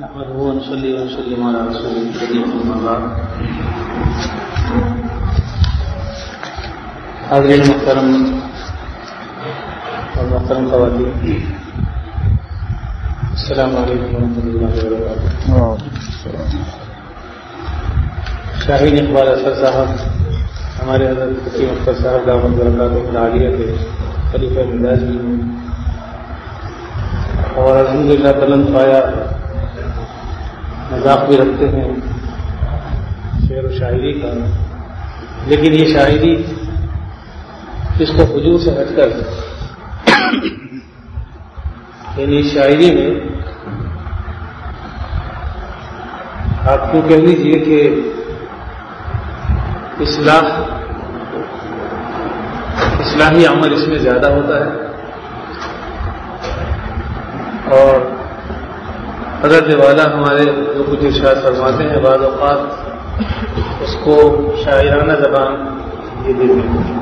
نحمده ونصلي ونسلم على رسوله الكريم، أما بعد. حاضرین محترم، اور محترم خواتین، السلام علیکم ورحمۃ اللہ وبرکاتہ۔ شاہین اقبال اثر صاحب، ہمارے حضرت حکیم اختر صاحب دعوت برکات عالیہ کے خلیفہ مزاج بھی ہوں اور الحمد للہ تلند پایا مذاق بھی رکھتے ہیں۔ شعر و شاعری کا۔ لیکن یہ شاعری اس کو حجور سے ہٹ کر یعنی شاعری میں آپ کو کہہ لیجیے کہ اصلاح، اصلاحی عمل اس میں زیادہ ہوتا ہے اور حضرت والا ہمارے جو کچھ ارشاد فرماتے ہیں، بعض اوقات اس کو شاعرانہ زبان یہ دیتے ہیں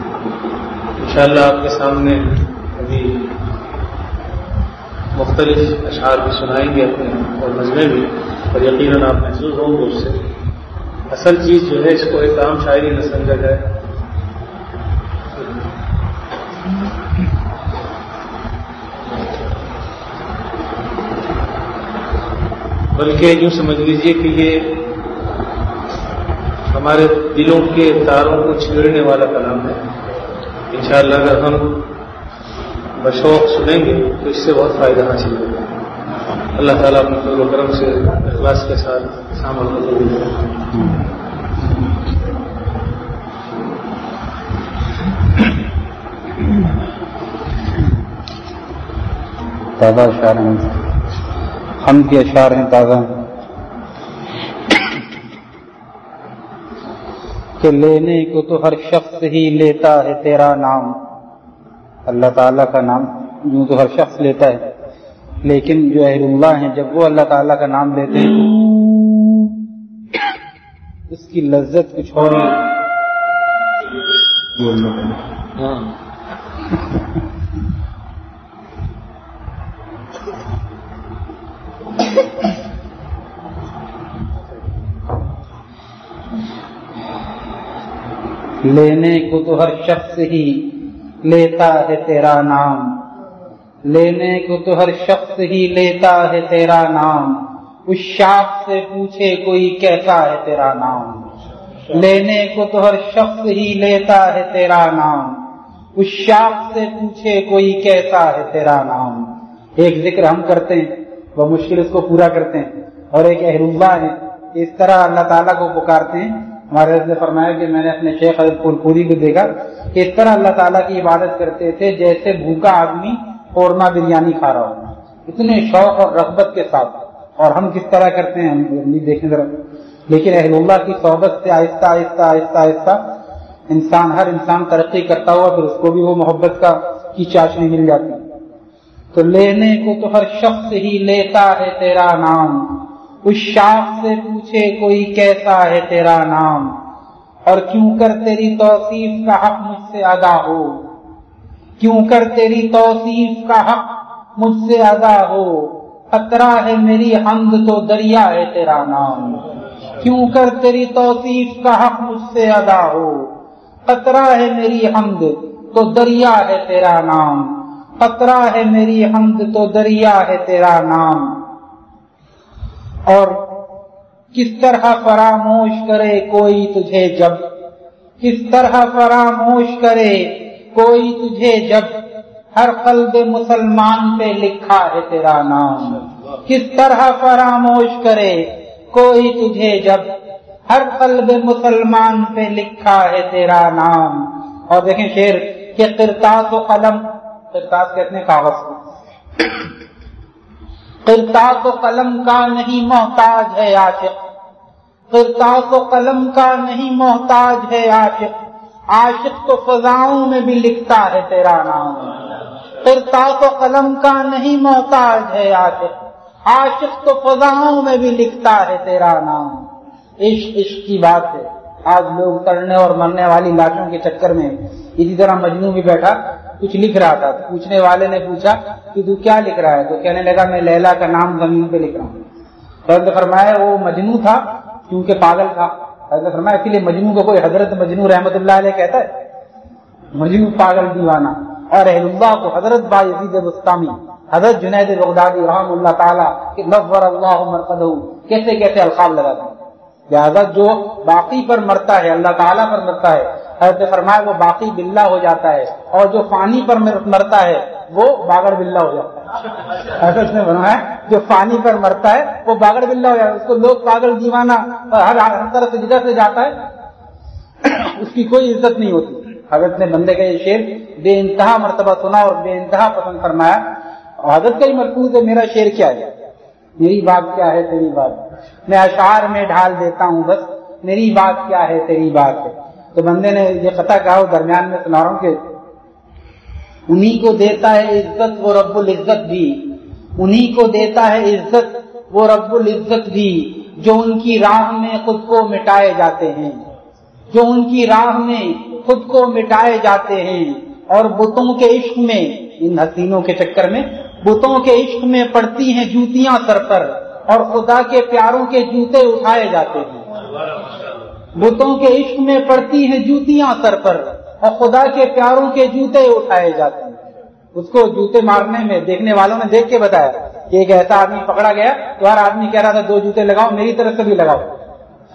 انشاءاللہ آپ کے سامنے ابھی مختلف اشعار بھی سنائیں گے اپنے اور نظمیں بھی، اور یقیناً آپ محسوس ہوں گے اس سے۔ اصل چیز جو ہے، اس کو ایک عام شاعری نہ سمجھا جائے بلکہ یوں سمجھ لیجیے کہ یہ ہمارے دلوں کے تاروں کو چھیڑنے والا کلام ہے۔ انشاءاللہ اگر ہم بشوق سنیں گے تو اس سے بہت فائدہ حاصل ہوگا۔ اللہ تعالیٰ اپنے فضل و کرم سے اخلاص کے ساتھ سامان کو تازہ اشار ہم کے اشار ہیں تازہ کہ لینے کو تو ہر شخص ہی لیتا ہے تیرا نام۔ اللہ تعالیٰ کا نام یوں تو ہر شخص لیتا ہے۔ لیکن جو اہل اللہ ہیں، جب وہ اللہ تعالیٰ کا نام لیتے ہیں، اس کی لذت کچھ اور ہاں۔ لینے کو تو ہر شخص ہی لیتا ہے تیرا نام۔ لینے کو تو ہر شخص ہی لیتا ہے تیرا نام۔ اس شاخ سے پوچھے کوئی کیسا ہے تیرا نام۔ لینے کو تو ہر شخص ہی لیتا ہے تیرا نام۔ اس شاخ سے پوچھے کوئی کیسا ہے تیرا نام۔ ایک ذکر ہم کرتے ہیں، وہ مشکل اس کو پورا کرتے ہیں۔ اور ایک اہل اللہ ہے اس طرح اللہ تعالیٰ کو پکارتے ہیں۔ ہمارے حضرت نے فرمایا کہ میں نے اپنے شیخ حضرت پھول پوری کو دیکھا کہ اس طرح اللہ تعالیٰ کی عبادت کرتے تھے جیسے بھوکا آدمی قورمہ بریانی کھا رہا ہو۔ اتنے شوق اور رغبت کے ساتھ۔ اور ہم کس طرح کرتے ہیں؟ ہم نہیں دیکھیں ذرا۔ لیکن اہل اللہ کی صحبت سے آہستہ آہستہ آہستہ آہستہ انسان، ہر انسان ترقی کرتا ہوا، پھر اس کو بھی وہ محبت کا کی چاشنی مل جاتی۔ تو لینے کو تو ہر شخص ہی لیتا ہے تیرا نام۔ اس شاخ سے پوچھے کوئی کیسا ہے تیرا نام اور کیوں کر تیری توصیف کا حق مجھ سے ادا ہو؟ کیوں کر تیری توصیف کا حق مجھ سے ادا ہو؟ خطرہ ہے میری حمد تو دریا ہے تیرا نام۔ کیوں کر تیری توصیف کا حق مجھ سے ادا ہو؟ خطرہ ہے میری حمد تو دریا ہے تیرا نام۔ خطرہ ہے میری حمد تو دریا ہے تیرا نام۔ اور کس طرح فراموش کرے کوئی تجھے جب؟ کس طرح فراموش کرے کوئی تجھے جب؟ ہر قلب مسلمان پہ لکھا ہے تیرا نام۔ کس طرح فراموش کرے کوئی تجھے جب؟ ہر قلب مسلمان پہ لکھا ہے تیرا نام۔ اور دیکھیں شیر کہ کرتاس و قلم کرتاس کہتے ہیں کاغذ۔ کو کرتاس و قلم کا نہیں محتاج ہے عاشق۔ کرتاس و قلم کا نہیں محتاج ہے عاشق۔ عاشق تو فضاؤں میں بھی لکھتا ہے تیرا نام۔ کرتاس و قلم کا نہیں محتاج ہے عاشق۔ عاشق تو فضاؤں میں بھی لکھتا ہے تیرا نام۔ عشق عشق کی بات ہے۔ آج لوگ کرنے اور مرنے والی لاشوں کے چکر میں اسی طرح مجنو بھی بیٹھا۔ کچھ لکھ رہا تھا، پوچھنے والے نے پوچھا کہ تو کیا لکھ رہا ہے؟ تو کہنے لگا، میں لیلا کا نام زمین پہ لکھ رہا ہوں۔ حضرت فرمایا، وہ مجنو تھا کیونکہ پاگل تھا۔ حضرت فرمایا، اسی لیے مجنو کو کوئی حضرت مجنو رحمت اللہ علیہ کہتا ہے؟ مجنو پاگل دیوانہ۔ اور اہل اللہ کو حضرت با یزید بستانی حضرت جنید بغدادی رحم اللہ تعالیٰ، کہ نور اللہ مرقدہ کیسے کیسے القاب لگاتے ہیں؟ لہٰذا جو باقی پر مرتا ہے، اللہ تعالیٰ پر مرتا ہے حضرت فرمایا وہ باقی بلّہ ہو جاتا ہے اور جو پانی پر مرتا ہے وہ باغڑ بلّہ ہو جاتا ہے۔ حضرت نے فرمایا جو پانی پر مرتا ہے وہ باغڑ بلّہ ہو جاتا ہے۔ اس کو لوگ پاگل دیوانہ ہر طرح سے جدھر سے جاتا ہے، اس کی کوئی عزت نہیں ہوتی۔ حضرت نے بندے کا یہ شعر بے انتہا مرتبہ سنا اور بے انتہا پسند فرمایا۔ حضرت کا ہی مرکوز ہے، میرا شعر کیا ہے؟ میری بات کیا ہے تیری بات؟ میں اشعار میں ڈھال دیتا ہوں بس، میری بات کیا ہے تیری بات؟ ہے تو بندے نے یہ قطع کہا وہ درمیان میں سنا رہا ہوں کہ انہی کو دیتا ہے عزت، وہ رب العزت بھی۔ انہی کو دیتا ہے عزت، وہ رب العزت بھی۔ جو ان کی راہ میں خود کو مٹائے جاتے ہیں۔ جو ان کی راہ میں خود کو مٹائے جاتے ہیں۔ اور بتوں کے عشق میں، ان حسینوں کے چکر میں، بتوں کے عشق میں پڑتی ہیں جوتیاں سر پر اور خدا کے پیاروں کے جوتے اٹھائے جاتے ہیں۔ بتوں کے عشق میں پڑتی ہیں جوتیاں سر پر اور خدا کے پیاروں کے جوتے اٹھائے جاتے ہیں۔ اس کو جوتے مارنے میں، دیکھنے والوں نے دیکھ کے بتایا کہ ایک ایسا آدمی پکڑا گیا تو ہر آدمی کہہ رہا تھا، دو جوتے لگاؤ، میری طرف سے بھی لگاؤ۔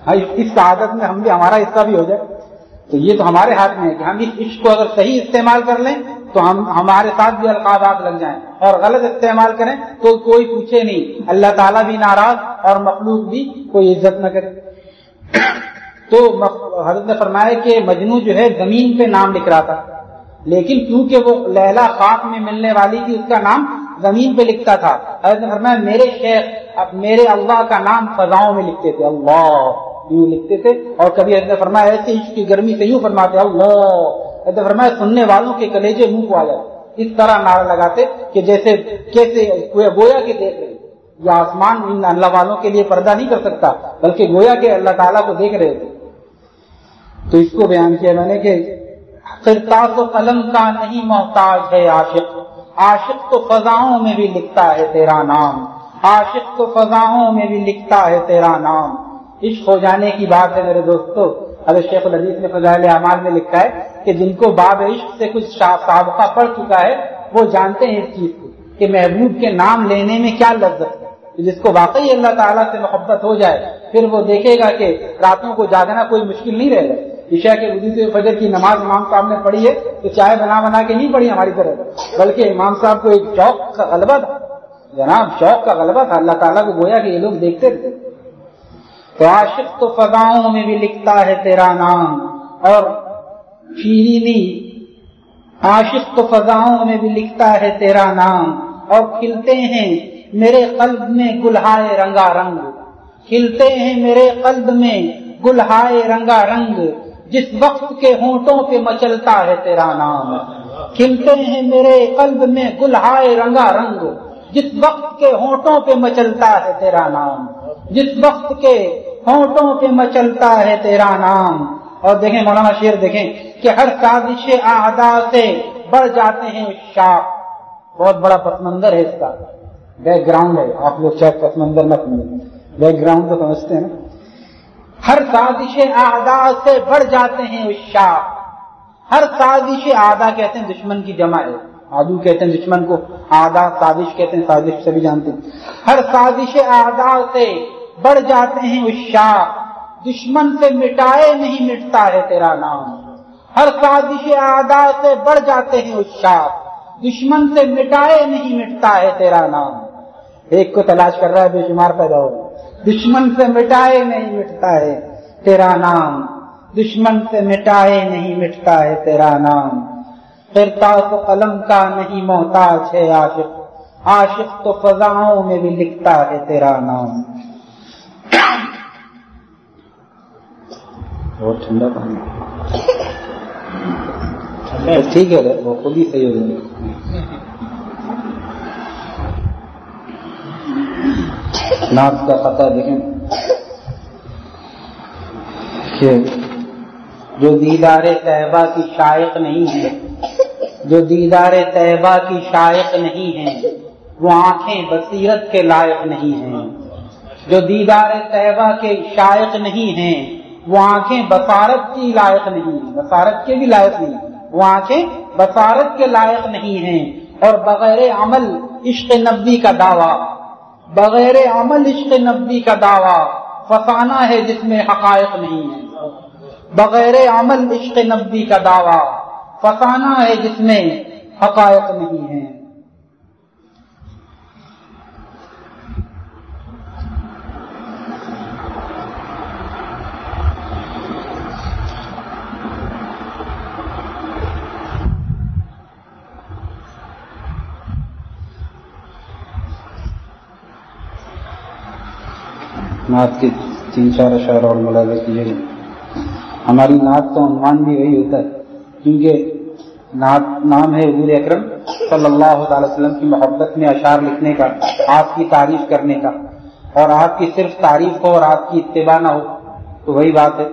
ہاں، اس عادت میں ہم بھی، ہمارا حصہ بھی ہو جائے۔ تو یہ تو ہمارے ہاتھ میں ہے کہ ہم اس عشق کو اگر صحیح استعمال کر لیں تو ہم، ہمارے ساتھ بھی القابات لگ جائیں۔ اور غلط استعمال کریں تو کوئی پوچھے نہیں۔ اللہ تعالیٰ بھی ناراض اور مخلوق بھی کوئی عزت نہ کرے۔ تو حضرت نے فرمایا کہ مجنو جو ہے زمین پہ نام لکھ رہا تھا۔ لیکن کیونکہ وہ لہلا خاک میں ملنے والی تھی، اس کا نام زمین پہ لکھتا تھا۔ حضرت نے فرمایا، میرے شیخ، اب میرے اللہ کا نام فضاؤں میں لکھتے تھے۔ اللہ، یوں لکھتے تھے۔ اور کبھی حضرت فرمایا ایسے عشق کی گرمی سے یوں فرماتے، اللہ۔ حضرت فرمایا، سننے والوں کے کلیجے منہ کو آ جائے اس طرح نعرہ لگاتے کہ جیسے، کیسے گویا کے دیکھ رہے یا آسمان ان اللہ والوں کے لیے پردہ نہیں کر سکتا، بلکہ گویا کے اللہ تعالیٰ کو دیکھ رہے تھے۔ تو اس کو بیان کیا میں نے کہ کرتاس و قلم کا نہیں محتاج ہے عاشق۔ عاشق تو فضاؤں میں بھی لکھتا ہے تیرا نام۔ عاشق تو فضاؤں میں بھی لکھتا ہے تیرا نام۔ عشق ہو جانے کی بات ہے میرے دوستو۔ حضرت شیخ العزیز نے فضائل اعمال میں لکھا ہے کہ جن کو باب عشق سے کچھ سابقہ پڑ چکا ہے، وہ جانتے ہیں اس چیز کو کہ محبوب کے نام لینے میں کیا لذت ہے۔ جس کو واقعی اللہ تعالیٰ سے محبت ہو جائے، پھر وہ دیکھے گا کہ راتوں کو جاگنا کوئی مشکل نہیں رہے گا۔ عشاء کے وزیر سے فجر کی نماز امام صاحب نے پڑھی ہے تو چائے بنا بنا کے نہیں پڑھی ہماری طرف، بلکہ امام صاحب کو ایک شوق کا غلبہ تھا۔ جناب، شوق کا غلبہ تھا۔ اللہ تعالیٰ کو گویا کہ یہ لوگ دیکھتے تھے۔ تو عاشق تو فضاؤں میں بھی لکھتا ہے تیرا نام، اور شیرینی عاشق تو فضاؤں میں بھی لکھتا ہے تیرا نام، اور کھلتے ہیں میرے قلب میں گلہائے رنگا رنگ۔ کھلتے ہیں میرے قلب میں گلہائے رنگا رنگ۔ جس وقت کے ہونٹوں پہ مچلتا ہے تیرا نام، کھلتے ہیں میرے قلب میں گلہائے رنگا رنگ، جس وقت کے ہونٹوں پہ مچلتا ہے تیرا نام، جس وقت کے ہونٹوں پہ مچلتا ہے تیرا نام۔ اور دیکھیں مولانا شیر، دیکھیں کہ ہر سازش آدا سے بڑھ جاتے ہیں شاپ بہت بڑا پس منظر ہے اس کا۔ بیک گراؤنڈ ہے، آپ لوگ چاہے پس منظر مت بیک گراؤنڈ تو سمجھتے ہیں نا۔ ہر سازش آدا سے بڑھ جاتے ہیں شاپ ہر سازش آدا کہتے ہیں دشمن کی جمع ہے۔ آدو کہتے ہیں دشمن کو آدا سازش کہتے ہیں، سازش سے بھی جانتے ہیں۔ ہر سازش آدا سے بڑھ جاتے ہیں اس شاہ۔ دشمن سے مٹائے نہیں مٹتا ہے تیرا نام۔ ہر سازش آدا سے بڑھ جاتے ہیں اس شاہ۔ دشمن سے مٹائے نہیں مٹتا ہے تیرا نام۔ ایک کو تلاش کر رہا ہے، بے شمار پیدا ہو دشمن سے مٹائے نہیں مٹتا ہے تیرا نام۔ دشمن سے مٹائے نہیں مٹتا ہے تیرا نام۔ تو قلم کا نہیں محتاج ہے عاشق۔ عاشق تو فضاؤں میں بھی لکھتا ہے تیرا نام۔ بہت ٹھنڈا پانی۔ ٹھیک ہے وہ خود ہی صحیح ہو جائے ناک کا خطا دیکھیں۔ کہ جو دیدار طیبہ کی شائق نہیں ہے، جو دیدار طیبہ کی شائق نہیں ہے، وہ آنکھیں بصیرت کے لائق نہیں ہیں۔ جو دیدار طیبہ کے شائق نہیں ہیں، وہ آنکھیں بصارت کی لائق نہیں ہیں۔ بصارت کے بھی لائق نہیں وہ آنکھیں بصارت کے لائق نہیں ہیں۔ اور بغیر عمل، عشق نبی کا دعویٰ۔ بغیر عمل عشق نبی کا دعویٰ، فسانہ ہے جس میں حقائق نہیں ہے بغیر عمل عشق نبی کا دعویٰ، فسانہ ہے جس میں حقائق نہیں ہے نعت کے تین چار اشعار اور ملازہ کیجیے گا۔ ہماری نعت کا عنوان بھی وہی ہوتا ہے، کیونکہ نعت نام ہے حضور اکرم صلی اللہ تعالی وسلم کی محبت میں اشعار لکھنے کا، آپ کی تعریف کرنے کا۔ اور آپ کی صرف تعریف ہو اور آپ کی اتباع نہ ہو، تو وہی بات ہے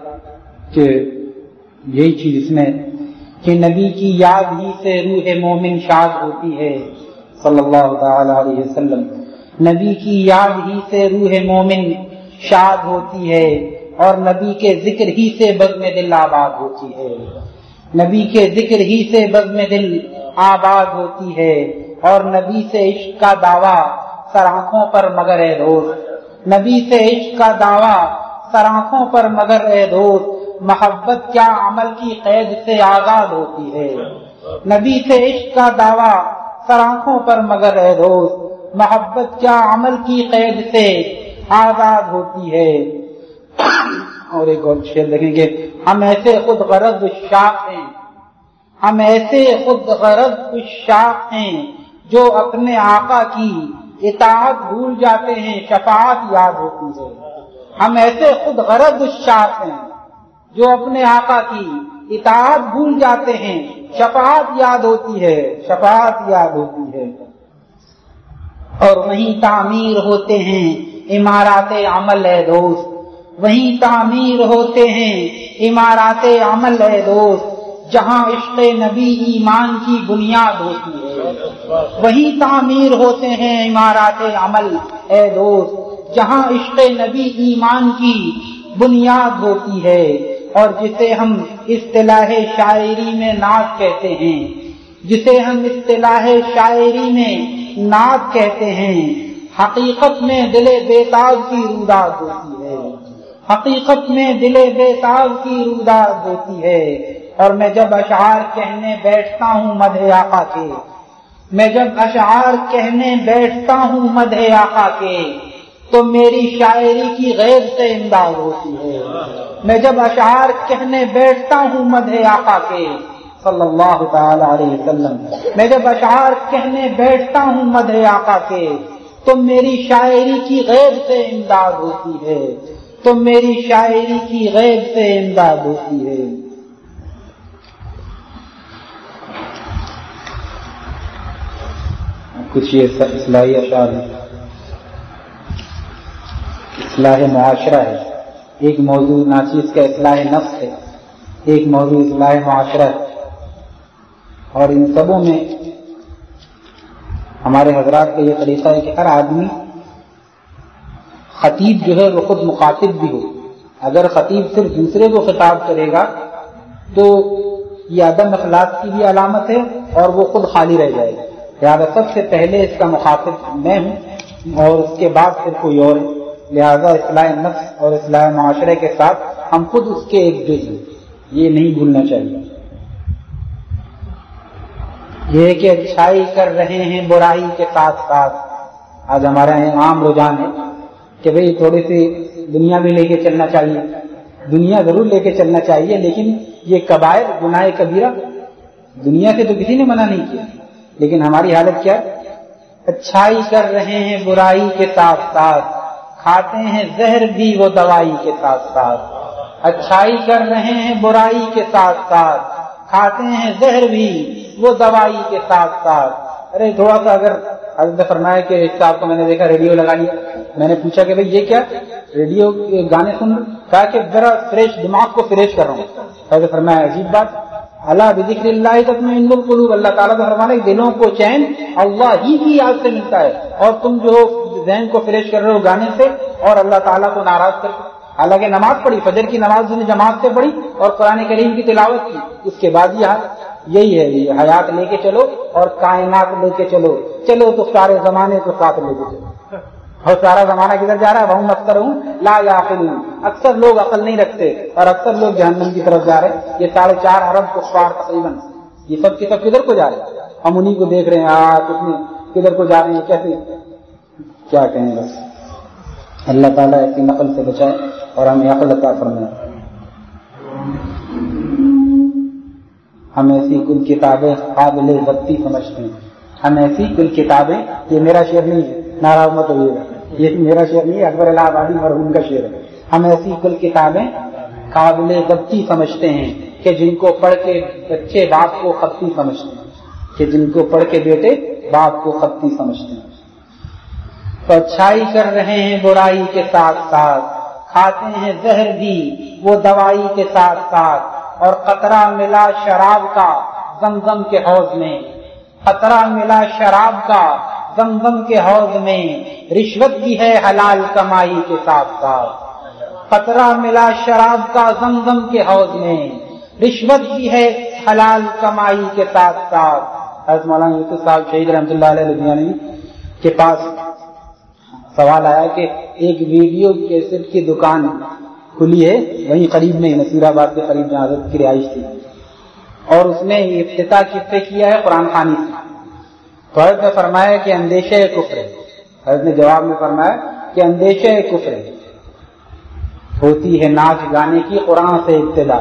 کہ یہی چیز اس میں کہ نبی کی یاد ہی سے روح مومن شاد ہوتی ہے صلی اللہ تعالی علیہ وسلم۔ نبی کی یاد ہی سے روح مومن شاد ہوتی ہے اور نبی کے ذکر ہی سے بزم دل آباد ہوتی ہے۔ نبی کے ذکر ہی سے بزم دل آباد ہوتی ہے اور نبی سے عشق کا دعویٰ سراخوں پر مگر اے دوست۔ نبی سے عشق کا دعویٰ سراخوں پر مگر اے دوست۔ محبت کیا عمل کی قید سے آزاد ہوتی ہے۔ نبی سے عشق کا دعویٰ سراخوں پر مگر اے دوست۔ محبت کیا عمل کی قید سے آزاد ہوتی ہے۔ اور ایک اور شعر دیکھیں گے، ہم ایسے خود غرض شاخ ہیں۔ ہم ایسے خود غرض شاخ ہیں جو اپنے آقا کی اطاعت بھول جاتے ہیں، شفاعت یاد ہوتی ہے۔ ہم ایسے خود غرض شاخ ہیں جو اپنے آقا کی اطاعت بھول جاتے ہیں، شفاعت یاد ہوتی ہے، شفاعت یاد ہوتی ہے۔ اور وہیں تعمیر ہوتے ہیں عمارات عمل ہے دوست۔ وہیں تعمیر ہوتے ہیں عمارات عمل ہے دوست۔ جہاں عشق نبی ایمان کی بنیاد ہوتی ہے۔ وہیں تعمیر ہوتے ہیں عمارات عمل اے دوست۔ جہاں عشق نبی ایمان کی بنیاد ہوتی ہے۔ اور جسے ہم اصطلاح شاعری میں نعت کہتے ہیں۔ جسے ہم اصطلاح شاعری میں نعت کہتے ہیں۔ حقیقت میں دل بیتاب کی روداد ہوتی ہے۔ حقیقت میں دل بیتاب کی روداد ہوتی ہے۔ اور میں جب اشعار کہنے بیٹھتا ہوں مدح آقا کے، میں جب اشعار کہنے بیٹھتا ہوں مدح آقا کے، تو میری شاعری کی غیر سے امداد ہوتی ہے۔ میں جب اشعار کہنے بیٹھتا ہوں مدح آقا کے، صلی اللہ تعالی علیہ وسلم، میں جب اشعار کہنے بیٹھتا ہوں مدح آقا کے تو میری شاعری کی غیب سے امداد ہوتی ہے۔ تو میری شاعری کی غیب سے امداد ہوتی ہے۔ کچھ یہ اصلاحی اشعار ہے اصلاح معاشرہ ہے۔ ایک موضوع ناچیز کا اصلاح نفس ہے۔ ایک موضوع اصلاح معاشرہ ہے۔ اور ان سبوں میں ہمارے حضرات کا یہ طریقہ ہے کہ ہر آدمی خطیب جو ہے وہ خود مخاطب بھی ہو۔ اگر خطیب صرف دوسرے کو خطاب کرے گا تو یہ عدم اخلاق کی بھی علامت ہے اور وہ خود خالی رہ جائے گا۔ لہٰذا سب سے پہلے اس کا مخاطب میں ہوں اور اس کے بعد پھر کوئی اور لہذا اصلاح نفس اور اصلاح معاشرے کے ساتھ ہم خود اس کے ایک جز ہیں۔ یہ نہیں بھولنا چاہیے۔ یہ کہ اچھائی کر رہے ہیں برائی کے ساتھ ساتھ۔ آج ہمارے یہاں عام رجحان ہے کہ بھئی تھوڑی سی دنیا بھی لے کے چلنا چاہیے۔ دنیا ضرور لے کے چلنا چاہیے، لیکن یہ قبائل گناہ کبیرہ دنیا سے تو کسی نے منع نہیں کیا۔ لیکن ہماری حالت کیا؟ ہے اچھائی کر رہے ہیں برائی کے ساتھ ساتھ۔ کھاتے ہیں زہر بھی وہ دوائی کے ساتھ ساتھ۔ اچھائی کر رہے ہیں برائی کے ساتھ ساتھ۔ کھاتے ہیں زہر بھی، وہ دوائی کے ساتھ ساتھ۔ ارے تھوڑا سا اگر حضرت فرمایا کہ صاحب کو میں نے دیکھا، ریڈیو لگا لیا۔ میں نے پوچھا کہ بھائی یہ کیا؟ ریڈیو گانے سن۔ کہا کہ ذرا فریش دماغ کو فریش کر رہا ہوں۔ حضرت فرمایا، عجیب بات۔ اللہ بذکر اللہ تک القلوب۔ اللہ تعالیٰ کا فرمانا دلوں کو چین، اللہ ہی کی یاد سے ملتا ہے۔ اور تم جو ذہن کو فریش کر رہے ہو گانے سے، اور اللہ تعالیٰ کو ناراض کر حالانکہ نماز پڑھی، فجر کی نماز نے جماعت سے پڑھی اور قرآن کریم کی تلاوت کی۔ اس کے بعد یہ یہی ہے، یہ حیات لے کے چلو اور کائنات لے کے چلو۔ چلو تو سارے زمانے کو ساتھ لے کے چلو۔ اور سارا زمانہ کدھر جا رہا ہے؟ بہت اکثر ہوں۔ لا یا اکثر لوگ عقل نہیں رکھتے اور اکثر لوگ جہنم کی طرف جا رہے ہیں۔ یہ ساڑھے چار ارب کو تقریباً۔ یہ سب کے سب کدھر کو جا رہے ہیں؟ ہم انہیں کو دیکھ رہے ہیں۔ کتنے کدھر کو جا رہے ہیں؟ کیسے؟ کیا کہیں بس۔ اللہ تعالیٰ ایسی نقل سے بچائے۔ اور ہمیں عقل عطا فرمائے ہم ایسی کل کتابیں قابل بتی سمجھتے ہیں۔ ہم ایسی کل کتابیں، یہ میرا شعر نہیں ہے، ناراض مت ہوئیے یہ میرا شعر نہیں اکبر الہ آبادی مرحوم کا شعر ہے۔ ہم ایسی کل کتابیں قابل ضبطی سمجھتے ہیں کہ جن کو پڑھ کے بچے باپ کو خطی سمجھتے ہیں۔ کہ جن کو پڑھ کے بیٹے باپ کو خطی سمجھتے ہیں۔ تو اچھائی کر رہے ہیں برائی کے ساتھ ساتھ۔ کھاتے ہیں زہر بھی، وہ دوائی کے ساتھ ساتھ، اور قطرہ ملا شراب کا زمزم کے حوض میں۔ قطرہ ملا شراب کا زمزم کے حوض میں۔ رشوت بھی ہے حلال کمائی کے ساتھ ساتھ۔ قطرہ ملا شراب کا زمزم کے حوض میں۔ رشوت بھی ہے حلال کمائی کے ساتھ ساتھ۔ حضرت مولانا یوسف صاحب شہید رحمۃ اللہ علیہ کے پاس سوال آیا کہ ایک ویڈیو کیسٹ کی دکان کھلی ہے، وہیں قریب میں، نصیر آباد کے قریب جہاں حضرت کی رہائش تھی۔ اور اس نے افتتاح کس سے کیا ہے؟ قرآن خانی سے۔ تو حضرت نے فرمایا کہ اندیشہ کفر ہے۔ حضرت نے جواب میں فرمایا کہ اندیشہ کفر ہے۔ ہوتی ہے ناچ گانے کی قرآن سے ابتدا۔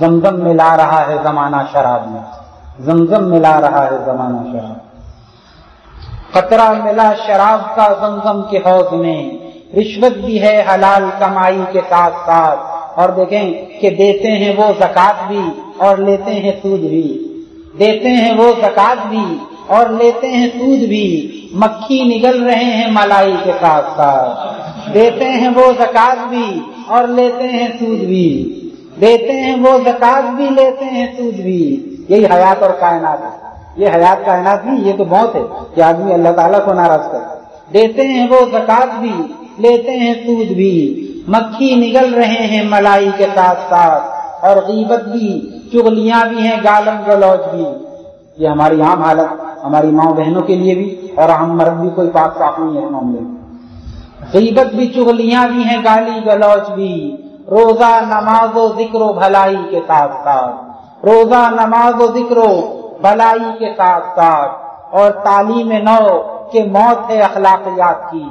زمزم ملا رہا ہے زمانہ شراب میں۔ زمزم ملا رہا ہے زمانہ شراب۔ خطرہ ملا شراب کا زمزم کے حوض میں۔ رشوت بھی ہے حلال کمائی کے ساتھ ساتھ۔ اور دیکھیں کہ دیتے ہیں وہ زکات بھی اور لیتے ہیں سود بھی۔ دیتے ہیں وہ زکات بھی اور لیتے ہیں سود بھی۔ مکھی نگل رہے ہیں ملائی کے ساتھ ساتھ۔ دیتے ہیں وہ زکات بھی اور لیتے ہیں سود بھی۔ دیتے ہیں وہ زکات بھی لیتے ہیں سود بھی۔ یہی حیات اور کائنات ہے۔ یہ حیات کائنات نہیں، یہ تو بہت ہے کہ آدمی اللہ تعالیٰ کو ناراض کر۔ دیتے ہیں وہ زکات بھی، لیتے ہیں سود بھی۔ مکھی نگل رہے ہیں ملائی کے ساتھ ساتھ، اور غیبت بھی، چغلیاں بھی ہیں، گالم گلوچ بھی۔ یہ ہماری عام حالت، ہماری ماؤں بہنوں کے لیے بھی، اور ہم مرد بھی کوئی پاک صاف نہیں ہے معاملے غیبت بھی، چغلیاں بھی ہیں، گالی گلوچ بھی۔ روزہ، نماز و ذکر و بھلائی کے ساتھ ساتھ۔ روزہ، نماز و ذکر و بلائی کے ساتھ ساتھ اور تعلیم نو کے موت ہے اخلاقیات کی۔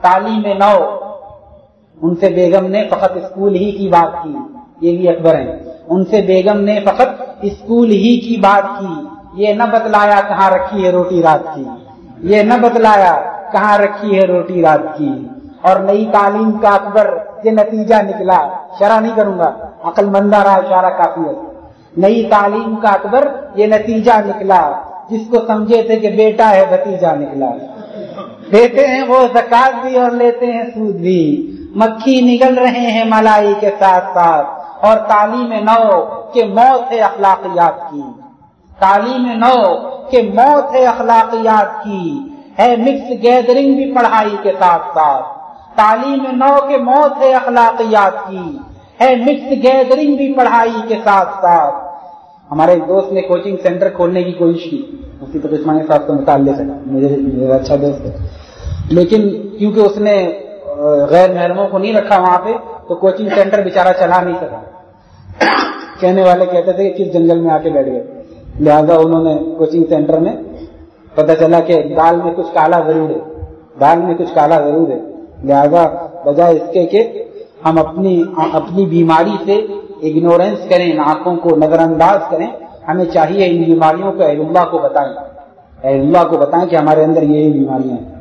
تعلیم نو۔ ان سے بیگم نے فقط اسکول ہی کی بات کی۔ یہ بھی اکبر ہیں۔ ان سے بیگم نے فقط اسکول ہی کی بات کی۔ یہ نہ بتلایا کہاں رکھی ہے روٹی رات کی۔ یہ نہ بتلایا کہاں رکھی ہے روٹی رات کی۔ اور نئی تعلیم کا اکبر، یہ نتیجہ نکلا۔ شرح نہیں کروں گا۔ عقل مندہ رہا، اشارہ کافی ہے۔ نئی تعلیم کا اکبر، یہ نتیجہ نکلا۔ جس کو سمجھے تھے کہ بیٹا ہے بتیجا نکلا۔ دیتے ہیں وہ زکات بھی اور لیتے ہیں سود بھی۔ مکھی نگل رہے ہیں ملائی کے ساتھ ساتھ۔ اور تعلیم نو کہ موت ہے اخلاقیات کی۔ تعلیم نو کہ موت ہے اخلاقیات کی۔ ہے مکس گیدرنگ بھی پڑھائی کے ساتھ ساتھ۔ تعلیم نو کے موت ہے اخلاقیات کی۔ ہے مکس گیدرنگ بھی پڑھائی کے ساتھ ساتھ۔ ہمارے ایک دوست نے کوچنگ سینٹر کھولنے کی کوشش کی۔ اسی تو عثمانی صاحب کا مثال لے مجھے میرا اچھا دوست ہے۔ لیکن کیونکہ اس نے غیر محرموں کو نہیں رکھا وہاں پہ، تو کوچنگ سینٹر بےچارا چلا نہیں سکا۔ کہنے والے کہتے تھے کہ کس جنگل میں آ کے بیٹھ گئے۔ لہذا انہوں نے کوچنگ سینٹر میں پتا چلا کہ دال میں کچھ کالا ضرور ہے۔ دال میں کچھ کالا ضرور ہے۔ لہذا بجائے اس کے کہ ہم اپنی اپنی بیماری سے اگنورینس کریں، آنکھوں کو نظر انداز کریں۔ ہمیں چاہیے ان بیماریوں کو اہل اللہ کو بتائیں۔ اہل اللہ کو بتائیں کہ ہمارے اندر یہی بیماریاں ہیں۔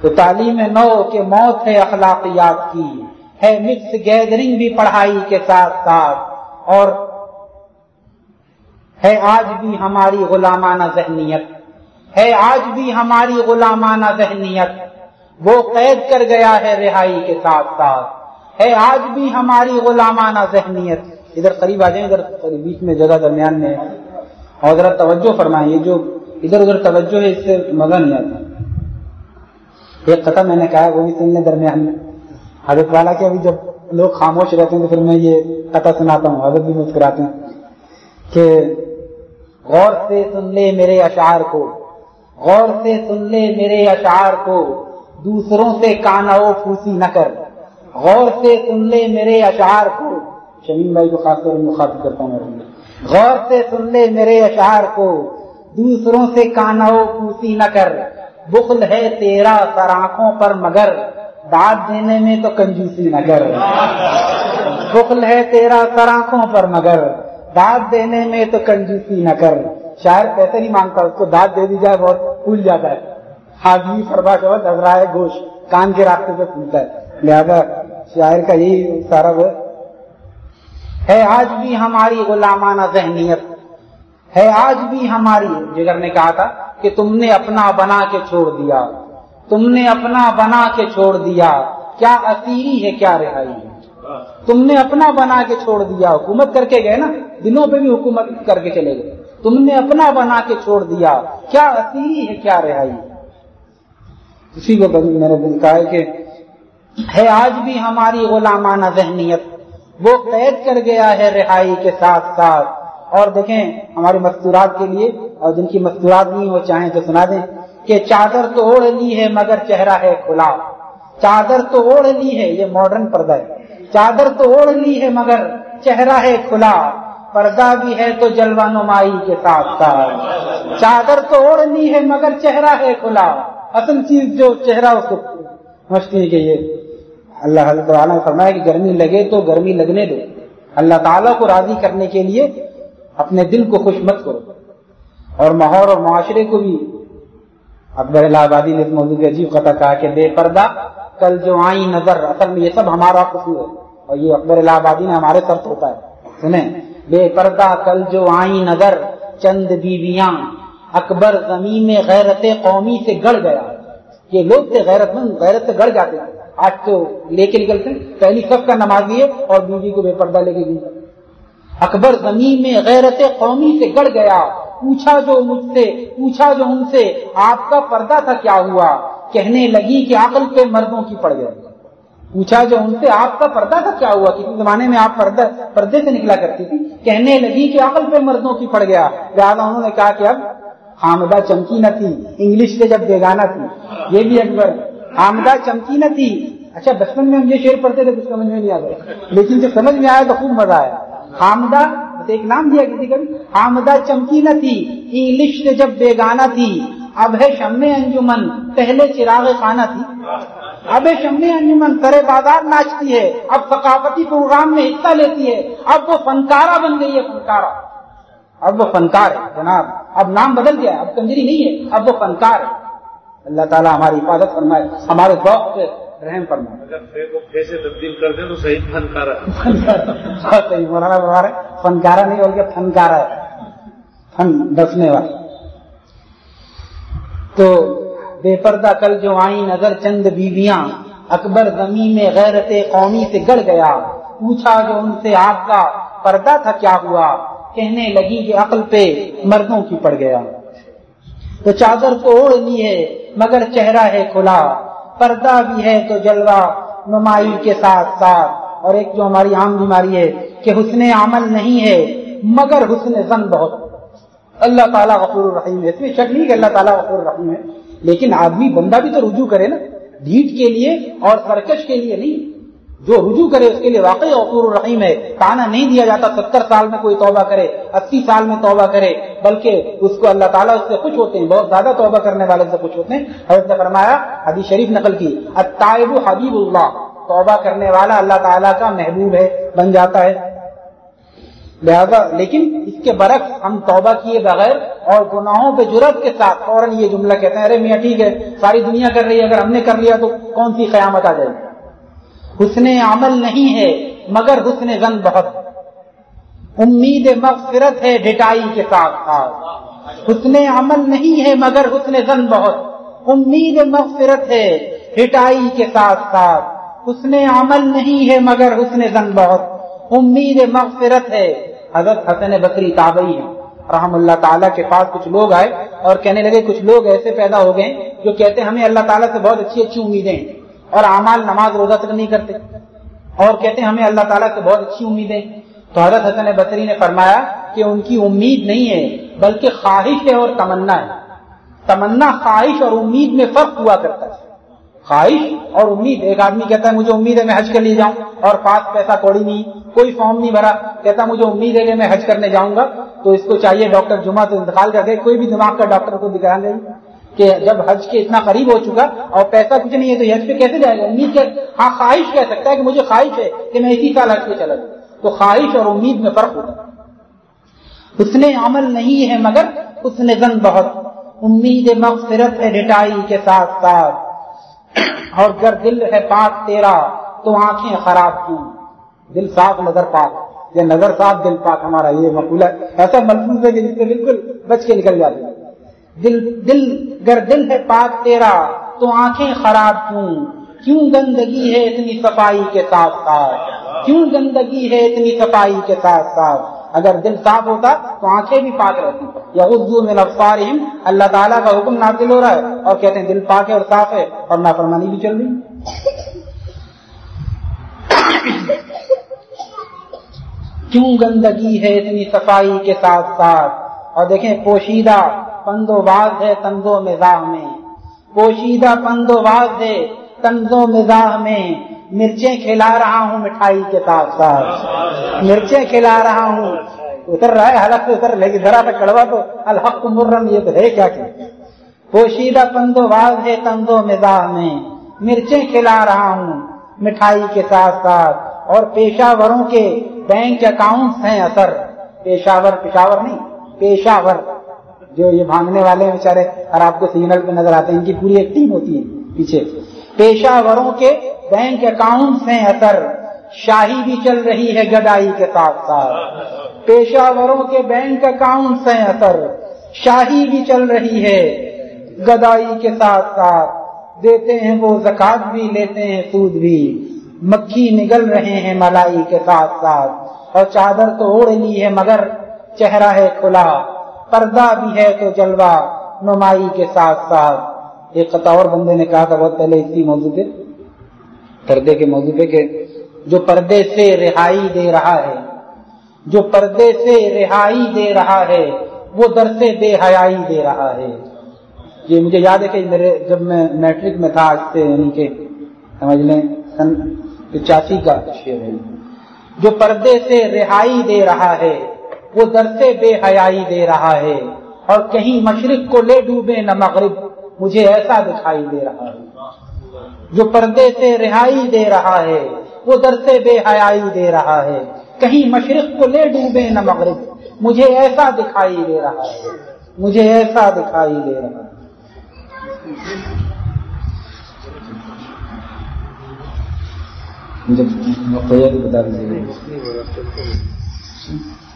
تو تعلیم نو کے موت ہے اخلاقیات کی۔ ہے مکس گیدرنگ بھی پڑھائی کے ساتھ ساتھ۔ اور ہے آج بھی ہماری غلامانہ ذہنیت۔ ہے آج بھی ہماری غلامانہ ذہنیت۔ وہ قید کر گیا ہے رہائی کے ساتھ ساتھ۔ ہے آج بھی ہماری غلامانہ ذہنیت۔ ادھر قریب آ جائیں، ادھر بیچ میں جگہ درمیان میں۔ اور ذرا توجہ فرمائیں، یہ جو ادھر ادھر توجہ ہے، اس سے مزہ نہیں آتا۔ ایک قطع میں نے کہا، وہ بھی سننے درمیان میں۔ حضرت والا کے ابھی جب لوگ خاموش رہتے ہیں، تو پھر میں یہ قطع سناتا ہوں، حضرت بھی مسکراتے ہیں کہ غور سے سن لے میرے اشعار کو۔ غور سے سن لے میرے اشعار کو۔ دوسروں سے کانا پھوسی نہ کر۔ غور سے سن لے میرے اشعار کو، شمیم بھائی کو خاص طور مخاطب کرتا ہوں غور سے سن لے میرے اشعار کو، دوسروں سے کانا پھوسی نہ کر۔ بخل ہے تیرا سر آنکھوں پر مگر، داد دینے میں تو کنجوسی نہ کر۔ بخل ہے تیرا سر آنکھوں پر مگر، داد دینے میں تو کنجوسی نہ کر۔ شاعر پیسے نہیں مانگتا، اس کو داد دے دی جائے، بہت پھول جاتا ہے۔ حاضری فرما جو نظرا ہے گوشت کان کے راستے سے پھولتا ہے۔ لہذا شاعر کا یہی سارا وہ ہے آج بھی ہماری غلامانہ ذہنیت۔ ہے آج بھی ہماری، جگر نے کہا تھا کہ تم نے اپنا بنا کے چھوڑ دیا۔ تم نے اپنا بنا کے چھوڑ دیا۔ کیا اسیری ہے، کیا رہائی ہے؟ تم نے اپنا بنا کے چھوڑ دیا۔ حکومت کر کے گئے نا، دنوں پہ بھی حکومت کر کے چلے گئے۔ تم نے اپنا بنا کے چھوڑ دیا۔ کیا اسیری ہے، کیا رہائی اسی کو میں نے کہا ہے کہ ہے آج بھی ہماری غلامانہ ذہنیت۔ وہ قید کر گیا ہے رہائی کے ساتھ ساتھ۔ اور دیکھیں، ہماری مستورات کے لیے، اور جن کی مستورات نہیں وہ چاہیں تو سنا دیں کہ چادر تو اوڑھ لی ہے مگر چہرہ ہے کھلا۔ چادر تو اوڑھ لی ہے، یہ ماڈرن پردہ ہے۔ چادر تو اوڑھ لی ہے مگر چہرہ ہے کھلا۔ پردہ بھی ہے تو جلوہ نمائی کے ساتھ ساتھ۔ چادر تو اوڑھ لی ہے مگر چہرہ ہے کھلا۔ اصل چیز جو چہرہ، اس کو سمجھتی ہے کہ یہ اللہ تعالیٰ نے فرمایا کہ گرمی لگے تو گرمی لگنے دو۔ اللہ تعالیٰ کو راضی کرنے کے لیے اپنے دل کو خوش مت کرو۔ اور ماحول اور معاشرے کو بھی۔ اکبر الہ آبادی نے اس موضوع کے عجیب قطع کہا کہ بے پردہ کل جو آئی نظر، اصل میں یہ سب ہمارا قصور ہے۔ اور یہ اکبر الہ آبادی نے ہمارے ساتھ ہوتا ہے۔ سنیں۔ بے پردہ کل جو آئی نظر، چند بیویاں، اکبر زمین میں غیرت قومی سے گڑ گیا۔ یہ لوگ تھے، غیرت مند، غیرت سے گڑ جاتے تھے۔ آج تو لے کے نکلتے پہلی سب کا نماز ہے اور بیوی کو بے پردہ لے کے گئی اکبر زمین میں غیرت قومی سے گڑ گیا۔ پوچھا جو مجھ سے، پوچھا جو ان سے، آپ کا پردہ تھا کیا ہوا؟ کہنے لگی کہ عقل پہ مردوں کی پڑ گیا۔ پوچھا جو ان سے، آپ کا پردہ تھا کیا ہوا؟ کسی زمانے میں آپ پردہ، پردے سے نکلا کرتی تھی۔ کہنے لگی کہ عقل پہ مردوں کی پڑ گیا۔ لہٰذا انہوں نے کہا کہ اب حامدہ چمکی نہ تھی، انگلش سے جب بیگانہ تھی۔ یہ بھی اکبر۔ حامدہ چمکی نہ تھی۔ اچھا بچپن میں ہم یہ شعر پڑھتے تھے کچھ سمجھ میں نہیں آ گئے لیکن جب سمجھ میں آیا تو خوب مزہ آیا۔ حامدہ ایک نام دیا کسی کا حامدہ چمکی نہ تھی، انگلش سے جب بیگانہ تھی۔ اب ہے شم انجمن، پہلے چراغ خانہ تھی۔ اب ہے شم انجمن سرے بازار ناچتی ہے۔ اب ثقافتی پروگرام میں حصہ لیتی ہے۔ اب وہ فنکارہ بن گئی ہے، فنکارہ۔ اب وہ فنکار ہے جناب۔ اب نام بدل گیا اب کنجری نہیں ہے اب وہ فنکار ہے۔ اللہ تعالیٰ ہماری حفاظت فرمائے ہمارے ذوق پہ رحم فرمائے۔ اگر تبدیل کر دیں تو صحیح فنکارا صحیح مولانا فرما رہے۔ فنکارا نہیں بول کے فنکارا ہے۔ فن ڈسنے والا۔ تو بے پردہ کل جو آئی نظر چند بیویاں اکبر زمین میں غیرت قومی سے گڑ گیا۔ پوچھا جو ان سے آپ کا پردہ تھا کیا ہوا؟ کہنے لگی کہ عقل پہ مردوں کی پڑ گیا۔ تو چادر کو اوڑھ لی ہے، مگر چہرہ ہے کھلا۔ پردہ بھی ہے تو جلوہ نمائی کے ساتھ ساتھ۔ اور ایک جو ہماری عام بیماری ہے کہ حسن عمل نہیں ہے، مگر حسن زن بہت۔ اللہ تعالیٰ غفور الرحیم ہے۔ اس میں شک نہیں کہ اللہ تعالیٰ غفور الرحیم ہے، لیکن آدمی بندہ بھی تو رجوع کرے نا۔ ڈھیٹ کے لیے اور سرکش کے لیے نہیں۔ جو رجوع کرے اس کے لیے واقعی غفور الرحیم ہے۔ تانا نہیں دیا جاتا، ستر سال میں کوئی توبہ کرے، اسی سال میں توبہ کرے، بلکہ اس کو اللہ تعالیٰ اس سے خوش ہوتے ہیں، بہت زیادہ توبہ کرنے والے سے خوش ہوتے ہیں۔ حضرت نے فرمایا، حدیث شریف نقل کی الطائب حبیب اللہ، توبہ کرنے والا اللہ تعالیٰ کا محبوب ہے، بن جاتا ہے۔ لہذا، لیکن اس کے برعکس ہم توبہ کیے بغیر اور گناہوں پہ جرت کے ساتھ، فوراً یہ جملہ کہتے ہیں، ارے میاں ٹھیک ہے، ساری دنیا کر رہی ہے، اگر ہم نے کر لیا تو کون سی قیامت آ جائے گی؟ حسن عمل نہیں ہے، مگر حسن زن بہت۔ امید مغفرت ہے ڈٹائی کے ساتھ ساتھ۔ حسن عمل نہیں ہے، مگر حسن زن بہت۔ امید مغفرت ہے ڈٹائی کے ساتھ ساتھ۔ حسن عمل نہیں ہے، مگر حسن زن بہت۔ امید مغفرت ہے۔ حضرت حسن بکری تابعی ہے رحم اللہ تعالیٰ کے پاس کچھ لوگ آئے اور کہنے لگے، کچھ لوگ ایسے پیدا ہو گئے جو کہتے ہیں، ہمیں اللہ تعالیٰ سے بہت اچھی اچھی امیدیں اور اعمال نماز روزہ تک نہیں کرتے۔ اور کہتے ہیں، ہمیں اللہ تعالیٰ سے بہت اچھی امیدیں۔ تو حضرت حسن بصری نے فرمایا کہ ان کی امید نہیں ہے، بلکہ خواہش ہے اور تمنا ہے۔ تمنا، خواہش اور امید میں فرق ہوا کرتا ہے۔ خواہش اور امید، ایک آدمی کہتا ہے، مجھے امید ہے میں حج کے لیے جاؤں اور پاس پیسہ کوڑی نہیں، کوئی فارم نہیں بھرا۔ کہتا مجھے امید ہے کہ میں حج کرنے جاؤں گا۔ تو اس کو چاہیے ڈاکٹر جمعہ تو انتقال کر دے، کوئی بھی دماغ کا ڈاکٹر کو دکھا دیں کہ جب حج کے اتنا قریب ہو چکا اور پیسہ کچھ نہیں ہے تو حج پہ کیسے جائے گا؟ امید کے ہاں خواہش کہہ سکتا ہے کہ مجھے خواہش ہے کہ میں اسی سال حج پہ چلا جاؤں۔ تو خواہش اور امید میں فرق ہوتا اس نے عمل نہیں ہے مگر اس نے زن بہت۔ امید مغفرت ہے ڈٹائی کے ساتھ ساتھ۔ اور گر دل ہے پاک تیرا، تو آنکھیں خراب کیوں؟ دل صاف، نظر پاک۔ یہ نظر صاف، دل پاک، ہمارا یہ مقولہ ایسا ملفوظ ہے کہ جس سے بالکل بچ کے نکل جاتے دل دل، گر دل ہے پاک تیرا، تو آنکھیں خراب کیوں؟ کیوں گندگی ہے اتنی صفائی کے ساتھ ساتھ؟ کیوں گندگی ہے اتنی صفائی کے ساتھ ساتھ؟ اگر دل صاف ہوتا تو آنکھیں بھی پاک رہتی۔ یا اردو میں اللہ تعالیٰ کا حکم نازل ہو رہا ہے۔ اور کہتے ہیں دل پاک ہے اور صاف ہے، اور نافرمانی بھی چل رہی۔ کیوں گندگی ہے اتنی صفائی کے ساتھ ساتھ؟ اور دیکھیں پوشیدہ پند و باز ہے تنزو مزاح میں۔ پوشیدہ پند و باز ہے تنزو مزاح میں۔ مرچیں کھلا رہا ہوں مٹھائی کے ساتھ ساتھ۔ مرچیں کھلا رہا ہوں۔ اتر رہا ہے، حلق سے اتر لیکن ذرا تک کڑوا تو الحق مرم، یہ تو ہے کیا کہ۔ پوشیدہ پند و باز ہے تنزو مزاح میں۔ مرچیں کھلا رہا ہوں مٹھائی کے ساتھ ساتھ۔ اور پیشاوروں کے بینک اکاؤنٹ ہیں اثر۔ پیشاور پشاور نہیں۔ پیشاور جو یہ بھانگنے والے ہیں بےچارے اور آپ کو سگنل پہ نظر آتے ہیں، ان کی پوری ایک ٹیم ہوتی ہے پیچھے۔ پیشاوروں کے بینک اکاؤنٹ ہیں اثر۔ شاہی بھی چل رہی ہے گدائی کے ساتھ ساتھ۔ پیشاوروں کے بینک اکاؤنٹ ہیں اثر۔ شاہی بھی چل رہی ہے گدائی کے ساتھ ساتھ۔ دیتے ہیں وہ زکات بھی، لیتے ہیں سود بھی۔ مکھی نگل رہے ہیں ملائی کے ساتھ ساتھ۔ اور چادر تو اوڑ لی ہے مگر چہرہ ہے کھلا، پردہ بھی ہے تو جلوہ، نمائی کے ساتھ ساتھ۔ ایک قطور بندے نے کہا تھا، بہت پہلے اسی موضوع پہ۔ پردے کے موضوع پہ کہ جو پردے سے رہائی دے رہا ہے، جو پردے سے رہائی دے رہا ہے، وہ در سے بے حیائی دے رہا ہے۔ یہ مجھے یاد ہے کہ میرے، جب میں میٹرک میں تھا، آج سے یعنی کہ سمجھ لیں، سن پچاسی کا شعر ہے۔ جو پردے سے رہائی دے رہا ہے وہ در سے بے حیائی دے رہا ہے اور کہیں مشرق کو لے ڈوبے نہ مغرب، مجھے ایسا دکھائی دے رہا ہے۔ جو پردے سے رہائی دے رہا ہے، وہ در سے بے حیائی دے رہا ہے۔ کہیں مشرق کو لے ڈوبے نہ مغرب، مجھے ایسا دکھائی دے رہا ہے۔ مجھے ایسا دکھائی دے رہا ہے۔ بتا دیجیے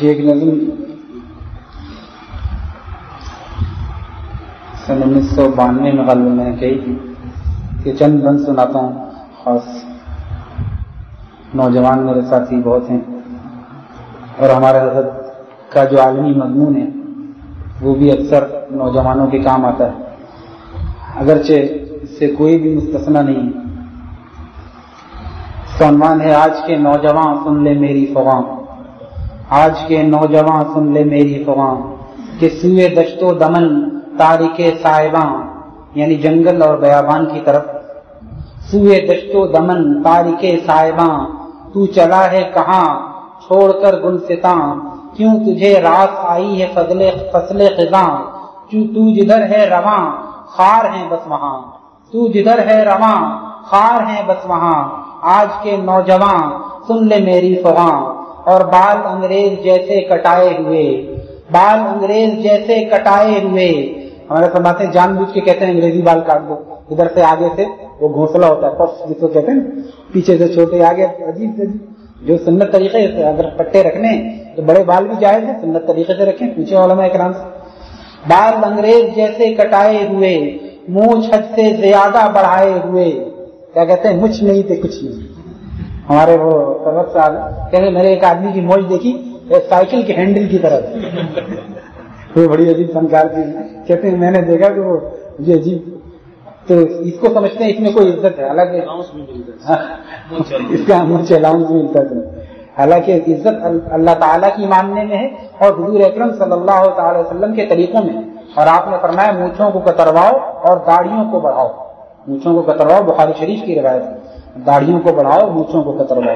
ایک نظم سن انیس سو بانوے میں غالب میں نے کہی تھی کہ چند بند سناتا ہوں، خاص نوجوان میرے ساتھی بہت ہیں اور ہمارے حضرت کا جو عالمی مضمون ہے، وہ بھی اکثر نوجوانوں کے کام آتا ہے۔ اگرچہ اس سے کوئی بھی مستثنا نہیں سنمان ہے، آج کے نوجوان سن لے میری فوام آج کے نوجوان سن لے میری فواں کہ سوئے دشت و دمن تاریخ صاحباں یعنی جنگل اور بیابان کی طرف۔ سوئے دشت و دمن تاریخ صاحباں تو چلا ہے کہاں؟ چھوڑ کر گلستاں کیوں تجھے رات آئی ہے فضل فصل خزاں؟ تو جدھر ہے رواں؟ خار ہیں بس وہاں۔ تو جدھر ہے رواں؟ خار ہیں بس وہاں۔ آج کے نوجوان سن لے میری فواں اور بال انگریز جیسے کٹائے ہوئے۔ بال انگریز جیسے کٹائے ہوئے۔ ہمارے فرماتے ہیں جان بوجھ کے کہتے ہیں، انگریزی بال کاٹ دو۔ ادھر سے آگے سے وہ گھونسلہ ہوتا ہے پف جس کو کہتے ہیں، پیچھے سے چھوٹے، آگے عجیب سے۔ جو سنت طریقے سے اگر پٹے رکھنے، تو بڑے بال بھی جائز ہیں، سنت طریقے سے رکھیں۔ پیچھے علماء اکرام سے۔ بال انگریز جیسے کٹائے ہوئے منہ چھت سے زیادہ بڑھائے ہوئے۔ کیا کہتے ہیں؟ مچھ نہیں تھے، کچھ نہیں۔ ہمارے وہ سربت صاحب کہتے میں نے ایک آدمی کی موج دیکھی سائیکل کے ہینڈل کی طرف۔ وہ بڑی عجیب فنکار تھی۔ کہتے ہیں میں نے دیکھا کہ وہ مجھے عجیب تو اس کو سمجھتے ہیں اس میں کوئی عزت ہے۔ حالانکہ اس کا مجھے الاؤنس ملتا ہے۔ حالانکہ عزت اللہ تعالیٰ کی ماننے میں ہے اور حضور اکرم صلی اللہ تعالی وسلم کے طریقوں میں۔ اور آپ نے فرمایا مونچھوں کو کترواؤ اور داڑھیوں کو بڑھاؤ۔ مونچھوں کو کترواؤ بخاری شریف کی روایت داڑھیوں کو بڑھاؤ، مونچھوں کو کترواؤ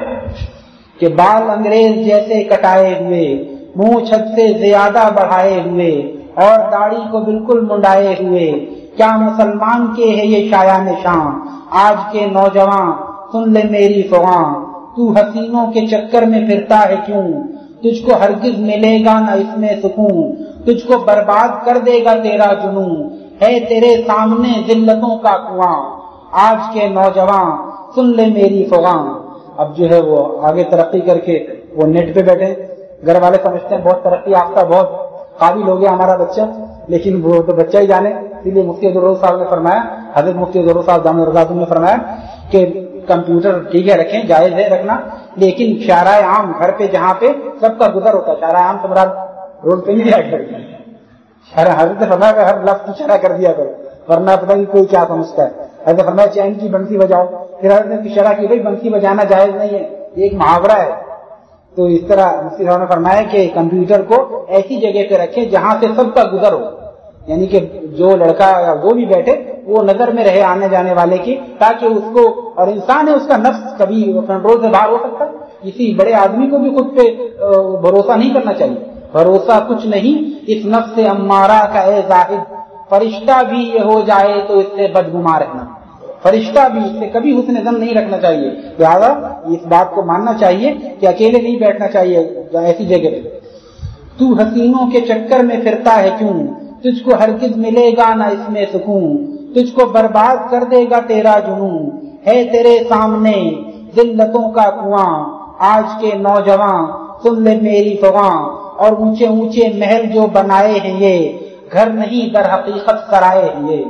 کہ بال انگریز جیسے کٹائے ہوئے منہ چھت سے زیادہ بڑھائے ہوئے اور داڑھی کو بالکل منڈائے ہوئے۔ کیا مسلمان کے ہے یہ شایا نشان؟ آج کے نوجوان، سن لے میری فغاں تو حسینوں کے چکر میں پھرتا ہے کیوں؟ تجھ کو ہرگز ملے گا نہ اس میں سکون۔ تجھ کو برباد کر دے گا تیرا جنون۔ ہے تیرے سامنے ذلتوں کا کنواں۔ آج کے نوجوان سن لے میری فغاں اب جو ہے وہ آگے ترقی کر کے وہ نیٹ پہ بیٹھے۔ گھر والے سمجھتے ہیں بہت ترقی یافتہ، بہت قابل ہو گیا ہمارا بچہ۔ لیکن وہ تو بچہ ہی جانے۔ اسی لیے مفتی ضرور صاحب نے فرمایا، حضرت مفتی ضرور صاحب جامع رضا نے فرمایا کہ کمپیوٹر ٹھیک ہے، رکھیں، جائز ہے رکھنا۔ لیکن شارع عام گھر پہ، جہاں پہ سب کا گزر ہوتا ہے۔ شارع عام تو روڈ پہ نہیں دیا کرتے شارع حضرت نے فرمایا کہ ہر لفظ شرح کر دیا کرو، ورنہ پتہ نہیں کوئی کیا سمجھتا ہے۔ حضرت فرمایا چین کی بنسی بجاؤ۔ پھر حضرت نے شرح کی، بھائی بنسی بجانا جائز نہیں ہے، یہ ایک محاورہ ہے۔ تو اس طرح مفتی صاحب نے فرمایا کہ کمپیوٹر کو ایسی جگہ پہ رکھیں جہاں سے سب کا گزر ہو۔ یعنی کہ جو لڑکا یا جو بھی بیٹھے، وہ نظر میں رہے آنے جانے والے کی، تاکہ اس کو اور انسان ہے، اس کا نفس کبھی کنٹرول سے باہر ہو سکتا کسی بڑے آدمی کو بھی خود پہ بھروسہ نہیں کرنا چاہیے۔ بھروسہ کچھ نہیں، اس نفس سے امارا کا اے زاہد۔ فرشتہ بھی یہ ہو جائے تو اس سے بدگما رہنا۔ فرشتہ بھی اس سے کبھی حسن زن نہیں رکھنا چاہیے۔ لہٰذا اس بات کو ماننا چاہیے کہ اکیلے نہیں بیٹھنا چاہیے ایسی جگہ پہ۔ تو حسینوں کے چکر میں پھرتا ہے کیوں؟ تجھ کو ہرگز ملے گا نہ اس میں سکون۔ تجھ کو برباد کر دے گا تیرا جنون۔ ہے تیرے سامنے ذلتوں کا کنواں۔ آج کے نوجوان سن لے میری فواں اور اونچے اونچے محل جو بنائے ہیں یہ۔ گھر نہیں در حقیقت کرائے ہیں یہ۔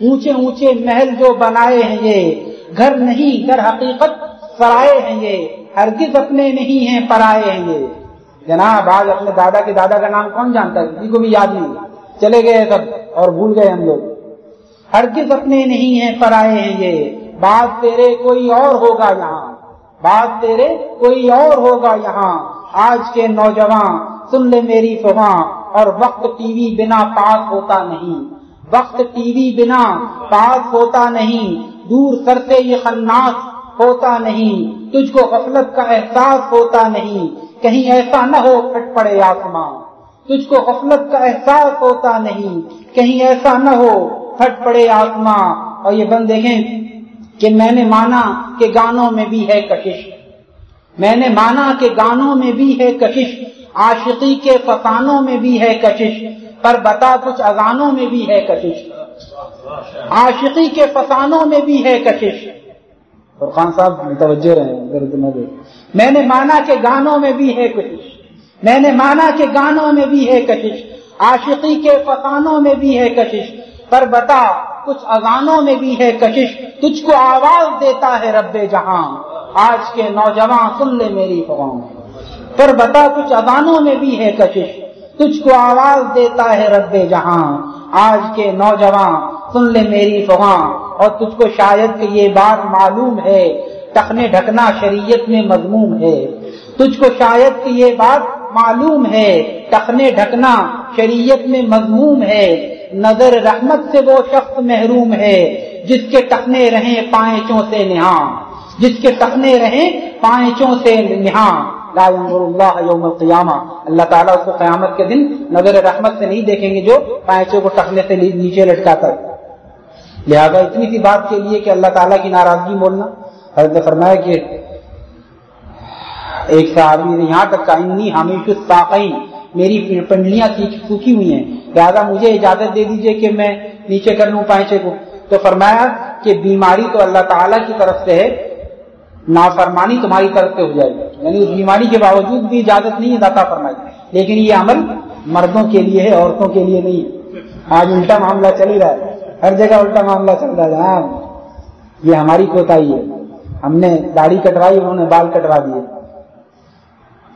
اونچے اونچے محل جو بنائے ہیں یہ۔ گھر نہیں در حقیقت سرائے ہیں یہ۔ ہرگز اپنے نہیں ہیں، پرائے ہیں یہ۔ جناب، آج اپنے دادا کے دادا کا نام کون جانتا ہے؟ کسی کو بھی یاد نہیں۔ چلے گئے سب اور بھول گئے ہم لوگ۔ ہرگز اپنے نہیں ہیں، پرائے ہیں یہ۔ بات تیرے کوئی اور ہوگا یہاں۔ بات تیرے کوئی اور ہوگا یہاں۔ آج کے نوجوان، سن لے میری فواں اور وقت ٹی وی بنا پاس ہوتا نہیں۔ وقت ٹی وی بنا پاس ہوتا نہیں۔ دور سر سے یہ خناس ہوتا نہیں۔ تجھ کو غفلت کا احساس ہوتا نہیں۔ کہیں ایسا نہ ہو پھٹ پڑے آسمان۔ تجھ کو غفلت کا احساس ہوتا نہیں۔ کہیں ایسا نہ ہو پھٹ پڑے آسماں اور یہ بند دیکھیں کہ میں نے مانا کہ گانوں میں بھی ہے کشش۔ میں نے مانا کہ گانوں میں بھی ہے کشش۔ عاشقی کے فسانوں میں بھی ہے کشش پر بتا کچھ اذانوں میں بھی ہے کشش۔ عاشقی کے فسانوں میں بھی ہے کشش۔ اور خان صاحب متوجہ رہے میں نے مانا کہ گانوں میں بھی ہے کشش۔ میں نے مانا کہ گانوں میں بھی ہے کشش۔ عاشقی کے فسانوں میں بھی ہے کشش۔ پر بتا کچھ اذانوں میں بھی ہے کشش۔ تجھ کو آواز دیتا ہے رب جہاں۔ آج کے نوجوان سن لے میری فواؤں پر بتا کچھ اذانوں میں بھی ہے کشش، تجھ کو آواز دیتا ہے رب جہاں۔ آج کے نوجوان، سن لے میری فواں اور تجھ کو شاید کہ یہ بات معلوم ہے ٹکنے ڈھکنا شریعت میں مضمون ہے۔ تجھ کو شاید کہ یہ بات معلوم ہے ٹکنے ڈھکنا شریعت میں مضموم ہے۔ نظر رحمت سے وہ شخص محروم ہے، جس کے ٹکنے رہیں پائچوں سے نہاں۔ جس کے ٹکنے رہیں پائچوں سے نہاں۔ لا ينظر اللہ یوم القیامہ اللہ تعالیٰ اس کو قیامت کے دن نظر رحمت سے نہیں دیکھیں گے جو پائچوں کو ٹکنے سے نیچے لٹکاتا ہے۔ لہذا اتنی سی بات کے لیے کہ اللہ تعالیٰ کی ناراضگی بولنا حضرت فرمایا کہ ایک صحابی نے یہاں تک کہا، انی ہمیش الساقین، میری پنڈلیاں سوکھی ہوئی ہیں۔ لہٰذا مجھے اجازت دے دیجیے کہ میں نیچے کر لوں پائچے کو۔ تو فرمایا کہ بیماری تو اللہ تعالیٰ کی طرف سے ہے۔ نافرمانی تمہاری طرف سے ہو جائے گی۔ یعنی اس بیماری کے باوجود بھی اجازت نہیں ہے داتا فرمائی۔ لیکن یہ عمل مردوں کے لیے ہے، عورتوں کے لیے نہیں آج الٹا معاملہ چل ہی رہا ہے۔ ہر جگہ الٹا معاملہ چل رہا ہے۔ جناب یہ ہماری کوتا ہی ہے۔ ہم نے داڑھی کٹوائی، انہوں نے بال کٹوا دیے۔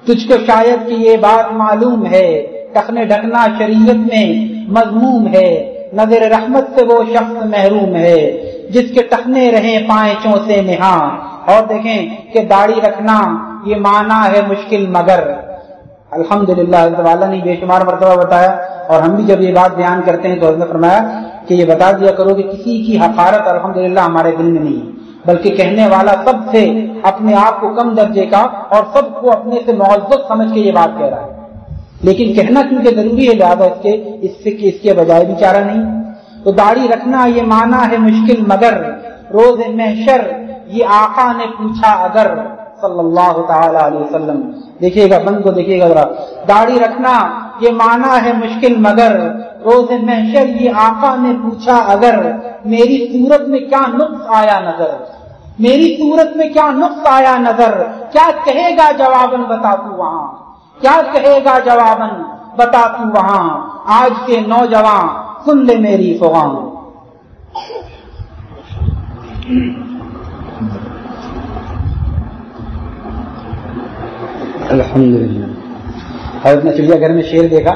تجھ کو شاید کہ یہ بات معلوم ہے۔ ٹکنے ڈھکنا شریعت میں مضموم ہے۔ نظر رحمت سے وہ شخص محروم ہے۔ جس کے ٹکنے رہے پائیں چوسے میں ہاں۔ اور دیکھیں کہ داڑھی رکھنا یہ مانا ہے مشکل مگر۔ الحمد للہ والا نے بے شمار مرتبہ بتایا اور ہم بھی جب یہ بات بیان کرتے ہیں تو حضرت فرمایا کہ یہ بتا دیا کرو کہ کسی کی حقارت الحمد للہ ہمارے دل میں نہیں، بلکہ کہنے والا سب سے اپنے آپ کو کم درجے کا اور سب کو اپنے سے معذت سمجھ کے یہ بات کہہ رہا ہے۔ لیکن کہنا کیونکہ ضروری ہے لہٰذا اس کے، اس سے کہ اس کے بجائے بھی چارہ نہیں۔ تو داڑھی رکھنا یہ مانا ہے مشکل مگر۔ روز محشر یہ آقا نے پوچھا اگر صلی اللہ تعالی علیہ وسلم، دیکھیے گا، بند کو دیکھیے گا ذرا۔ داڑھی رکھنا، یہ مانا ہے مشکل، مگر روز محشر یہ آقا نے پوچھا اگر میری صورت میں کیا نقص آیا نظر؟ میری صورت میں کیا نقص آیا نظر؟ کیا کہے گا جواباً بتا تو وہاں؟ کیا کہے گا جواباً بتا تو وہاں؟ آج کے نوجوان، سن لے میری فغان۔ الحمد للہ حضرت نے چڑیا گھر میں شیر دیکھا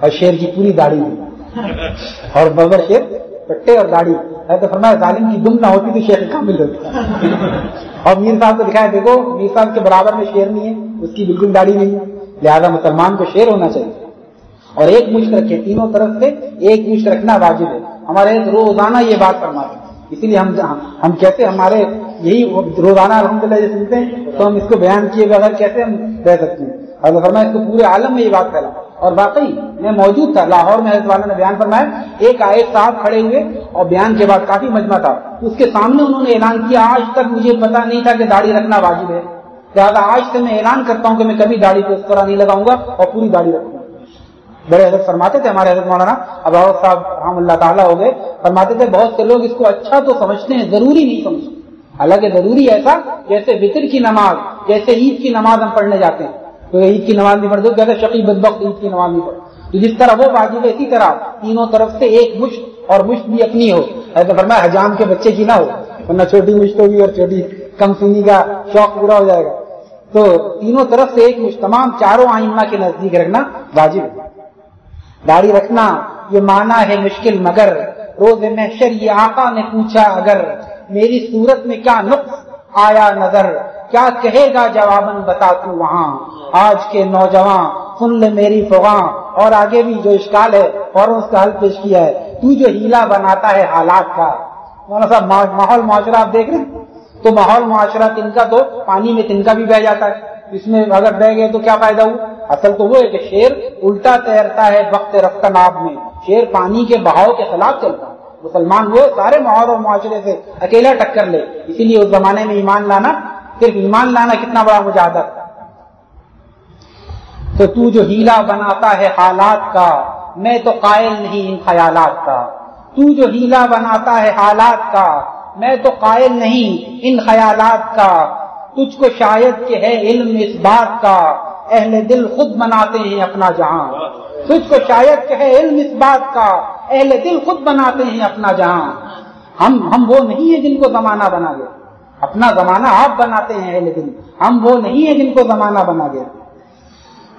اور شیر کی پوری داڑھی اور بغیر شیر، پٹے اور داڑھی۔ تو فرمایا ظالم کی دم نہ ہوتی تو شیر کامل ہوتی۔ اور میر صاحب کو دکھایا، دیکھو، میر صاحب کے برابر میں شیر نہیں ہے، اس کی بالکل داڑھی نہیں ہے۔ لہذا مسلمان کو شیر ہونا چاہیے۔ اور ایک مشت رکھے، تینوں طرف سے ایک مشت رکھنا واجب ہے۔ ہمارے روزانہ یہ بات فرماتے اسی لیے ہم ہم کہتے ہمارے یہی روزانہ الحمد للہ سنتے ہیں، تو ہم اس کو بیان کیے بغیر کیسے ہم رہ سکتے ہیں۔ اور فرمایا اس کو پورے عالم میں یہ بات پھیلا۔ اور واقعی میں موجود تھا، لاہور میں حضرت والا نے بیان فرمایا، ایک آئے صاحب کھڑے ہوئے اور بیان کے بعد کافی مجمع تھا۔ اس کے سامنے انہوں نے اعلان کیا، آج تک مجھے پتا نہیں تھا کہ داڑھی رکھنا واجب ہے۔ لہٰذا آج سے میں اعلان کرتا ہوں کہ میں کبھی داڑھی کو اس طرح نہیں لگاؤں گا اور پوری داڑھی رکھوں گا۔ بڑے حضرت فرماتے تھے ہمارے حضرت مولانا اب صاحب رحم اللہ تعالیٰ ہو گئے، فرماتے تھے، بہت سے لوگ اس کو اچھا تو سمجھتے ہیں، ضروری نہیں سمجھتے۔ حالانکہ ضروری ایسا جیسے وطر کی نماز، جیسے عید کی نماز ہم پڑھنے جاتے ہیں۔ تو عید کی نماز نہیں پڑھتے کہتے شقی بدبخت عید کی نماز نہیں پڑھتے۔ تو جس طرح وہ واجب ہے، اسی طرح تینوں طرف سے ایک مشت اور مشت بھی اپنی ہو۔ ایسا فرمایا، حجام کے بچے کی نہ ہو، ورنہ چھوٹی مشت ہوگی اور چھوٹی کم سینی کا شوق پورا ہو جائے گا۔ تو تینوں طرف سے ایک مشت، تمام چاروں آئمہ کے نزدیک رکھنا واجب ہے۔ داڑھی رکھنا یہ مانا ہے مشکل، مگر روز محشر یہ آقا نے پوچھا، اگر میری صورت میں کیا نقص آیا نظر؟ کیا کہے گا جواباً بتا تو وہاں؟ آج کے نوجوان، سن لے میری فغاں، اور آگے بھی جو اشکال ہے اور اس کا حل پیش کیا ہے۔ تو جو ہیلا بناتا ہے حالات کا۔ مولانا صاحب ماحول معاشرہ آپ دیکھ رہے تو ماحول معاشرہ تنکا تو پانی میں تنکا بھی بہ جاتا ہے۔ اس میں اگر بہ گئے تو کیا فائدہ ہوا؟ اصل تو وہ ہے کہ شیر الٹا تیرتا ہے وقت رفتہ ناب میں۔ شیر پانی کے بہاؤ کے خلاف چلتا ہے۔ مسلمان وہ سارے ماحول اور معاشرے سے اکیلا ٹکر لے۔ اسی لیے اس زمانے میں ایمان لانا، صرف ایمان لانا کتنا بڑا مجاہدہ تو تو جو ہیلا بناتا ہے حالات کا، میں تو قائل نہیں ان خیالات کا۔ تو جو ہیلا بناتا ہے حالات کا، میں تو قائل نہیں ان خیالات کا۔ تجھ کو شاید کہ ہے علم اس بات کا، اہل دل خود بناتے ہیں اپنا جہاں تجھ کو شاید کہ ہے علم اس بات کا اہل دل خود بناتے ہیں اپنا جہاں۔ ہم ہم وہ نہیں ہیں جن کو زمانہ بنا گیا۔ اپنا زمانہ آپ بناتے ہیں اہل دل۔ ہم وہ نہیں ہیں جن کو زمانہ بنا گیا۔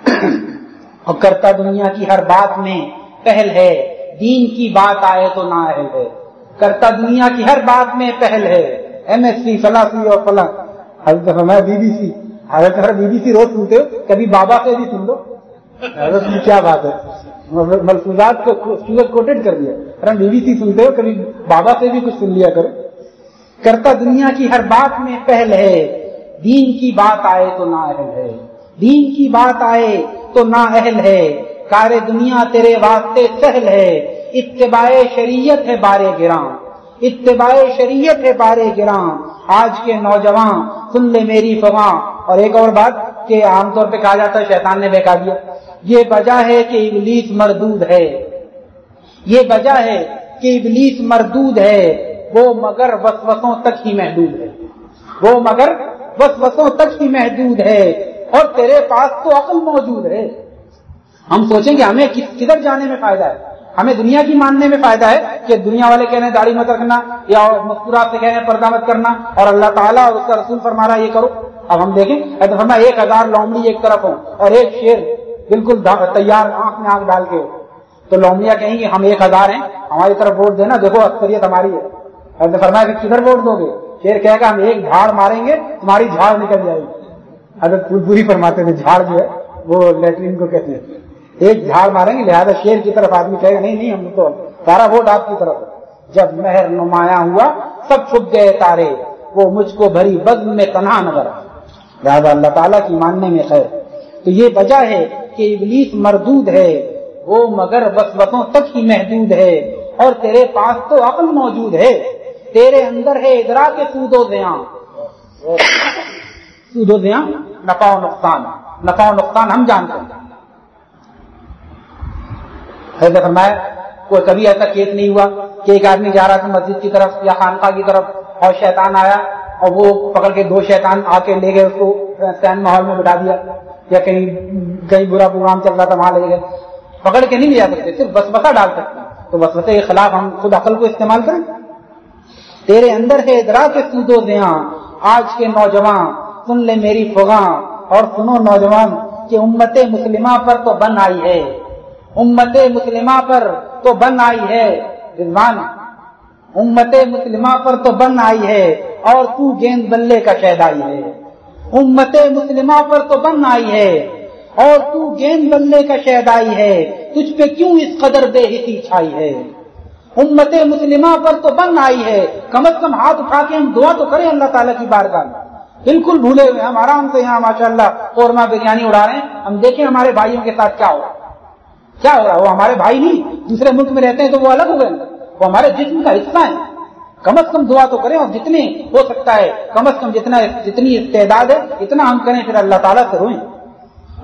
اور کرتا دنیا کی ہر بات میں پہل ہے۔ دین کی بات آئے تو نہ اہل ہے۔ کرتا دنیا کی ہر بات میں پہل ہے۔ ایم ایس سی فلاں اور فلاں۔ حضرت میں بی بی سی۔ حضرت بی بی سی روز سنتے ہو؟ کبھی بابا سے بھی سن لو۔ حضرت کیا بات ہے؟ ملفوظات کو سورج کوٹیڈ کر دیا۔ بی بی سی سنتے ہو، کبھی بابا سے بھی کچھ سن لیا کرو۔ کرتا دنیا کی ہر بات میں پہل ہے۔ دین کی بات آئے تو نہ اہل ہے۔ دین کی بات آئے تو نہ اہل ہے۔ کار دنیا تیرے واسطے سہل ہے۔ اتباع شریعت ہے بارے گراں اتباع شریعت ہے بارے گراں آج کے نوجوان، سن لے میری فواں اور ایک اور بات کہ عام طور پہ کہا جاتا ہے، شیطان نے بہکا دیا۔ یہ وجہ ہے کہ ابلیس مردود ہے۔ یہ وجہ ہے کہ ابلیس مردود ہے۔ وہ مگر وسوسوں تک ہی محدود ہے۔ وہ مگر وسوسوں تک ہی محدود ہے۔ اور تیرے پاس تو عقل موجود ہے۔ ہم سوچیں گے، ہمیں کدھر جانے میں فائدہ ہے؟ ہمیں دنیا کی ماننے میں فائدہ ہے کہ دنیا والے کہنے داڑھی مت رکھنا، یا مسکرات سے کہنے پردہ مت کرنا، اور اللہ تعالیٰ اور اس کا رسول فرما رہا یہ کرو۔ اب ہم دیکھیں تو ایک ہزار لومڑی ایک طرف ہو اور ایک شیر بالکل تیار آنکھ میں آنکھ ڈال کے۔ ہو تو لومڑیاں کہیں گے ہم ایک ہزار ہیں، ہماری طرف ووٹ دینا، دیکھو اکثریت ہماری ہے۔ فرمایا کہ کدھر ووٹ دو گے؟ شیر کہے گا، ہم ایک جھاڑ ماریں گے، تمہاری جھاڑ نکل جائے گی۔ اگر پوری فرماتے تھے جھاڑ جو ہے، وہ لیٹرین کو کہتے ہیں۔ ایک جھاڑ ماریں گے، لہٰذا شیر کی طرف آدمی کہے گا، نہیں نہیں، ہم تو سارا ووٹ آپ کی طرف جب مہر نمایاں ہوا، سب چھپ گئے تارے، وہ مجھ کو بھری بزم میں تنہا نظر لہٰذا اللہ تعالیٰ کی ماننے میں خیر۔ تو یہ وجہ ہے کہ ابلیس مردود ہے، وہ مگر بس بسوں تک ہی محدود ہے۔ اور تیرے پاس تو عقل موجود ہے، تیرے اندر ہے ادرا کے سود و زیاں سود و زیاں نفا و نقصان نفا و نقصان ہم جانتے ہیں۔ حضرت فرمایا، کوئی کبھی ایسا کیس نہیں ہوا کہ ایک آدمی جا رہا تھا مسجد کی طرف یا خانقاہ کی طرف اور شیطان آیا اور وہ پکڑ کے دو شیطان آ کے لے گئے اس کو، سین ماحول میں بٹھا دیا، یا کہیں کہیں برا پروگرام چل رہا تھا، وہاں لے گئے۔ پکڑ کے نہیں لے جا سکتے صرف بس بسا ڈال سکتے تو بس بسے کے خلاف ہم خود عقل کو استعمال کریں۔ تیرے اندر ہے ادرا کے سود آج کے نوجوان، سن لے میری فغاں۔ اور سنو نوجوان کہ امت مسلمہ پر تو بن آئی ہے۔ امت مسلمہ پر تو بن آئی ہے۔ رضوان امت مسلمہ پر تو بن آئی ہے اور تو گیند بلے کا شہد آئی ہے۔ امت مسلمہ پر تو بن آئی ہے اور تو گیند بلے کا شہد آئی ہے۔ تجھ پہ کیوں اس قدر بے حسی چھائی ہے؟ امت مسلمہ پر تو بن آئی ہے۔ کم از کم ہاتھ اٹھا کے ہم دعا تو کریں اللہ تعالیٰ کی بارگاہ میں۔ بالکل بھولے ہوئے ہم آرام سے یہاں ماشاء اللہ قورمہ بریانی اڑا رہے ہیں۔ ہم دیکھیں ہمارے بھائیوں کے ساتھ کیا ہو رہا کیا ہو رہا ہے؟ وہ ہمارے بھائی نہیں، دوسرے ملک میں رہتے ہیں تو وہ الگ ہو گئے۔ وہ ہمارے جسم کا حصہ ہے کم از کم دعا تو کریں اور جتنے ہو سکتا ہے، کم از کم جتنا جتنی تعداد ہے، اتنا ہم کریں، پھر اللہ تعالیٰ سے روئیں۔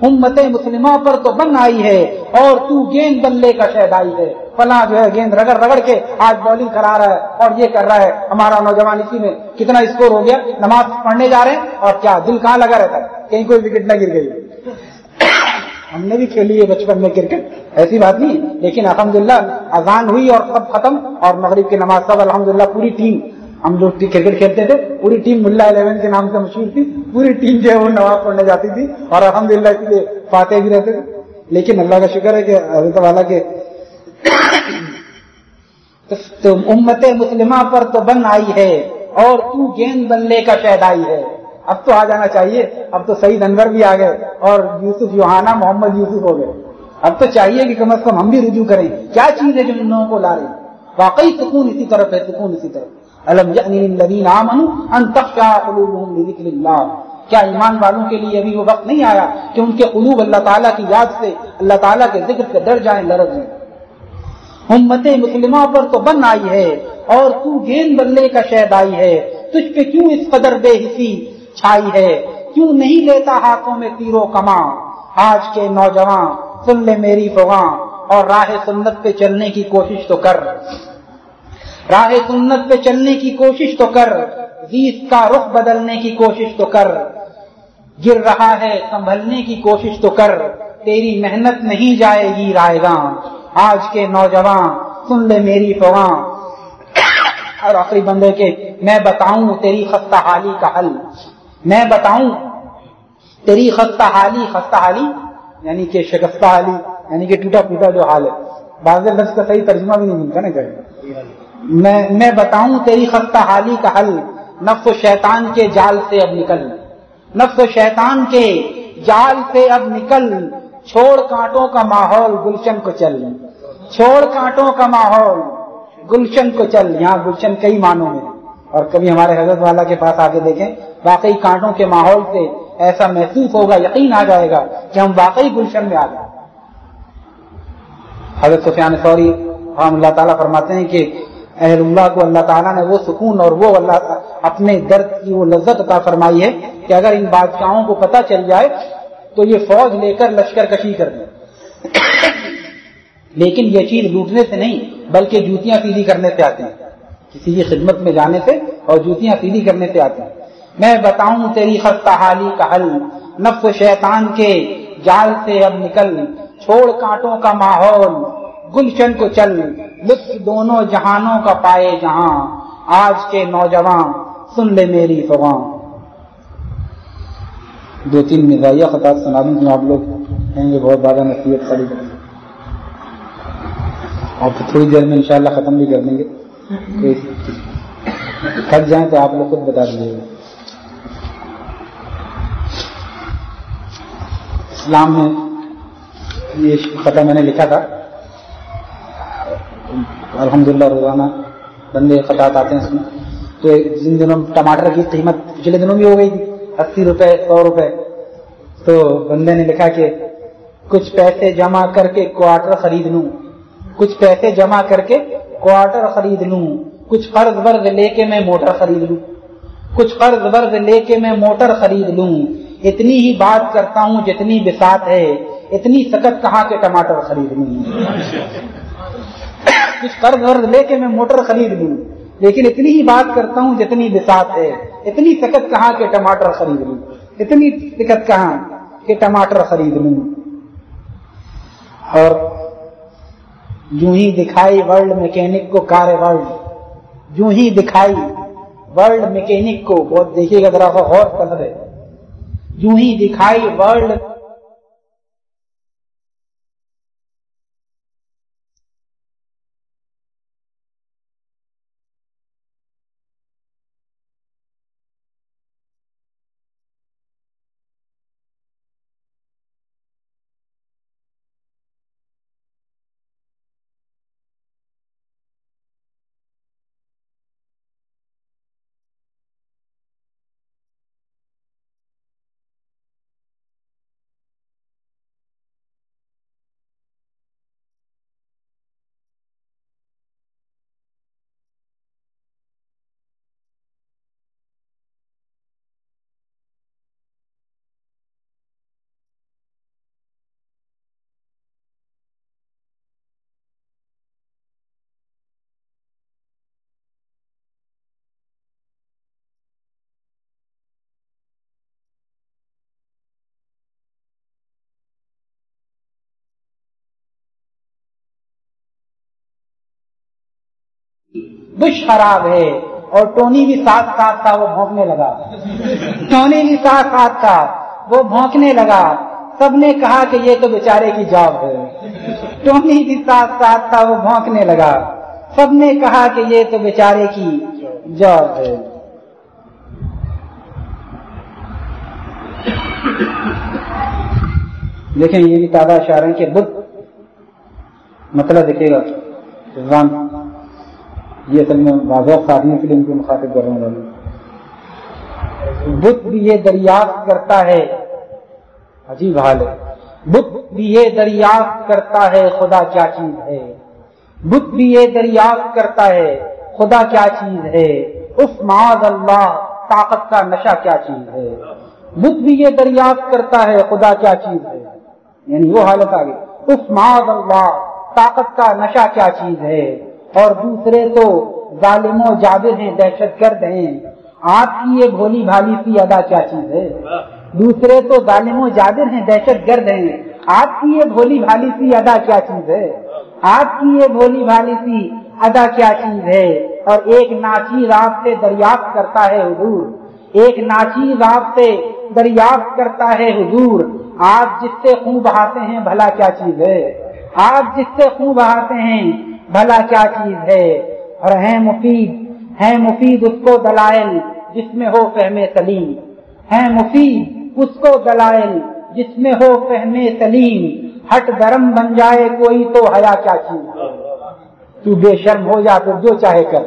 امت مسلمہ پر تو بن آئی ہے اور تو گیند بلے کا شہد آئی ہے۔ فلاں جو ہے، گیند رگڑ رگڑ کے آج بالنگ کرا رہا ہے اور یہ کر رہا ہے۔ ہمارا نوجوان اسی میں کتنا اسکور ہو گیا؟ نماز پڑھنے جا رہے ہیں اور کیا دل کہاں لگا رہتا ہے؟ کہیں کوئی وکٹ نہ گر گئی۔ ہم نے بھی کھیلی ہے بچپن میں کرکٹ، ایسی بات نہیں، لیکن الحمدللہ اذان ہوئی اور سب ختم اور مغرب کی نماز سب الحمدللہ پوری ٹیم، ہم لوگ کرکٹ کھیلتے تھے، پوری ٹیم ملا الیون کے نام سے مشہور تھی، پوری ٹیم جو ہے وہ نماز پڑھنے جاتی تھی اور الحمد للہ اس لیے فاتح بھی رہتے تھے۔ لیکن اللہ کا شکر ہے کہ حضرت والا کے تو امت مسلمہ پر تو بن آئی ہے اور تو گیند بننے کا شہد آئی ہے۔ اب تو آ جانا چاہیے۔ اب تو سعید انور بھی آ گئے اور یوسف یوہانا محمد، یوسف ہو گئے۔ اب تو چاہیے کہ کم از کم ہم بھی رجوع کریں۔ کیا چیز ہے جو ان لوگوں کو لا رہے واقعی سکون اسی طرف ہے سکون اسی طرف۔ الم اللہ۔ کیا ایمان والوں کے لیے ابھی وہ وقت نہیں آیا کہ ان کے قلوب اللہ تعالیٰ کی یاد سے اللہ تعالیٰ کے ذکر سے ڈر جائیں، لرز جائیں؟ امت مسلمہ پر تو بن آئی ہے اور تو گیند بننے کا شہد آئی ہے۔ تجھ پہ کیوں اس قدر بے حسی؟ چھائی ہے۔ کیوں نہیں لیتا ہاتھوں میں تیرو کما؟ آج کے نوجوان، سن لے میری فغاں، اور راہ سنت پہ چلنے کی کوشش تو کر۔ راہ سنت پہ چلنے کی کوشش تو کر۔ ریس کا رخ بدلنے کی کوشش تو کر۔ گر رہا ہے، سنبھلنے کی کوشش تو کر۔ تیری محنت نہیں جائے گی رائے گاں۔ آج کے نوجوان، سن لے میری فغاں۔ اور آخری بندے کے، میں بتاؤں تیری خستہ حالی کا حل۔ میں بتاؤں، تیری خستہ حالی خستہ حالی یعنی کہ شکستہ حالی یعنی کہ ٹوٹا پھوٹا جو حال ہے۔ بعض لفظ کا صحیح ترجمہ بھی نہیں ملتا نا کہ میں میں بتاؤں تیری خستہ حالی کا حل، نفس و شیطان کے جال سے اب نکل۔ نفس و شیطان کے جال سے اب نکل۔ چھوڑ کانٹوں کا ماحول، گلشن کو چل۔ چھوڑ کانٹوں کا ماحول، گلشن کو چل۔ یہاں گلشن کئی معنوں میں اور کبھی ہمارے حضرت والا کے پاس آگے دیکھیں، واقعی کانٹوں کے ماحول سے ایسا محسوس ہوگا، یقین آ جائے گا کہ ہم واقعی گلشن میں آ گئے۔ حضرت سفیان سوری ہم اللہ تعالیٰ فرماتے ہیں کہ اہل اللہ کو اللہ تعالیٰ نے وہ سکون اور وہ اللہ اپنے درد کی وہ لذت عطا فرمائی ہے کہ کہ اگر ان بادشاہوں کو پتہ چل جائے تو یہ فوج لے کر لشکر کشی کر دیں لیکن یہ چیز لوٹنے سے نہیں، بلکہ جوتیاں سیدھی کرنے سے آتے ہیں۔ کسی کی خدمت میں جانے سے اور جوتیاں سیدھی کرنے سے آتے ہیں۔ میں بتاؤں تیری خستہ حالی کا حل۔ نفس شیطان کے جال سے اب نکل۔ چھوڑ کانٹوں کا ماحول، گلشن کو چل۔ لطف دونوں جہانوں کا پائے جہاں۔ آج کے نوجوان، سن لے میری فوان دو تین مزاحیہ خطاب سنا دوں آپ لوگ۔ کہیں گے بہت زیادہ نصیحت کری اور تھوڑی دیر میں انشاءاللہ ختم بھی کر دیں گے۔ تھک جائیں تو آپ لوگ خود بتا دیجیے گا۔ اسلام میں یہ خطا میں نے لکھا تھا۔ الحمد للہ روزانہ بندے خطات آتے ہیں اس میں۔ تو جن دنوں ٹماٹر کی قیمت پچھلے دنوں بھی ہو گئی تھی، اسی روپے، سو روپے۔ تو بندے نے لکھا کہ کچھ پیسے جمع کر کے کوارٹر خرید لوں کچھ پیسے جمع کر کے کوارٹر خرید لوں، کچھ قرض ورض لے کے میں موٹر خرید لوں، کچھ قرض ورض لے کے میں موٹر خرید لوں۔ اتنی ہی بات کرتا ہوں جتنی بسات ہے، اتنی سکت کہاں کے ٹماٹر خرید لوں؟ کچھ قرض ورض لے کے میں موٹر خرید لوں۔ لیکن اتنی ہی بات کرتا ہوں جتنی بسات ہے، اتنی سکت کہاں کے ٹماٹر خرید لوں؟ اتنی سکت کہاں کہ ٹماٹر خرید لوں؟ اور یوں ہی دکھائی ورلڈ میکینک کو کار ورلڈ یوں ہی دکھائی ورلڈ میکینک کو. بہت دیکھیے گا ذرا غور کر رہے. یوں ہی دکھائی ورلڈ بش خراب ہے اور ٹونی بھی ساتھ ساتھ تھا، وہ بھونکنے لگا۔ ٹونی بھی ساتھ ساتھ تھا، وہ بھونکنے لگا۔ سب نے کہا کہ یہ تو بیچارے کی جاب ہے۔ ٹونی بھی ساتھ ساتھ تھا، وہ بھونکنے لگا۔ سب نے کہا کہ یہ تو بیچارے کی جاب ہے۔ دیکھیں، یہ بھی تازہ اشارہ ہے کہ بدھ مطلب دیکھے گا۔ یہ اصل میں واضح آدمی کے لیے ان کو مخاطب کر رہا ہوں۔ بدھ بھی یہ دریافت کرتا ہے۔ عجیب حال ہے۔ بدھ بھی یہ دریافت کرتا ہے، خدا کیا چیز ہے۔ بدھ بھی یہ دریافت کرتا ہے، خدا کیا چیز ہے۔ اس معاذ اللہ، طاقت کا نشہ کیا چیز ہے۔ بدھ بھی یہ دریافت کرتا ہے، خدا کیا چیز ہے۔ یعنی وہ حالت آ گئی اس معاذ اللہ، طاقت کا نشہ کیا چیز ہے۔ اور دوسرے تو ظالم و جابر ہیں، دہشت گرد ہیں۔ آپ کی یہ بھولی بھالی سی ادا کیا چیز ہے؟ دوسرے تو ظالم و جابر ہیں، دہشت گرد ہیں۔ آپ کی یہ بھولی بھالی سی ادا کیا چیز ہے؟ آپ کی یہ بھولی بھالی سی ادا کیا چیز ہے؟ اور ایک ناچی رات سے دریافت کرتا ہے حضور۔ ایک ناچی رات سے دریافت کرتا ہے حضور۔ آپ جس سے خون بہاتے ہیں، بھلا کیا چیز ہے؟ آپ جس سے خون بہاتے ہیں بھلا کیا چیز ہے اور ہے مفید ہے مفید اس کو دلائل جس میں ہو فہم سلیم۔ ہے مفید اس کو دلائل جس میں ہو فہم سلیم۔ ہٹ گرم بن جائے کوئی تو حیا کیا چیز۔ تو بے شرم ہو جا تو جو چاہے کر۔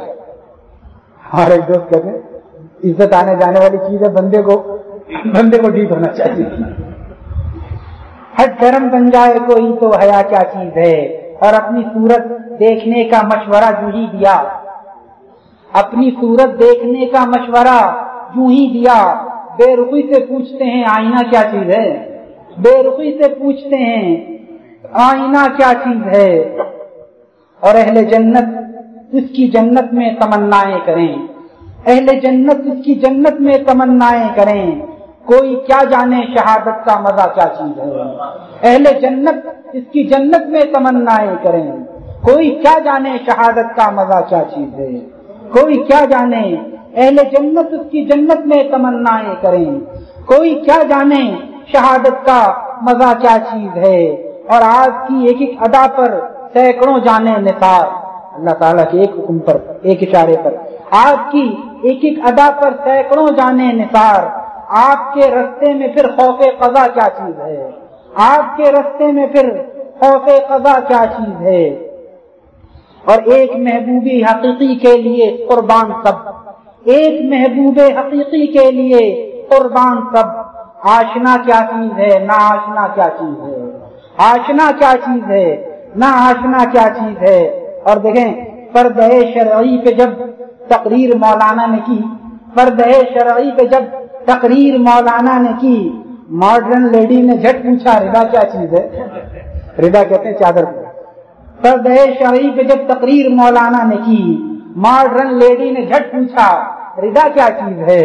ہمارے دوست کہتے ہیں، عزت آنے جانے والی چیز ہے، بندے کو بندے کو ٹھیک ہونا چاہیے۔ ہٹ گرم بن جائے کوئی تو حیا کیا چیز ہے۔ اور اپنی صورت دیکھنے کا مشورہ جو ہی دیا۔ اپنی صورت دیکھنے کا مشورہ جو ہی دیا۔ بے رخی سے پوچھتے ہیں، آئینہ کیا چیز ہے؟ بے رخی سے پوچھتے ہیں، آئینہ کیا چیز ہے؟ اور اہل جنت اس کی جنت میں تمنائیں کریں۔ اہل جنت اس کی جنت میں تمنائیں کریں۔ کوئی کیا جانے شہادت کا مزہ کیا چیز ہے؟ اہل جنت، اس کی جنت میں تمنائیں کریں۔ کوئی کیا جانے شہادت کا مزہ کیا چیز ہے؟ کوئی کیا جانے اہل جنت، اس کی جنت میں تمنائیں کریں۔ کوئی کیا جانے شہادت کا مزہ کیا چیز ہے؟ اور آج کی ایک ایک ادا پر سینکڑوں جانے نثار۔ اللہ تعالیٰ کے ایک حکم پر، ایک اشارے پر۔ آج کی ایک ایک ادا پر سینکڑوں جانے نثار۔ آپ کے رستے میں پھر خوف قضا کیا چیز ہے؟ آپ کے رستے میں پھر خوف قضا کیا چیز ہے؟ اور ایک محبوبی حقیقی کے لیے قربان سب۔ ایک محبوب حقیقی کے لیے قربان سب۔ آشنا کیا چیز ہے؟ نہ آشنا کیا چیز ہے۔ آشنا کیا چیز ہے؟ نہ آشنا کیا چیز ہے۔ اور دیکھیں پردہ شرعی پہ جب تقریر مولانا نے کی پردہ شرعی پہ جب تقریر مولانا نے کی ماڈرن لیڈی نے جھٹ پوچھا ردا کیا چیز ہے؟ ردا کہتے ہیں چادر کو پردہ شرعی پہ جب تقریر مولانا نے کی ماڈرن لیڈی نے جھٹ پوچھا ردا کیا چیز ہے؟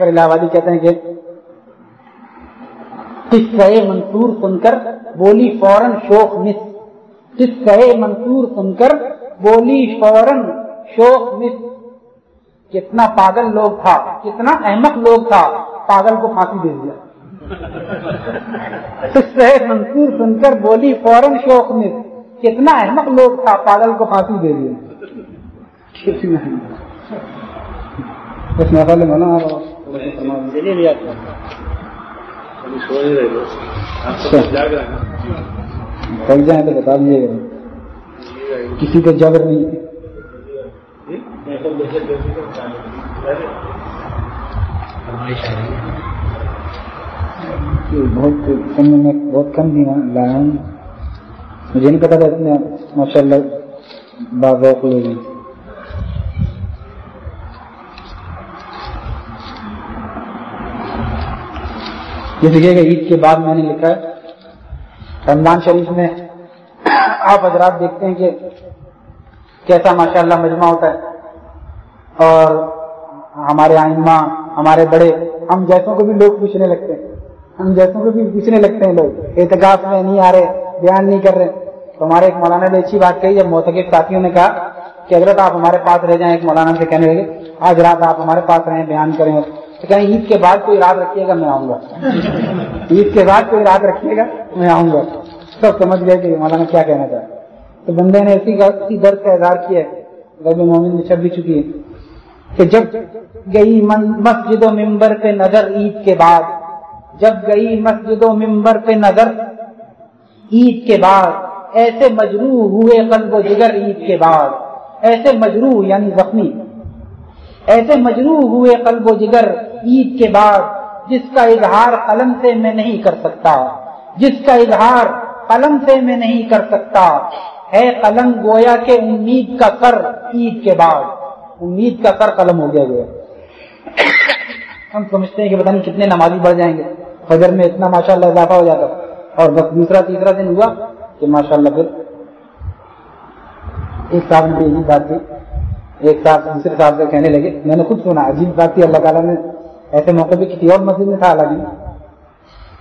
الہ آبادی کہتے ہیں کہ قصہ منصور سن کر بولی فوراً شوق مس۔ قصہ منصور سن کر بولی فوراً شوق مس۔ کتنا پاگل لوگ تھا کتنا احمد لوگ تھا پاگل کو پھانسی دے دیا۔ منصور سن کر بولی فوراً شوق مس کتنا احمد لوگ تھا پاگل کو پھانسی دے دیا۔ میں جائیں تو بتا دیجیے گا۔ کسی کا جبر نہیں بہت کم میں بہت کم دیا لایا ہوں مجھے نہیں پتا تھا اتنے ماشاء اللہ باغ ہو یہ دیکھیے گا عید کے بعد میں نے لکھا ہے، رمضان شریف میں آپ حضرات دیکھتے ہیں کہ کیسا ماشاء اللہ مجمع ہوتا ہے۔ اور ہمارے آئمہ ہمارے بڑے، ہم جیسوں کو بھی لوگ پوچھنے لگتے ہیں۔ ہم جیسوں کو بھی پوچھنے لگتے ہیں لوگ احتکاف میں نہیں آ رہے، بیان نہیں کر رہے۔ تو ہمارے ایک مولانا نے اچھی بات کہی، جب موتقب ساتھیوں نے کہا کہ حضرت آپ ہمارے پاس رہ جائیں، ایک مولانا سے کہنے لگے، آج رات آپ ہمارے پاس رہیں، بیان کریں۔ تو کہیں عید کے بعد کوئی رات رکھیے گا، میں آؤں گا۔ عید کے بعد کوئی رات رکھیے گا، میں آؤں گا۔ سب سمجھ گئے کہ مولانا کیا کہنا چاہتا تو بندے نے اسی اسی درد کا اظہار کیا ہے۔ غرب مومن میں چھپ بھی چکی ہے کہ جب گئی مسجد و ممبر پہ نظر عید کے بعد، جب گئی مسجد و ممبر پہ نظر عید کے بعد، ایسے مجروح ہوئے قلب و جگر عید کے بعد، ایسے مجروح یعنی زخمی، ایسے مجروح ہوئے قلب و جگر عید کے بعد، جس کا اظہار قلم سے میں نہیں کر سکتا، جس کا اظہار قلم سے میں نہیں کر سکتا ہے قلم، گویا کہ امید کا کر عید کے بعد۔ امید کا کر قلم ہو گیا گیا ہم سمجھتے ہیں کہ پتہ نہیں کتنے نمازی بڑھ جائیں گے۔ فجر میں اتنا ماشاء اللہ اضافہ ہو جاتا۔ اور بس دوسرا تیسرا دن ہوا کہ ماشاء اللہ پھر ایک صاحب نے یہی بات کی۔ ایک صاحب دوسرے صاحب سے کہنے لگے۔ میں نے خود سنا، عجیب بات کی اللہ تعالیٰ نے ایسے موقع پہ کسی اور مسجد میں تھا الگ جی۔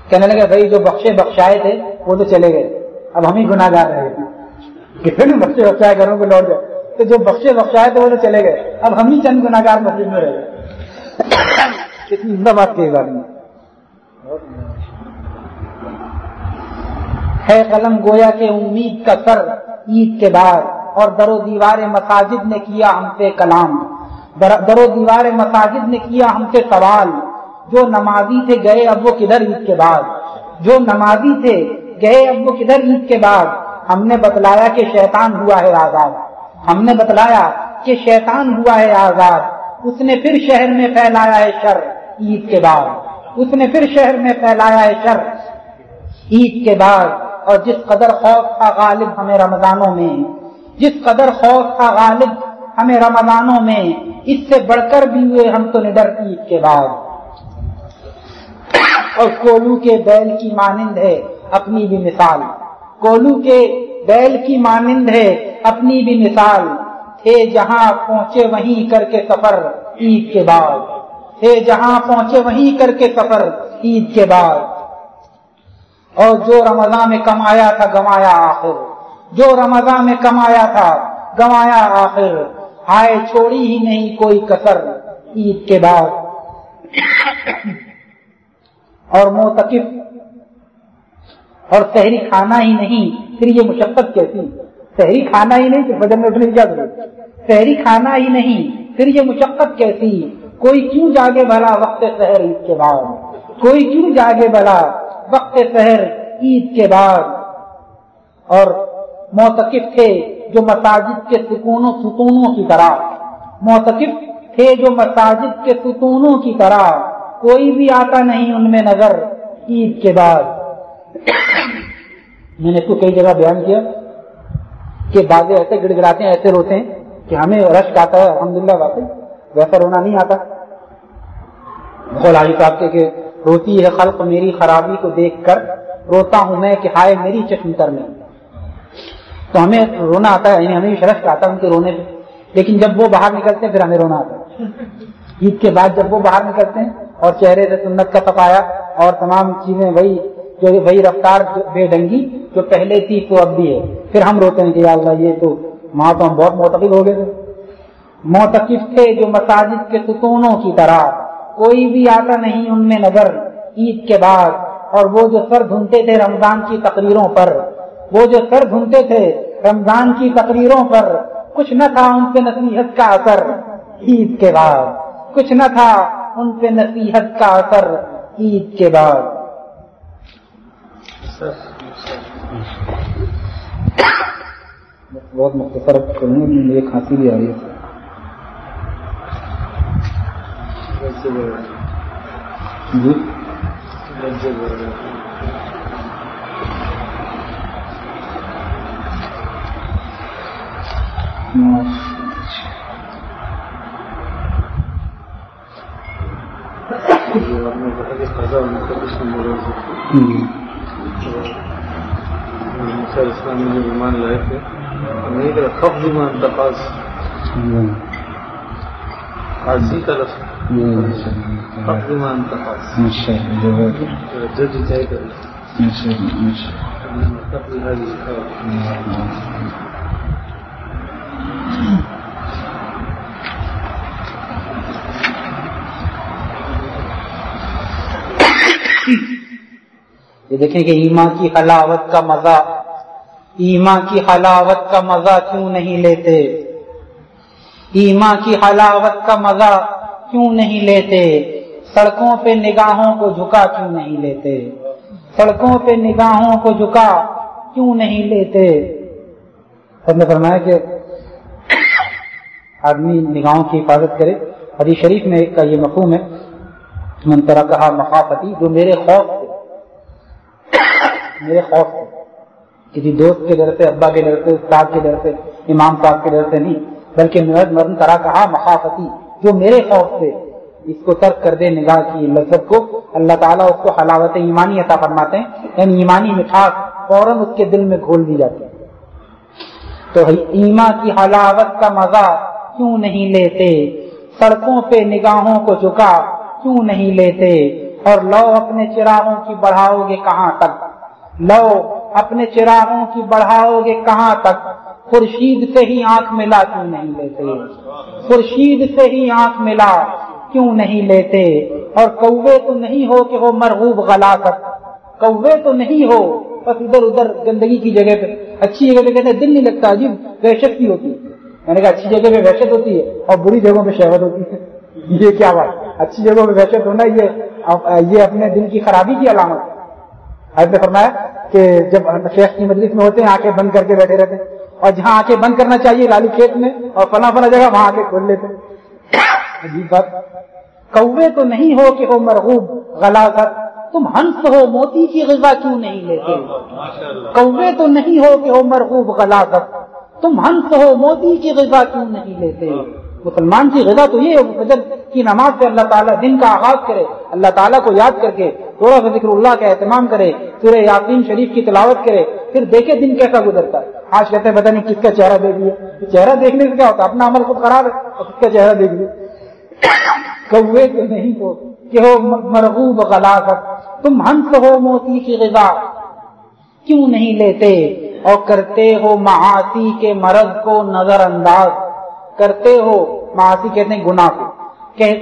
کہنے لگے، بھائی جو بخشے بخشائے تھے، وہ تو چلے گئے۔ اب ہم ہی گناہ گار رہے تھے کتنے بخشے بخشائے گھروں کو لوٹ گئے تو جو بخشے بخشائے تھے وہ تو چلے گئے۔ اب ہم ہی چند گناہ گار مسجد میں رہے۔ کتنی عمدہ بات کی بارے میں ہے قلم گویا کے امید کا سر عید کے بعد اور در و دیوار مساجد نے کیا ہم سے کلام۔ در و دیوار مساجد نے کیا ہم سے سوال۔ جو نمازی تھے گئے اب وہ کدھر عید کے بعد؟ جو نمازی تھے گئے اب وہ کدھر عید کے بعد؟ ہم نے بتلایا کہ شیطان ہوا ہے آزاد۔ ہم نے بتلایا کہ شیطان ہوا ہے آزاد، اس نے پھر شہر میں پھیلایا ہے شر، عید کے بعد۔ اس نے پھر شہر میں پھیلایا ہے شر، عید کے بعد۔ اور جس قدر خوف تھا غالب ہمیں رمضانوں میں، جس قدر خوف تھا غالب ہمیں رمضانوں میں، اس سے بڑھ کر بھی ہوئے ہم تو نڈر عید کے بعد۔ اور کولو کے بیل کی مانند ہے اپنی بھی مثال۔ کولو کے بیل کی مانند ہے اپنی بھی مثال۔ تھے جہاں پہنچے وہیں کر کے سفر عید کے بعد۔ تھے جہاں پہنچے وہیں کر کے سفر عید کے بعد۔ اور جو رمضان میں کمایا تھا، گمایا آخر۔ جو رمضان میں کمایا تھا، گمایا آخر۔ آئے چھوڑی ہی نہیں کوئی کسر عید کے بعد۔ اور موتقف اور تحری کھانا ہی نہیں۔ پھر یہ مشقت کیسی؟ تحری کھانا ہی نہیں، پھر بدن میں اٹھنے کی کیا ضرورت تحری کھانا ہی نہیں، پھر یہ مشقت کیسی؟ کوئی کیوں جاگے بھلا وقت شہر عید کے بعد؟ کوئی کیوں جاگے بھلا وقت شہر عید کے بعد؟ اور موتقف تھے جو مساجد کے سکونوں، ستونوں کی طرح۔ موتقف تھے جو مساجد کے ستونوں کی طرح۔ کوئی بھی آتا نہیں ان میں نظر عید کے بعد۔ میں نے تو کئی جگہ بیان کیا کہ بازے ایسے گڑ گڑاتے ہیں، ایسے روتے ہیں کہ ہمیں رش آتا ہے الحمد للہ واقعی ویسا رونا نہیں آتا۔ علی صاحب کے کہ روتی ہے خلق میری خرابی کو دیکھ کر، روتا ہوں میں کہ ہائے میری چشم کر میں۔ تو ہمیں رونا آتا ہے یعنی ہمیں بھی شرف آتا ہے ان کے رونے پہ۔ لیکن جب وہ باہر نکلتے ہیں، پھر ہمیں رونا آتا ہے۔ عید کے بعد جب وہ باہر نکلتے ہیں اور چہرے سے سنت کا سفایا اور تمام چیزیں وہی جو وہی رفتار بے ڈنگی جو پہلے تھی تو اب بھی ہے۔ پھر ہم روتے ہیں کہ یا اللہ یہ تو وہاں تو ہم بہت موتقب ہو گئے تھے۔ موتقف تھے جو مساجد کے ستونوں کی طرح۔ کوئی بھی آتا نہیں ان میں نظر عید کے بعد۔ اور وہ جو سر دھنتے تھے رمضان کی تقریروں پر۔ وہ جو سر دھنتے تھے رمضان کی تقریروں پر۔ کچھ نہ تھا ان پہ نصیحت کا اثر عید کے بعد۔ کچھ نہ تھا ان پہ نصیحت کا اثر عید کے بعد۔ بہت مختصر کروں گا مجھے کھانسی بھی آ رہی ہے۔ جی۔ اسلام میں ایمان لائے تھے نہیں کہ خب ایمان تفاظ عارضی کا لفظ خب ایمان تفاظ جج جائے کر۔ یہ دیکھیں کہ ایمان کی حلاوت کا مزہ، ایمان کی حلاوت کا مزہ کیوں نہیں لیتے؟ ایمان کی حلاوت کا مزہ کیوں نہیں لیتے؟ سڑکوں پہ نگاہوں کو جھکا کیوں نہیں لیتے؟ سڑکوں پہ نگاہوں کو جھکا کیوں نہیں لیتے؟ سب نے فرمایا کہ آدمی نگاہوں کی حفاظت کرے۔ حدیث شریف میں کا یہ مفہوم ہے منترا کہا مخافتی، جو میرے خوف سے میرے خوف سے کسی دوست کے ڈر سے ابا کے ڈر سے استاد کے ڈر سے امام صاحب کے ڈر سے نہیں، بلکہ مرد مرن طرح کہا، مخافتی، جو میرے خوف سے اس کو ترک کر دے، نگاہ کی لذت کو، اللہ تعالیٰ اس کو حلاوت ایمانی عطا فرماتے ہیں یعنی ایمانی مٹھاس فوراً اس کے دل میں گھول دی جاتی ہے۔ تو ایما کی حلاوت کا مزہ کیوں نہیں لیتے؟ سڑکوں پہ نگاہوں کو جھکا کیوں نہیں لیتے؟ اور لو اپنے چراغوں کی بڑھاؤ گے کہاں تک؟ لو اپنے چراغوں کی بڑھاؤ گے کہاں تک؟ خورشید سے ہی آنکھ ملا کیوں نہیں لیتے؟ خورشید سے ہی آنکھ ملا کیوں نہیں لیتے؟ اور کوے تو نہیں ہو کہ وہ مرغوب غلاقت۔ کوے تو نہیں ہو، بس ادھر ادھر گندگی کی جگہ پہ، اچھی جگہ پہ کہتے دل نہیں لگتا، عجیب وحشت بھی ہوتی ہے۔ میں نے کہا، اچھی جگہ پہ وحشت ہوتی ہے اور بری جگہوں پہ شہوت ہوتی ہے۔ یہ کیا بات؟ اچھی جگہوں پہ وحشت ہونا یہ یہ اپنے دل کی خرابی کی علامت ہے۔ حضرت نے فرمایا کہ جب شیخ کی مجلس میں ہوتے ہیں، آنکھیں بند کر کے بیٹھے رہتے ہیں۔ اور جہاں آنکھیں بند کرنا چاہیے، لالی کھیت میں، اور فلاں فلاں جگہ، وہاں آ کے کھول لیتے عجیب بات۔ کوے تو نہیں ہو کہ وہ مرغوب غلا کر تم ہنس ہو، موتی کی غذا کیوں نہیں لیتے؟ کوے تو نہیں ہو کہ وہ مرغوب غلا کر تم ہنس ہو، موتی کی غذا کیوں نہیں لیتے؟ مسلمان کی غذا تو یہ ہے، فجر کی نماز سے اللہ تعالیٰ دن کا آغاز کرے، اللہ تعالیٰ کو یاد کر کے تھوڑا سا ذکر اللہ کا اہتمام کرے، سورہ یاسین شریف کی تلاوت کرے، پھر دیکھے دن کیسا گزرتا ہے۔ آج کہتے ہیں، پتہ نہیں کس کا چہرہ دیکھ لیا۔ چہرہ دیکھنے سے کیا ہوتا ہے؟ اپنا عمل خود خراب ہے، اور کس کا چہرہ دیکھ لیا۔ کوے تو نہیں ہو کہ ہو مرغوب غلاظت تم ہنس ہو موتی کی غذا۔ کیوں نہیں لیتے؟ اور کرتے ہو معاشی کے مرض کو نظر انداز کرتے ہو معاشی کہتے ہیں گناہ کو۔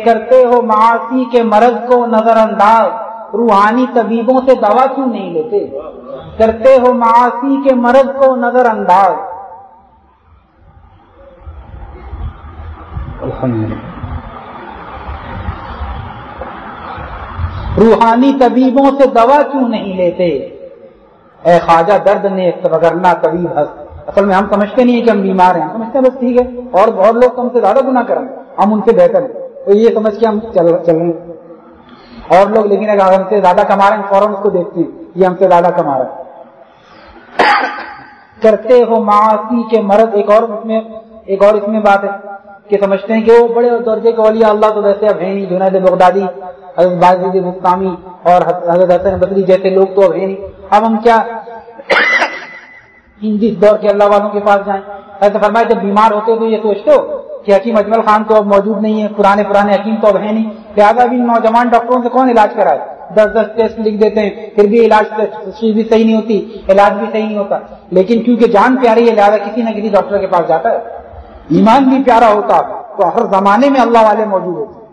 کرتے ہو معاشی کے مرض کو نظر انداز روحانی طبیبوں سے دوا کیوں نہیں لیتے؟ کرتے ہو معاشی کے مرض کو نظر انداز روحانی طبیبوں سے دوا کیوں نہیں لیتے؟ اے خواجہ، درد نے وگرنا طبیب ہس اصل میں ہم سمجھتے نہیں ہیں کہ ہم بیمار ہیں سمجھتے ہیں بس ٹھیک ہے، اور بہت لوگ تو ہم سے زیادہ گنا کریں، ہم ان سے بہتر ہیں۔ تو یہ سمجھ کے ہم چل رہے ہیں۔ اور لوگ لیکن اگر ہم سے زیادہ کما رہے ہیں، فوراً اس کو دیکھتے ہیں یہ ہم سے زیادہ کما رہے ہیں کرتے ہو معاشی کے مرض۔ ایک اور اس میں، ایک اور اس میں بات ہے کہ سمجھتے ہیں کہ وہ بڑے درجے کے اولیاء اللہ تو ویسے اب ہے نہیں جنید بغدادی، حضرت باز مقامی اور حضرت حسن بدری جیسے لوگ تو اب ہے نہیں۔ اب ہم کیا جس دور کے اللہ والوں کے پاس جائیں۔ ایسا فرمائے جب بیمار ہوتے تو یہ سوچتے ہو کہ حکیم اجمل خان تو اب موجود نہیں ہے، پرانے پرانے حکیم تو اب ہے نہیں۔ لہٰذا بھی نوجوان ڈاکٹروں سے کون علاج کرائے؟ دس دس ٹیسٹ لکھ دیتے ہیں، پھر بھی علاج بھی صحیح نہیں ہوتی، علاج بھی صحیح نہیں ہوتا۔ لیکن کیونکہ جان پیاری ہے، لہٰذا کسی نہ کسی ڈاکٹر کے پاس جاتا ہے۔ ایمان بھی پیارا ہوتا تو ہر زمانے میں اللہ والے موجود ہوتے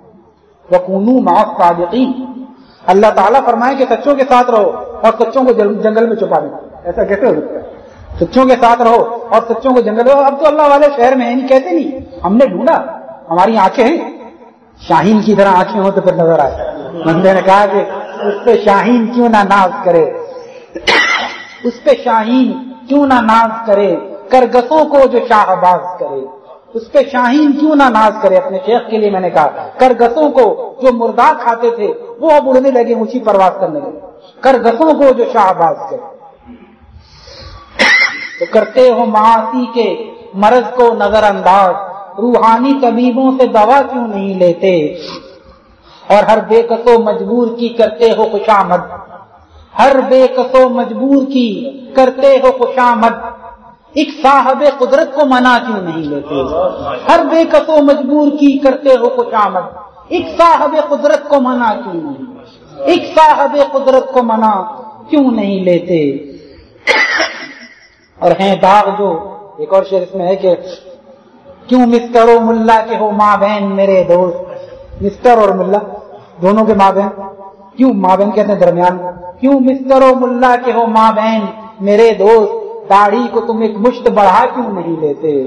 وہ صادقین اللہ تعالیٰ فرمائے کہ سچوں کے ساتھ رہو اور سچوں کو جنگل میں چھپا دیں ایسا کیسے ہو سکتا ہے؟ سچوں کے ساتھ رہو اور سچوں کو جنگل رہو۔ اب تو اللہ والے شہر میں نہیں کہتے نہیں۔ ہم نے ڈھونڈا۔ ہماری آنکھیں ہیں۔ شاہین کی طرح آنکھیں ہوں تو پھر نظر آئے۔ بندے نے کہا کہ اس پہ شاہین کیوں نہ ناز کرے؟ اس پہ شاہین کیوں نہ ناز کرے؟ کرگسوں کو جو شاہ باز کرے۔ اس پہ شاہین کیوں نہ ناز کرے؟ اپنے شیخ کے لیے میں نے کہا۔ کرگسوں کو جو مردہ کھاتے تھے، وہ اب اڑنے لگے، اونچی پرواز کرنے لگے۔ کرگسوں کو جو شاہ باز کرے۔ تو کرتے ہو معاشی کے مرض کو نظر انداز روحانی طبیبوں سے دوا کیوں نہیں لیتے؟ اور ہر بے قصو مجبور کی کرتے ہو خوشامد ہر بے قصو مجبور کی کرتے ہو خوشامد ایک صاحب قدرت کو منع کیوں نہیں لیتے؟ ہر بے قصو مجبور کی کرتے ہو خوشامد ایک صاحب قدرت کو منع کیوں نہیں؟ ایک صاحب قدرت کو منع کیوں نہیں لیتے؟ اور ہیں داغ جو۔ ایک اور شعر اس میں ہے کہ، کیوں مسٹر و ملا کے ہو ماں بہن میرے دوست؟ مسٹر اور ملا، دونوں کے ماں بہن۔ کیوں ماں بہن کہتے ہیں درمیان؟ کیوں مسٹر و ملا کے ہو ماں بہن میرے دوست؟ داڑھی کو تم ایک مشت بڑھا کیوں نہیں لیتے؟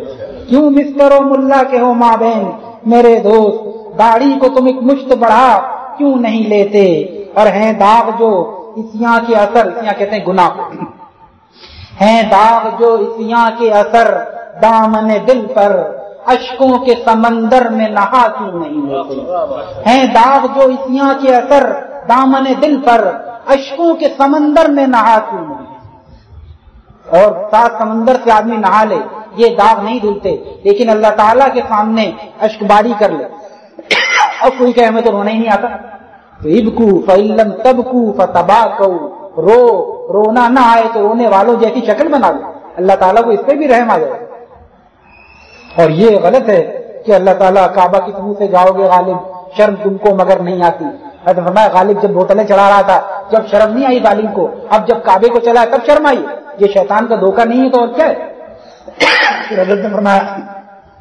کیوں مسٹر و ملا کے ہو ماں بہن میرے دوست؟ داڑھی کو تم ایک مشت بڑھا کیوں نہیں لیتے؟ اور ہیں داغ جو، اسیاں کے اثر، اسیاں کہتے ہیں گناہ۔ ہیں داغ جو اسیاں کے اثر دامن دل پر، اشکوں کے سمندر میں نہا کیوں نہیں ہوتے ہیں داغ جو اسیاں کے اثر دامن دل پر، اشکوں کے سمندر میں نہا کیوں نہیں۔ اور سات سمندر سے آدمی نہا لے، یہ داغ نہیں دھلتے۔ لیکن اللہ تعالیٰ کے سامنے اشک باری کر لے۔ اور کوئی کہ ہمیں تو رونا ہی نہیں آتا۔ تو ابکو فعلم تبکو فتبا کو رو، رونا نہ آئے تو رونے والوں جیسی شکل بنا دو اللہ تعالیٰ کو اس پہ بھی رحم آ جائے۔ اور یہ غلط ہے کہ اللہ تعالیٰ کعبہ کی منہ سے جاؤ گے غالب، شرم تم کو مگر نہیں آتی۔ فرمایا، غالب جب بوتلیں چڑھا رہا تھا، جب شرم نہیں آئی غالب کو، اب جب کعبے کو چلا تب شرم آئی۔ یہ شیطان کا دھوکہ نہیں ہے تو اور کیا ہے؟ حضرت نے فرمایا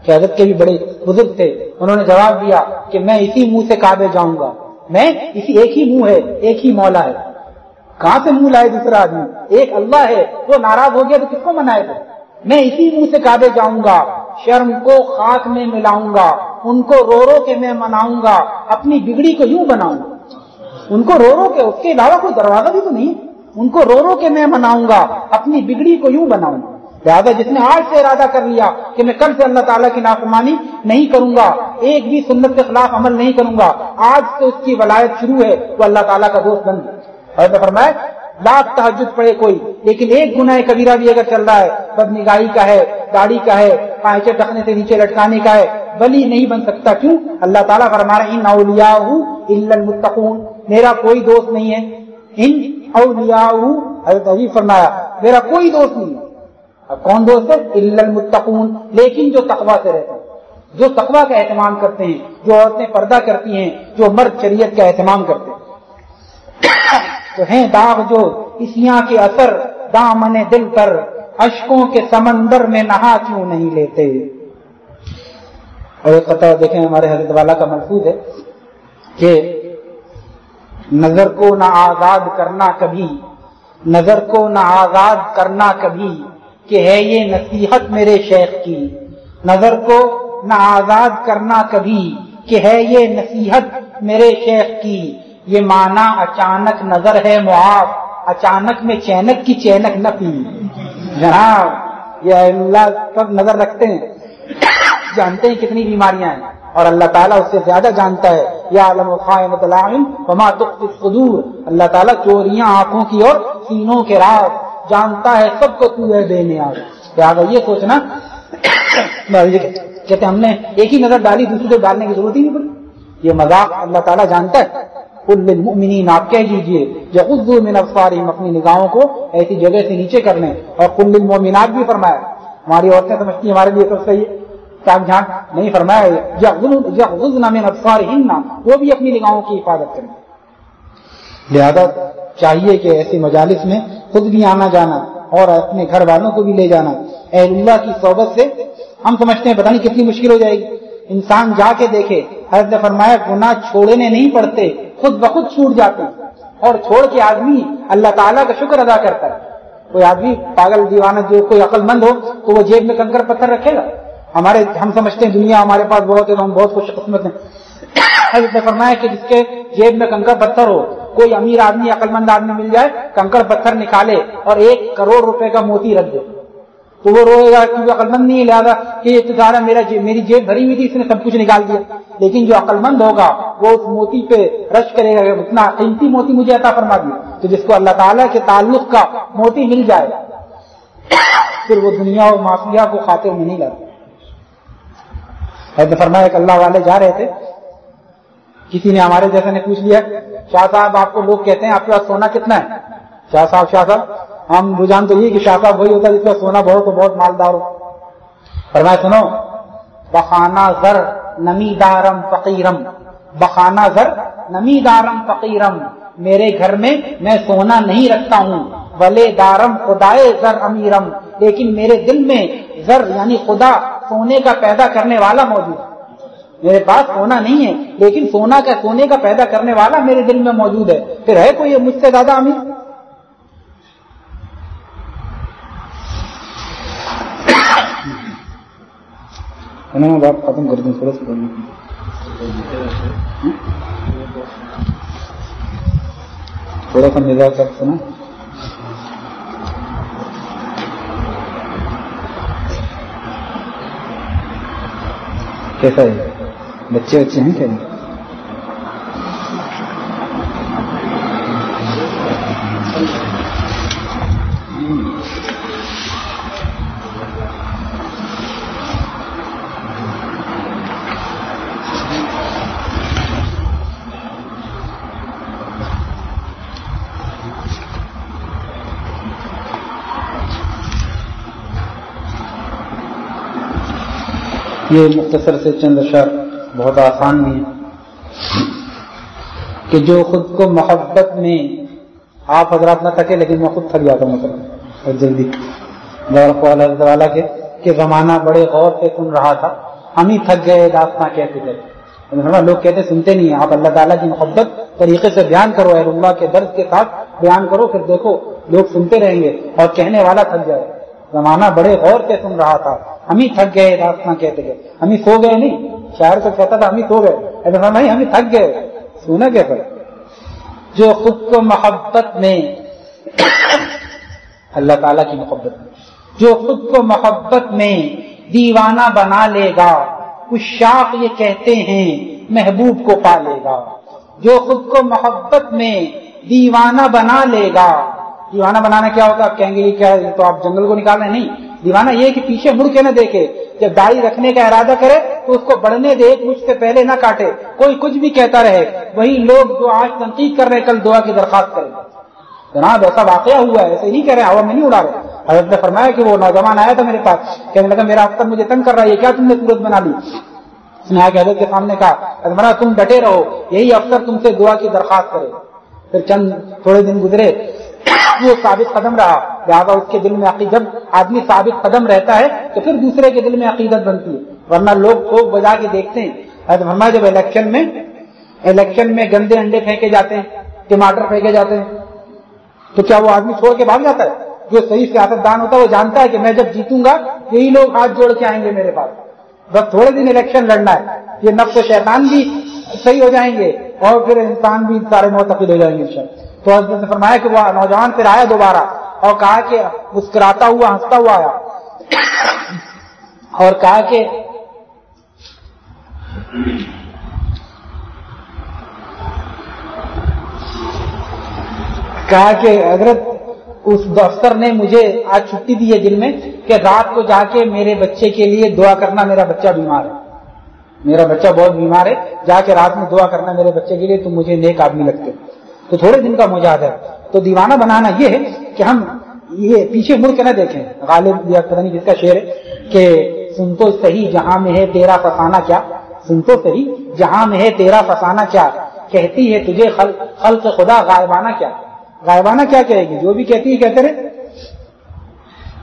کہ حضرت کے بھی بڑے بزرگ تھے، انہوں نے جواب دیا کہ میں اسی منہ سے کعبے جاؤں گا۔ میں، اسی ایک ہی منہ ہے، ایک ہی مولا ہے۔ کہاں سے منہ لائے دوسرا آدمی؟ ایک اللہ ہے، وہ ناراض ہو گیا تو کس کو منائے گا میں اسی منہ سے کعبے جاؤں گا، شرم کو خاک میں ملاؤں گا، ان کو رو رو کے میں مناؤں گا، اپنی بگڑی کو یوں بناؤں گا۔ ان کو رو رو کے، اس کے علاوہ کوئی دروازہ بھی تو نہیں؟ ان کو رو رو کے میں مناؤں گا، اپنی بگڑی کو یوں بناؤں گا۔ لہٰذا جس نے آج سے ارادہ کر لیا کہ میں کل سے اللہ تعالیٰ کی نافرمانی نہیں کروں گا، ایک بھی سنت کے خلاف عمل نہیں کروں گا، آج سے اس کی ولایت شروع ہے تو اللہ تعالیٰ کا دوست بن گیا فرمائے لاکھ تحجد پڑے کوئی، لیکن ایک گناہ کبیرہ بھی اگر چل رہا ہے بد نگاہی کا ہے، داڑھی کا ہے پائچے ٹکنے سے نیچے لٹکانے کا ہے، ولی نہیں بن سکتا۔ کیوں؟ اللہ تعالیٰ فرما رہے ان اولیاء المتقون. میرا کوئی دوست نہیں ہے۔ ان اولیاء حضرت عجیب فرمایا، میرا کوئی دوست نہیں ہے۔ اب کون دوست ہے؟ المتقون۔ لیکن جو تقوا سے رہتے ہیں، جو تقوا کا اہتمام کرتے ہیں، جو عورتیں پردہ کرتی ہیں، جو مرد شریعت کا اہتمام کرتے ہیں۔ تو ہیں داغ جو اسیاں کے اثر دامن دل پر اشکوں کے سمندر میں نہا کیوں نہیں لیتے؟ اور ایک قطع دیکھیں ہمارے حضرت والا کا محفوظ ہے کہ نظر کو نہ آزاد کرنا کبھی، نظر کو نہ آزاد کرنا کبھی کہ ہے یہ نصیحت میرے شیخ کی؟ نظر کو نہ آزاد کرنا کبھی کہ ہے یہ نصیحت میرے شیخ کی؟ یہ مانا اچانک نظر ہے معاف، اچانک میں چینک کی چینک نہ پی۔ جناب، یہ اللہ سب نظر رکھتے ہیں۔ جانتے ہیں کتنی بیماریاں ہیں۔ اور اللہ تعالیٰ اس سے زیادہ جانتا ہے۔ یا علم وما صدور اللہ تعالیٰ چوریاں آنکھوں کی اور سینوں کے راز جانتا ہے سب کو تو ہے بے نیاز۔ یہ سوچنا کہتے ہم نے ایک ہی نظر ڈالی، دوسری کو ڈالنے کی ضرورت ہی نہیں پڑی۔ یہ مذاق اللہ تعالیٰ جانتا ہے۔ کل آپ کہہ دیجیے جو من افساریم اپنی نگاہوں کو ایسی جگہ سے نیچے کر لیں۔ اور کل المومنات بھی فرمایا ہماری عورتیں سمجھتی ہیں ہمارے لیے سب صحیح ہے۔ چاک جھانک نہیں فرمایا من افسارہن وہ بھی اپنی نگاہوں کی حفاظت کریں۔ لہذا چاہیے کہ ایسی مجالس میں خود بھی آنا جانا اور اپنے گھر والوں کو بھی لے جانا۔ اہل اللہ کی صحبت سے ہم سمجھتے ہیں، پتہ نہیں کتنی مشکل ہو جائے گی۔ انسان جا کے دیکھے، حضرت نے فرمایا، گناہ چھوڑنے نہیں پڑتے۔ خود بخود چھوٹ جاتے اور چھوڑ کے آدمی اللہ تعالیٰ کا شکر ادا کرتا ہے۔ کوئی آدمی پاگل دیوانہ جو کوئی عقل مند ہو تو وہ جیب میں کنکر پتھر رکھے گا۔ ہمارے ہم سمجھتے ہیں دنیا ہمارے پاس بہت ہے، ہم بہت خوش قسمت ہیں۔ حضرت نے فرمایا کہ جس کے جیب میں کنکر پتھر ہو، کوئی امیر آدمی عقل مند آدمی مل جائے، کنکر پتھر نکالے اور ایک کروڑ روپے کا موتی رکھ دے۔ تو وہ روئے گا کیونکہ عقل مند نہیں لہٰذا کہ یہ سارا میرا جی- میری جیب بھری ہوئی تھی، اس نے سب کچھ نکال دیا۔ لیکن جو عقل مند ہوگا، وہ اس موتی پہ رش کرے گا، اتنا قیمتی موتی مجھے عطا فرما دیا۔ تو جس کو اللہ تعالیٰ کے تعلق کا موتی مل جائے، پھر وہ دنیا اور مافیا کو خاطر میں نہیں لاتے فرمایا کہ اللہ والے جا رہے تھے۔ کسی نے ہمارے جیسے نے پوچھ لیا، شاہ صاحب، آپ کو لوگ کہتے ہیں آپ کے پاس سونا کتنا ہے؟ شاہ صاحب شاہ صاحب ہم رجحان تو یہ کہ شاہ وہی ہوتا ہے جس کا سونا بہت تو بہت مالدار ہو۔ فرمایا، سنو، بخانہ زر نمی دارم فقیرم۔ بخانہ زر نمی دارم فقیرم۔ میرے گھر میں میں سونا نہیں رکھتا ہوں۔ ولے دارم خدائے زر امیرم۔ لیکن میرے دل میں زر یعنی خدا سونے کا پیدا کرنے والا موجود ہے۔ میرے پاس سونا نہیں ہے، لیکن سونا کا سونے کا پیدا کرنے والا میرے دل میں موجود ہے۔ پھر ہے کوئی مجھ سے زیادہ امیر؟ میں بات ختم کر دوں تھوڑا سا تھوڑا سا مزاج سنا کیسا ہے؟ بچے بچے ہیں کیا؟ یہ مختصر سے چند اشار بہت آسان بھی ہے کہ جو خود کو محبت میں آپ حضرات نہ تھکے، لیکن میں خود تھک جاتا ہوں مثلا، اور جلدی۔ والا کے کہ زمانہ بڑے غور سے سن رہا تھا، ہم ہی تھک گئے داستان کہتے تھے لوگ کہتے سنتے نہیں ہیں۔ آپ اللہ تعالیٰ کی محبت طریقے سے بیان کرو اللہ کے درد کے ساتھ بیان کرو، پھر دیکھو، لوگ سنتے رہیں گے اور کہنے والا تھک جائے۔ زمانہ بڑے غور سے سن رہا تھا۔ ہم ہی تھک گئے داستان کہتے گئے ہم ہی سو گئے نہیں۔ شاعر کو کہتا تھا ہم ہی سو گئے۔ نہیں ہم ہی تھک گئے۔ سونا کیسا جو خود کو محبت میں اللہ تعالی کی محبت میں۔ جو خود کو محبت میں دیوانہ بنا لے گا۔ کچھ شاخ یہ کہتے ہیں، محبوب کو پا لے گا۔ جو خود کو محبت میں دیوانہ بنا لے گا۔ دیوانہ بنانا کیا ہوتا آپ کہیں گے یہ کیا تو آپ جنگل کو نکال رہے نہیں، دیوانہ یہ کہ پیچھے مڑ کے نہ دیکھے۔ جب داڑھی رکھنے کا ارادہ کرے تو اس کو بڑھنے دے، مجھ سے پہلے نہ کاٹے۔ کوئی کچھ بھی کہتا رہے۔ وہی لوگ جو آج تنقید کر رہے کل دعا کی درخواست کرے جناب، ایسا واقعہ ہوا ہے، ایسے نہیں کہہ رہے، ہوا میں نہیں اڑا رہے۔ حضرت نے فرمایا کہ وہ نوجوان آیا تھا میرے پاس۔ کہنے لگا، میرا افسر مجھے تنگ کر رہا ہے کیا تم نے صورت بنا لی؟ اس نے حضرت کے سامنے کہا مرا تم ڈٹے رہو، یہی افسر تم سے دعا کی درخواست کرے۔ پھر چند تھوڑے دن گزرے۔ وہ ثابت قدم رہا۔ لہٰذا اس کے دل میں عقیدت، آدمی ثابت قدم رہتا ہے تو پھر دوسرے کے دل میں عقیدت بنتی ہے۔ ورنہ لوگ ٹھوک بجا کے دیکھتے ہیں۔ حضرت جب الیکشن میں الیکشن میں گندے انڈے پھینکے جاتے ہیں، ٹماٹر پھینکے جاتے ہیں، تو کیا وہ آدمی چھوڑ کے بھاگ جاتا ہے؟ جو صحیح سیاست دان ہوتا ہے، وہ جانتا ہے کہ میں جب جیتوں گا، یہی لوگ ہاتھ جوڑ کے آئیں گے میرے پاس۔ بس تھوڑے دن الیکشن لڑنا ہے۔ یہ نفس و شیطان بھی صحیح ہو جائیں گے اور پھر انسان بھی سارے معتقد ہو جائیں گے تو حضرت نے فرمایا کہ وہ نوجوان پھر آیا دوبارہ اور کہا کہ مسکراتا ہوا، ہنستا ہوا آیا۔ اور کہا کہ کہا کہ حضرت، اس دفتر نے مجھے آج چھٹی دی ہے دن میں کہ رات کو جا کے میرے بچے کے لیے دعا کرنا میرا بچہ بیمار ہے۔ میرا بچہ بہت بیمار ہے۔ جا کے رات میں دعا کرنا میرے بچے کے لیے تو مجھے نیک آدمی لگتے۔ تو تھوڑے دن کا مجاہد ہے۔ تو دیوانہ بنانا یہ ہے کہ ہم یہ پیچھے مڑ کے نہ دیکھیں۔ غالب یا پتہ نہیں جس کا شعر ہے کہ سن تو صحیح جہاں میں ہے تیرا فسانہ کیا۔ سن تو صحیح جہاں میں ہے تیرا فسانہ کیا۔ کہتی ہے تجھے خلق خدا غائبانہ کیا۔ غائبانہ کیا کہے گی؟ جو بھی کہتی ہے کہتے رہے۔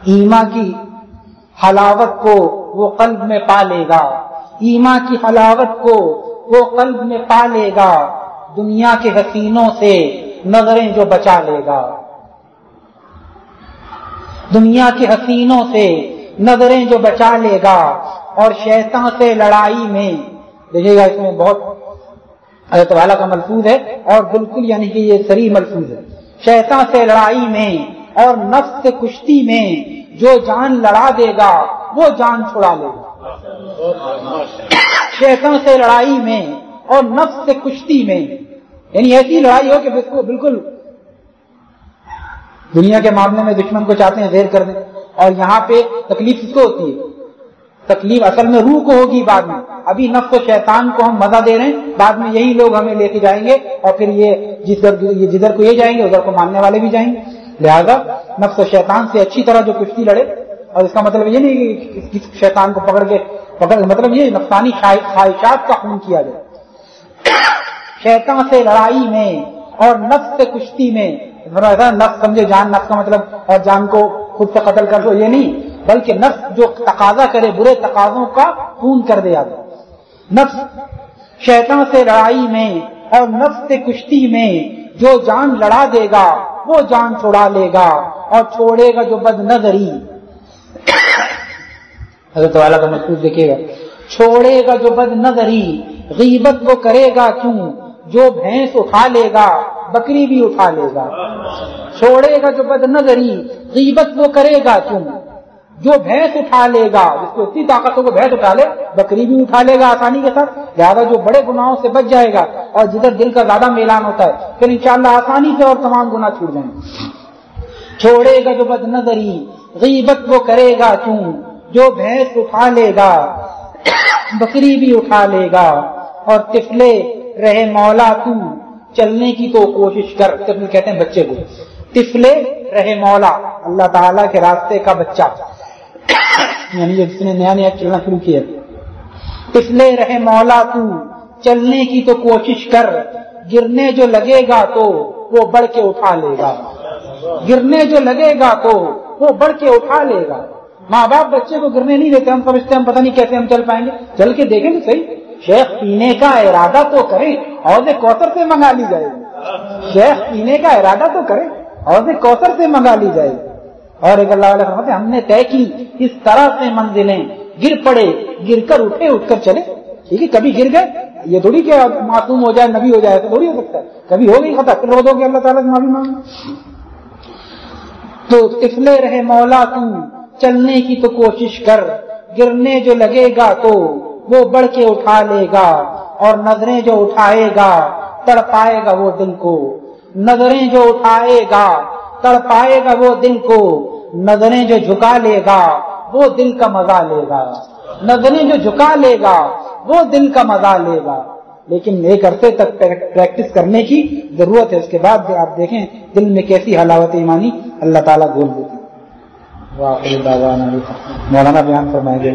ایما کی حلاوت کو وہ قلب میں پا لے گا۔ ایما کی حلاوت کو وہ قلب میں پا لے گا۔ دنیا کے حسینوں سے نظریں جو بچا لے گا۔ دنیا کے حسینوں سے نظریں جو بچا لے گا اور شیطان سے لڑائی میں۔ دیکھیے گا اس میں بہت حضرت والا کا ملفوظ ہے اور بالکل یعنی کہ یہ سری ملفوظ ہے۔ شیطان سے لڑائی میں اور نفس سے کشتی میں جو جان لڑا دے گا وہ جان چھڑا لے گا۔ شیطان سے لڑائی میں اور نفس سے کشتی میں۔ یعنی ایسی لڑائی ہو کہ بالکل دنیا کے معاملے میں دشمن کو چاہتے ہیں زیر کر دیں۔ اور یہاں پہ تکلیف کس کو ہوتی ہے؟ تکلیف اصل میں روح کو ہوگی بعد میں۔ ابھی نفس و شیطان کو ہم مزہ دے رہے ہیں۔ بعد میں یہی لوگ ہمیں لے کے جائیں گے اور پھر یہ جس جدھر کو یہ جائیں گے، ادھر کو ماننے والے بھی جائیں گے۔ لہذا نفس و شیطان سے اچھی طرح جو کشتی لڑے۔ اور اس کا مطلب یہ نہیں کہ شیطان کو پکڑ کے پکڑ مطلب یہ نفسانی خواہشات کا خون کیا جائے۔ شیطان سے لڑائی میں اور نفس سے کشتی میں۔ نفس سمجھے جان، نفس کا مطلب اور جان کو خود سے قتل کر دو، یہ نہیں۔ بلکہ نفس جو تقاضا کرے، برے تقاضوں کا خون کر دے نفس شیطان سے لڑائی میں اور نفس سے کشتی میں جو جان لڑا دے گا، وہ جان چھوڑا لے گا اور چھوڑے گا جو بد نظری حضرت والا کا محفوظ دیکھے گا۔ چھوڑے گا جو بد نظری غیبت وہ کرے گا کیوں؟ جو بھینس اٹھا لے گا، بکری بھی اٹھا لے گا۔ چھوڑے گا جو بد نظری غیبت وہ کرے گا کیوں؟ جو بھینس اٹھا لے گا جس کو اتنی طاقت ہو بھینس اٹھا لے، بکری بھی اٹھا لے گا آسانی کے ساتھ۔ لہٰذا جو بڑے گناہوں سے بچ جائے گا اور جدھر دل کا زیادہ میلان ہوتا ہے، پھر انشاءاللہ آسانی سے اور تمام گنا چھوٹ جائیں۔ چھوڑے گا جو بد نظری غیبت وہ کرے گا کیوں؟ جو بھینس اٹھا لے گا۔ بکری بھی اٹھا لے گا اور تفلے رہے مولا تو چلنے کی تو کوشش کر کہتے ہیں بچے کو۔ تفلے رہے مولا، اللہ تعالیٰ کے راستے کا بچہ۔ یعنی جس نے نیا نیا چلنا شروع کیا۔ پچھلے رہے مولا تو چلنے کی تو کوشش کر، گرنے جو لگے گا تو وہ بڑھ کے اٹھا لے گا۔ گرنے جو لگے گا تو وہ بڑھ کے اٹھا لے گا۔ ماں باپ بچے کو گرنے نہیں دیتے، ہم سمجھتے ہم پتہ نہیں کیسے ہم چل پائیں گے۔ چل کے دیکھیں گے صحیح۔ شیخ پینے کا ارادہ تو کریں اور کوثر سے منگا لی جائے۔ گی شیخ پینے کا ارادہ تو کریں اور کوثر سے منگا لی جائے۔ گی اور ایک اللہ علیہ فرماتے ہم نے طے کی، اس طرح سے منزلیں گر پڑے، گر کر اٹھے، اٹھ کر چلے۔ ٹھیک ہے، کبھی گر گئے، یہ تھوڑی کہ معصوم ہو جائے، نبی ہو جائے، تو تھوڑی ہو سکتا ہے۔ کبھی ہو گئی خطا، پھر رو دو گے اللہ تعالیٰ سے معافی مانگ تو تفلے رہے مولا تم۔ چلنے کی تو کوشش کر، گرنے جو لگے گا تو وہ بڑھ کے اٹھا لے گا اور نظریں جو اٹھائے گا تڑ پائے گا وہ دل کو۔ نظریں جو اٹھائے گا تڑ پائے گا وہ دل کو۔ نظریں جو جھکا لے گا، وہ دل کا مزہ لے گا۔ نظریں جو جھکا لے گا، وہ دل کا مزہ لے گا۔ لیکن ایک عرصے تک پریکٹس کرنے کی ضرورت ہے۔ اس کے بعد آپ دیکھیں دل میں کیسی حلاوت ایمانی اللہ تعالیٰ گول دیتی مولانا بیان فرمائیں گے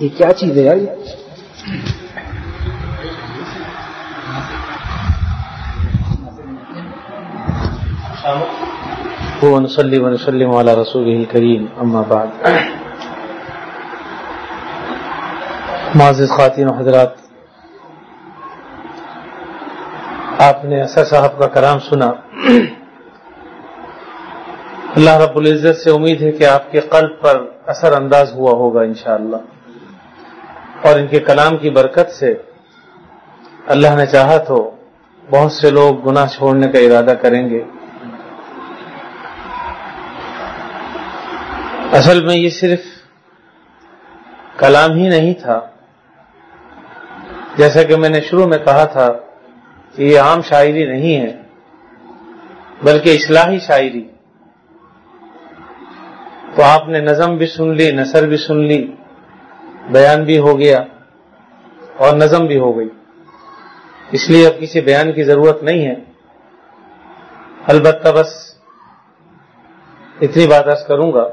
یہ کیا چیز ہے یار ونصلي ونسلم على رسوله الكريم اما بعد. معزز خواتین و حضرات آپ نے اسر صاحب کا کلام سنا۔ اللہ رب العزت سے امید ہے کہ آپ کے قلب پر اثر انداز ہوا ہوگا انشاءاللہ۔ اور ان کے کلام کی برکت سے اللہ نے چاہا تو بہت سے لوگ گناہ چھوڑنے کا ارادہ کریں گے۔ اصل میں یہ صرف کلام ہی نہیں تھا۔ جیسا کہ میں نے شروع میں کہا تھا یہ عام شاعری نہیں ہے، بلکہ اصلاحی شاعری۔ تو آپ نے نظم بھی سن لی، نثر بھی سن لی، بیان بھی ہو گیا اور نظم بھی ہو گئی۔ اس لیے اب کسی بیان کی ضرورت نہیں ہے۔ البتہ بس اتنی بات ارض کروں گا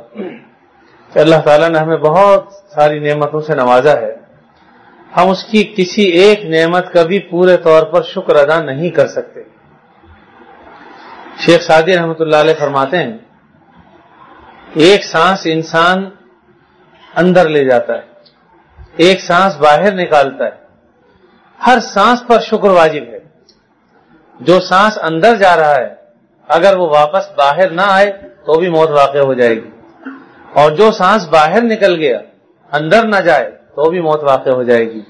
کہ اللہ تعالیٰ نے ہمیں بہت ساری نعمتوں سے نوازا ہے۔ ہم اس کی کسی ایک نعمت کا بھی پورے طور پر شکر ادا نہیں کر سکتے۔ شیخ سعدی رحمۃ اللہ علیہ فرماتے ہیں، ایک سانس انسان اندر لے جاتا ہے، ایک سانس باہر نکالتا ہے۔ ہر سانس پر شکر واجب ہے۔ جو سانس اندر جا رہا ہے، اگر وہ واپس باہر نہ آئے تو بھی موت واقع ہو جائے گی۔ اور جو سانس باہر نکل گیا، اندر نہ جائے تو بھی موت واقع ہو جائے گی۔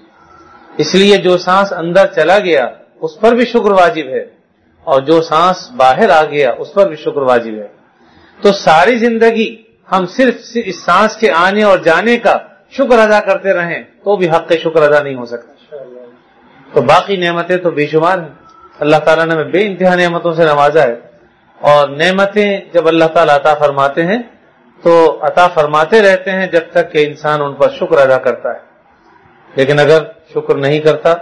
اس لیے جو سانس اندر چلا گیا، اس پر بھی شکر واجب ہے۔ اور جو سانس باہر آ گیا، اس پر بھی شکر واجب ہے۔ تو ساری زندگی ہم صرف اس سانس کے آنے اور جانے کا شکر ادا کرتے رہیں تو بھی حق شکر ادا نہیں ہو سکتا۔ تو باقی نعمتیں تو بے شمار ہیں۔ اللہ تعالیٰ نے بے انتہا نعمتوں سے نوازا ہے۔ اور نعمتیں جب اللہ تعالیٰ عطا فرماتے ہیں تو عطا فرماتے رہتے ہیں جب تک کہ انسان ان پر شکر ادا کرتا ہے۔ لیکن اگر شکر نہیں کرتا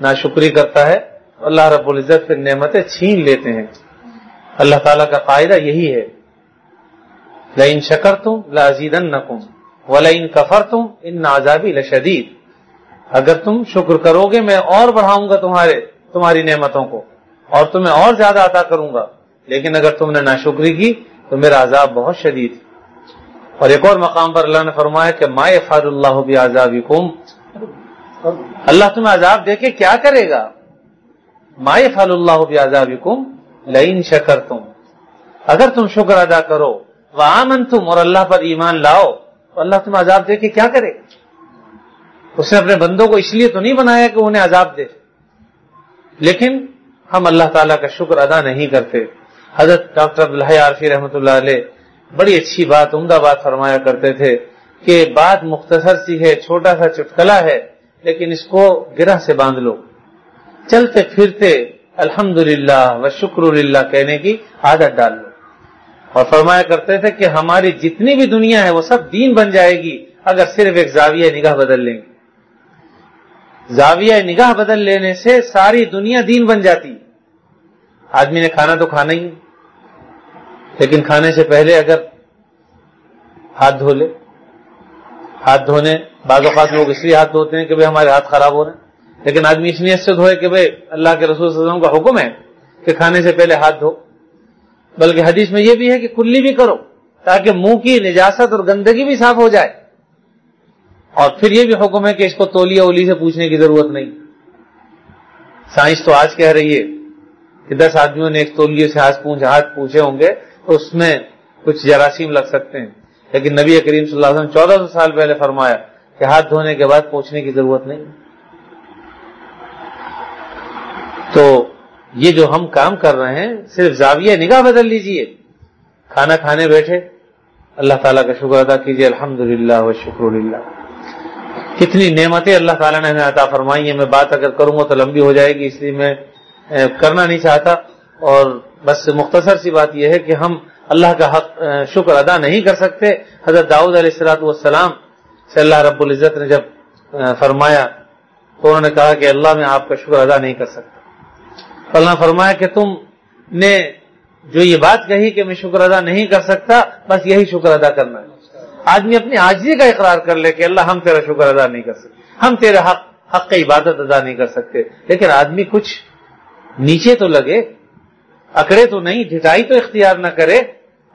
نہ شکری کرتا ہے اللہ رب العزت پھر نعمتیں چھین لیتے ہیں۔ اللہ تعالیٰ کا قاعدہ یہی ہے۔ لئن شکر تم لازید نقم و لئن کفر تم ان نازابی لشدید۔ اگر تم شکر کرو گے، میں اور بڑھاؤں گا تمہارے، تمہاری نعمتوں کو، اور تمہیں اور زیادہ عطا کروں گا۔ لیکن اگر تم نے ناشکری کی، تو میرا عذاب بہت شدید۔ اور ایک اور مقام پر اللہ نے فرمایا کہ ما فار اللہ بھی اللہ تمہیں عذاب دے کے کیا کرے گا؟ ما فال اللہ بھی لئن شکر تم اگر تم شکر ادا کرو وہ آمن تم اور اللہ پر ایمان لاؤ، تو اللہ تمہیں عذاب دے کے کیا کرے؟ اس نے اپنے بندوں کو اس لیے تو نہیں بنایا کہ انہیں عذاب دے۔ لیکن ہم اللہ تعالیٰ کا شکر ادا نہیں کرتے۔ حضرت ڈاکٹر عبدالحی عارفی رحمۃ اللہ علیہ بڑی اچھی بات، عمدہ بات فرمایا کرتے تھے کہ بات مختصر سی ہے، چھوٹا سا چٹکلا ہے، لیکن اس کو گرہ سے باندھ لو۔ چلتے پھرتے الحمد للہ و شکر اللہ کہنے کی عادت ڈال لو۔ اور فرمایا کرتے تھے کہ ہماری جتنی بھی دنیا ہے، وہ سب دین بن جائے گی، اگر صرف ایک زاویہ نگاہ بدل لیں گے۔ زاویہ نگاہ بدل لینے سے ساری دنیا دین بن جاتی۔ آدمی نے کھانا تو کھانا ہی لیکن کھانے سے پہلے اگر ہاتھ دھو لے، ہاتھ دھونے، بعض اوقات لوگ اس لیے ہاتھ دھوتے ہیں کہ بھائی ہمارے ہاتھ خراب ہو رہے ہیں۔ لیکن آدمی اس نیت سے دھوئے کہ بھائی اللہ کے رسول صلی اللہ علیہ وسلم کا حکم ہے کہ کھانے سے پہلے ہاتھ دھو۔ بلکہ حدیث میں یہ بھی ہے کہ کلی بھی کرو تاکہ منہ کی نجاست اور گندگی بھی صاف ہو جائے۔ اور پھر یہ بھی حکم ہے کہ اس کو تولیا اولی سے پوچھنے کی ضرورت نہیں۔ سائنس تو آج کہہ رہی ہے کہ دس آدمیوں نے ایک تولیے سے ہاتھ ہاتھ پوچھے ہوں گے۔ اس میں کچھ جراثیم لگ سکتے ہیں۔ لیکن نبی کریم صلی اللہ علیہ وسلم چودہ سو سال پہلے فرمایا کہ ہاتھ دھونے کے بعد پوچھنے کی ضرورت نہیں۔ تو یہ جو ہم کام کر رہے ہیں، صرف زاویہ نگاہ بدل لیجیے۔ کھانا کھانے بیٹھے، اللہ تعالیٰ کا شکر ادا کیجیے الحمد للہ و شکر اللہ کتنی نعمتیں اللہ تعالیٰ نے ہمیں عطا فرمائی ہیں۔ میں بات اگر کروں گا تو لمبی ہو جائے گی، اس لیے میں کرنا نہیں چاہتا۔ اور بس مختصر سی بات یہ ہے کہ ہم اللہ کا حق شکر ادا نہیں کر سکتے۔ حضرت داؤد علیہ السلاۃ والسلام سے اللہ رب العزت نے جب فرمایا تو انہوں نے کہا کہ اللہ میں آپ کا شکر ادا نہیں کر سکتا۔ اللہ فرمایا کہ تم نے جو یہ بات کہی کہ میں شکر ادا نہیں کر سکتا، بس یہی شکر ادا کرنا ہے۔ آدمی اپنی آجی کا اقرار کر لے کہ اللہ ہم تیرا شکر ادا نہیں کر سکتے۔ ہم تیرے حق حق کی عبادت ادا نہیں کر سکتے۔ لیکن آدمی کچھ نیچے تو لگے اکڑے تو نہیں، ڈھٹائی تو اختیار نہ کرے۔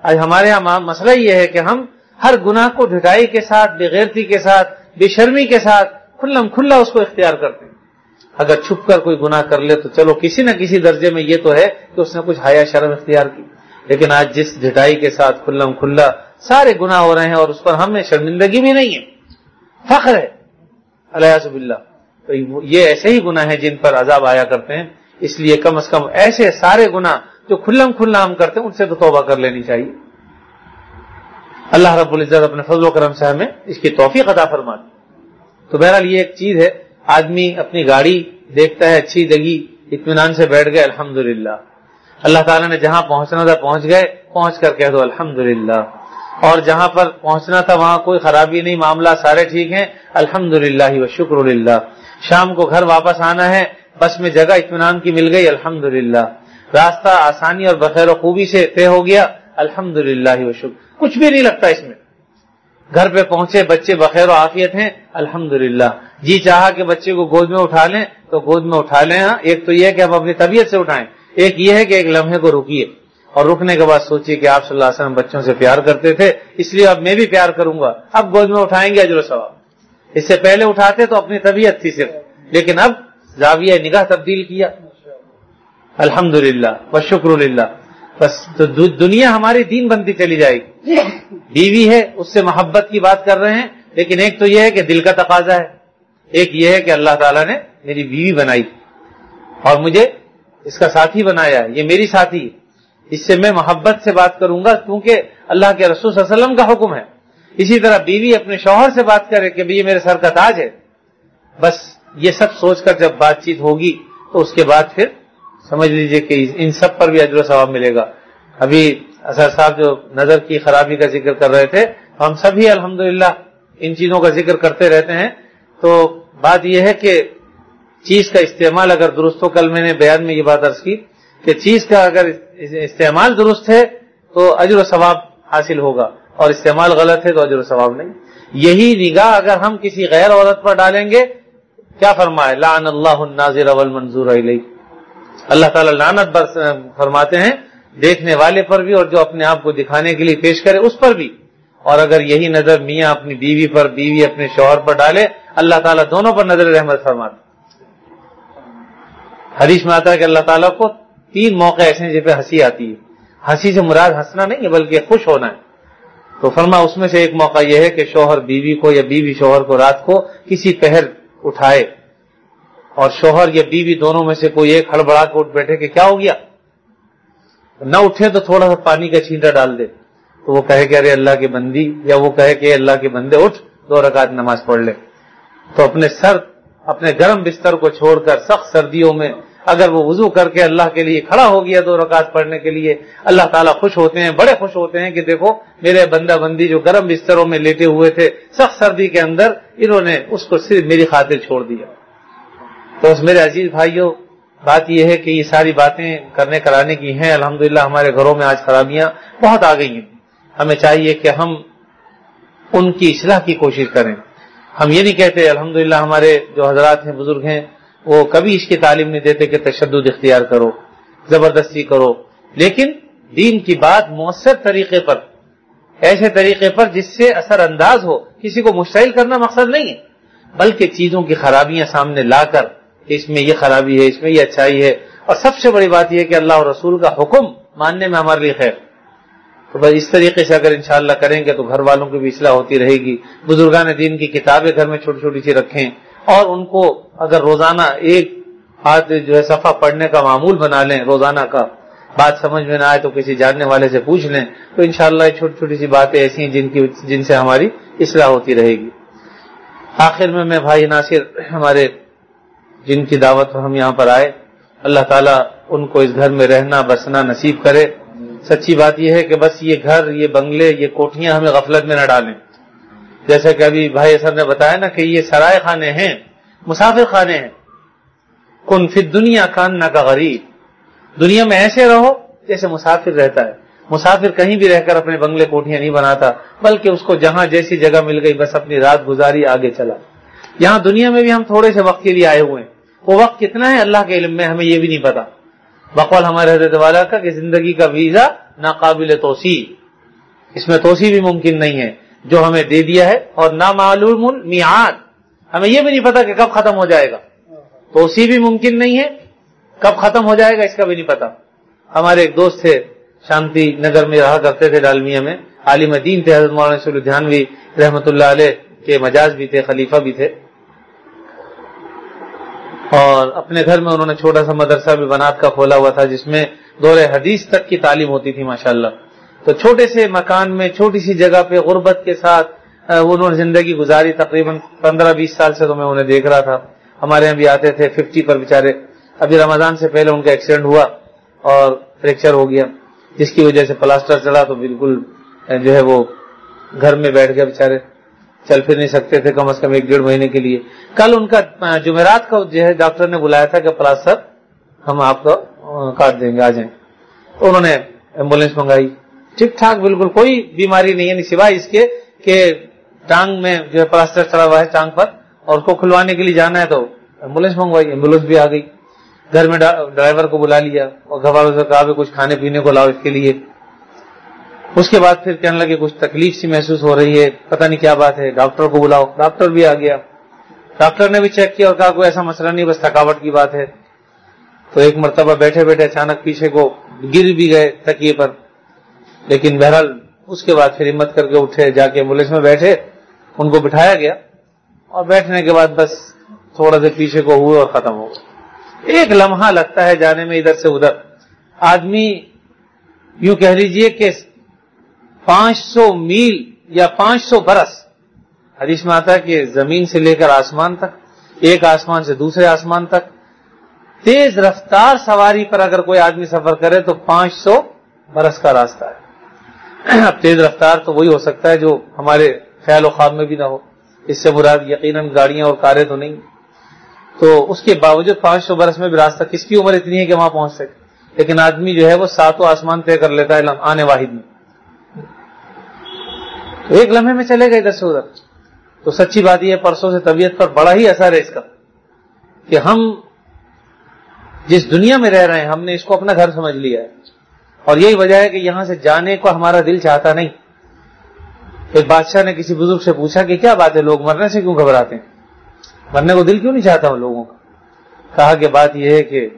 آج ہمارے یہاں مسئلہ یہ ہے کہ ہم ہر گناہ کو ڈھٹائی کے ساتھ بےغیرتی کے ساتھ، بے شرمی کے ساتھ، کھلم کھلا اس کو اختیار کرتے ہیں۔ اگر چھپ کر کوئی گناہ کر لے تو چلو، کسی نہ کسی درجے میں یہ تو ہے کہ اس نے کچھ حیا شرم اختیار کی۔ لیکن آج جس ڈھٹائی کے ساتھ کھلم کھلا سارے گناہ ہو رہے ہیں اور اس پر ہمیں شرمندگی بھی نہیں ہے، فخر ہے۔ اللہ سب اللہ تو یہ ایسے ہی گناہ ہیں جن پر عذاب آیا کرتے ہیں۔ اس لیے کم از کم ایسے سارے گناہ جو کھلم کھلا ہم کرتے ہیں، ان سے تو توبہ کر لینی چاہیے۔ اللہ رب العزت اپنے فضل و کرم سے ہمیں اس کی توفیق عطا فرما تو بہرحال یہ ایک چیز ہے، آدمی اپنی گاڑی دیکھتا ہے، اچھی جگہ اطمینان سے بیٹھ گئے الحمد اللہ تعالیٰ نے جہاں پہنچنا تھا پہنچ گئے، پہنچ کر کہہ دو الحمد اور جہاں پر پہنچنا تھا، وہاں کوئی خرابی نہیں، معاملہ سارے ٹھیک ہیں الحمد للہ و شکر اللہ شام کو گھر واپس آنا ہے بس میں جگہ اطمینان کی مل گئی الحمد راستہ آسانی اور بخیر و خوبی سے طے ہو گیا الحمد للہ و شکر۔ کچھ بھی نہیں لگتا اس میں۔ گھر پہ پہنچے بچے بخیر و عافیت ہیں الحمد جی چاہا کہ بچے کو گود میں اٹھا لیں، تو گود میں اٹھا لیں ہاں۔ ایک تو یہ ہے کہ ہم اپنی طبیعت سے اٹھائیں، ایک یہ ہے کہ ایک لمحے کو رکیے۔ اور رکنے کے بعد سوچیے کہ آپ صلی اللہ علیہ وسلم بچوں سے پیار کرتے تھے، اس لیے اب میں بھی پیار کروں گا۔ اب گود میں اٹھائیں گے اجر و ثواب۔ اس سے پہلے اٹھاتے تو اپنی طبیعت تھی صرف، لیکن اب زاویہ نگاہ تبدیل کیا۔ الحمد للہ و شکر اللہ بس تو دنیا ہماری دین بنتی چلی جائے گی۔ بیوی ہے، اس سے محبت کی بات کر رہے ہیں، لیکن ایک تو یہ ہے کہ دل کا تقاضا ہے۔ ایک یہ ہے کہ اللہ تعالیٰ نے میری بیوی بنائی۔ اور مجھے اس کا ساتھی بنایا ہے۔ یہ میری ساتھی اس سے میں محبت سے بات کروں گا، کیونکہ اللہ کے رسول صلی اللہ علیہ وسلم کا حکم ہے۔ اسی طرح بیوی اپنے شوہر سے بات کرے کہ یہ میرے سر کا تاج ہے۔ بس یہ سب سوچ کر جب بات چیت ہوگی تو اس کے بعد پھر سمجھ لیجیے کہ ان سب پر بھی اجر و ثواب ملے گا۔ ابھی اصر صاحب جو نظر کی خرابی کا ذکر کر رہے تھے ہم سبھی الحمد ان چیزوں کا ذکر کرتے رہتے ہیں۔ تو بات یہ ہے کہ چیز کا استعمال اگر درست ہو، کل میں نے بیان میں یہ بات عرض کی کہ چیز کا اگر استعمال درست ہے تو اجر و ثواب حاصل ہوگا، اور استعمال غلط ہے تو اجر و ثواب نہیں۔ یہی نگاہ اگر ہم کسی غیر عورت پر ڈالیں گے کیا فرمائے؟ لعن اللہ الناظر والمنظور علیہ اللہ تعالیٰ لعنت فرماتے ہیں دیکھنے والے پر بھی اور جو اپنے آپ کو دکھانے کے لیے پیش کرے اس پر بھی۔ اور اگر یہی نظر میاں اپنی بیوی پر، بیوی اپنے شوہر پر ڈالے، اللہ تعالیٰ دونوں پر نظر رحمت فرماتے حدیث میں آتا ہے کہ اللہ تعالیٰ کو تین موقع ایسے ہیں جن پہ ہنسی آتی ہے۔ ہنسی سے مراد ہنسنا نہیں ہے، بلکہ خوش ہونا ہے۔ تو فرما، اس میں سے ایک موقع یہ ہے کہ شوہر بیوی کو یا بیوی شوہر کو رات کو کسی پہر اٹھائے اور شوہر یا بیوی دونوں میں سے کوئی ایک ہڑبڑا کے اٹھ بیٹھے کہ کیا ہو گیا؟ نہ اٹھے تو تھوڑا سا پانی کا چھینٹا ڈال دے۔ تو وہ کہے کہ ارے اللہ کی بندی، یا وہ کہے کہ اللہ کے بندے اٹھ، دو رکعت نماز پڑھ لے۔ تو اپنے سر، اپنے گرم بستر کو چھوڑ کر سخت سردیوں میں اگر وہ وضو کر کے اللہ کے لیے کھڑا ہو گیا دو رکعت پڑھنے کے لیے، اللہ تعالیٰ خوش ہوتے ہیں، بڑے خوش ہوتے ہیں کہ دیکھو میرے بندہ بندی جو گرم بستروں میں لیٹے ہوئے تھے، سخت سردی کے اندر انہوں نے اس کو صرف میری خاطر چھوڑ دیا۔ تو اس میرے عزیز بھائیوں بات یہ ہے کہ یہ ساری باتیں کرنے کرانے کی ہیں۔ الحمدللہ ہمارے گھروں میں آج خرابیاں بہت آ گئی ہیں۔ ہمیں چاہیے کہ ہم ان کی اصلاح کی کوشش کریں۔ ہم یہ نہیں کہتے، الحمدللہ ہمارے جو حضرات ہیں، بزرگ ہیں وہ کبھی اس کی تعلیم نہیں دیتے کہ تشدد اختیار کرو، زبردستی کرو۔ لیکن دین کی بات مؤثر طریقے پر، ایسے طریقے پر جس سے اثر انداز ہو، کسی کو مشتعل کرنا مقصد نہیں ہے۔ بلکہ چیزوں کی خرابیاں سامنے لا کر اس میں یہ خرابی ہے، اس میں یہ اچھائی ہے۔ اور سب سے بڑی بات یہ کہ اللہ اور رسول کا حکم ماننے میں ہمارے لیے خیر۔ تو بس اس طریقے سے اگر انشاءاللہ کریں گے تو گھر والوں کی بھی اصلاح ہوتی رہے گی۔ بزرگان دین کی کتابیں گھر میں چھوٹی چھوٹی سی رکھیں۔ اور ان کو اگر روزانہ ایک ہاتھ جو ہے صفحہ پڑھنے کا معمول بنا لیں، روزانہ کا بات سمجھ میں نہ آئے تو کسی جاننے والے سے پوچھ لیں، تو انشاءاللہ یہ چھوٹی چھوٹی سی باتیں ایسی ہیں جن کی جن سے ہماری اصلاح ہوتی رہے گی۔ آخر میں میں بھائی ناصر، ہمارے جن کی دعوت ہم یہاں پر آئے، اللہ تعالیٰ ان کو اس گھر میں رہنا، بسنا نصیب کرے۔ سچی بات یہ ہے کہ بس یہ گھر، یہ بنگلے، یہ کوٹیاں ہمیں غفلت میں نہ ڈالیں۔ جیسے کہ ابھی بھائی سر نے بتایا نا کہ یہ سرائے خانے ہیں، مسافر خانے ہیں۔ کن فی دنیا کاننا کا غریب۔ دنیا میں ایسے رہو جیسے مسافر رہتا ہے۔ مسافر کہیں بھی رہ کر اپنے بنگلے کوٹیاں نہیں بناتا، بلکہ اس کو جہاں جیسی جگہ مل گئی، بس اپنی رات گزاری، آگے چلا۔ یہاں دنیا میں بھی ہم تھوڑے سے وقت کے لیے آئے ہوئے ہیں۔ وہ وقت کتنا ہے اللہ کے علم میں ہمیں یہ بھی نہیں پتا۔ بقول ہمارے حضرت والا کا کہ زندگی کا ویزا ناقابل توسیع۔ اس میں توسیع بھی ممکن نہیں ہے۔ جو ہمیں دے دیا ہے، اور نامعلوم المیعاد ہمیں یہ بھی نہیں پتا کہ کب ختم ہو جائے گا۔ توسیع بھی ممکن نہیں ہے۔ کب ختم ہو جائے گا، اس کا بھی نہیں پتا۔ ہمارے ایک دوست تھے، شانتی نگر میں رہا کرتے تھے ڈالمیا میں۔ عالم دین تھے، حضرت مولانا دھیانوی رحمت اللہ علیہ کے مجاز بھی تھے، خلیفہ بھی تھے۔ اور اپنے گھر میں انہوں نے چھوٹا سا مدرسہ بھی بنات کا کھولا ہوا تھا، جس میں دور حدیث تک کی تعلیم ہوتی تھی، ماشاءاللہ۔ تو چھوٹے سے مکان میں، چھوٹی سی جگہ پہ غربت کے ساتھ انہوں نے زندگی گزاری۔ تقریباً پندرہ بیس سال سے تو میں انہیں دیکھ رہا تھا۔ ہمارے یہاں بھی آتے تھے۔ ففٹی پر بےچارے ابھی رمضان سے پہلے ان کا ایکسیڈنٹ ہوا اور فریکچر ہو گیا، جس کی وجہ سے پلاسٹر چڑھا تو بالکل جو ہے وہ گھر میں بیٹھ گیا بےچارے چل پھر نہیں سکتے تھے کم از کم ایک ڈیڑھ مہینے کے لیے۔ کل ان کا جمعرات کا جو ہے ڈاکٹر نے بلایا تھا کہ پلاسٹر ہم آپ کو کاٹ دیں گے، آ جائیں۔ تو انہوں نے ایمبولینس منگائی۔ ٹھیک ٹھاک بالکل کوئی بیماری نہیں ہے سوائے اس کے کہ ٹانگ میں جو ہے پلاسٹر چڑھا ہوا ہے ٹانگ پر اور اس کو کھلوانے کے لیے جانا ہے تو ایمبولینس منگوائی ایمبولینس بھی آ گئی۔ گھر میں ڈرائیور کو بلا لیا اور گھر والوں سے کہا کچھ کھانے پینے کو لاؤ اس کے لیے۔ اس کے بعد پھر کہنے لگے کچھ تکلیف سی محسوس ہو رہی ہے، پتہ نہیں کیا بات ہے، ڈاکٹر کو بلاؤ۔ ڈاکٹر بھی آ گیا۔ ڈاکٹر نے بھی چیک کیا اور کہا کوئی ایسا مسئلہ نہیں، بس تھکاوٹ کی بات ہے۔ تو ایک مرتبہ بیٹھے بیٹھے اچانک پیچھے کو گر بھی گئے تکیے پر۔ لیکن بہرحال اس کے بعد پھر ہمت کر کے اٹھے، جا کے ایمبولینس میں بیٹھے، ان کو بٹھایا گیا اور بیٹھنے کے بعد بس تھوڑا سا پیچھے کو ہوئے اور ختم ہو گئے۔ ایک لمحہ لگتا ہے جانے میں ادھر سے ادھر۔ آدمی یوں کہہ لیجیے کہ پانچ سو میل یا پانچ سو برس۔ حدیث میں آتا ہے کہ زمین سے لے کر آسمان تک، ایک آسمان سے دوسرے آسمان تک۔ تیز رفتار سواری پر اگر کوئی آدمی سفر کرے تو پانچ سو برس کا راستہ ہے۔ اب تیز رفتار تو وہی ہو سکتا ہے جو ہمارے خیال و خواب میں بھی نہ ہو۔ اس سے مراد یقیناً گاڑیاں اور کاریں تو نہیں۔ تو اس کے باوجود پانچ سو برس میں بھی راستہ کس کی عمر اتنی ہے کہ وہاں پہنچ سکے؟ لیکن آدمی جو ہے وہ ساتوں آسمان طے کر لیتا ہے آنے واحد میں۔ تو ایک لمحے میں چلے گئے ادھر سے ادھر۔ تو سچی بات یہ ہے، پرسوں سے طبیعت پر بڑا ہی اثر ہے اس کا۔ کہ ہم جس دنیا میں رہ رہے ہیں، ہم نے اس کو اپنا گھر سمجھ لیا ہے۔ اور یہی وجہ ہے کہ یہاں سے جانے کو ہمارا دل چاہتا نہیں۔ ایک بادشاہ نے کسی بزرگ سے پوچھا کہ کیا بات ہے، لوگ مرنے سے کیوں گھبراتے ہیں؟ مرنے کو دل کیوں نہیں چاہتا ان لوگوں کا؟ کہا کہ بات یہ ہے کہ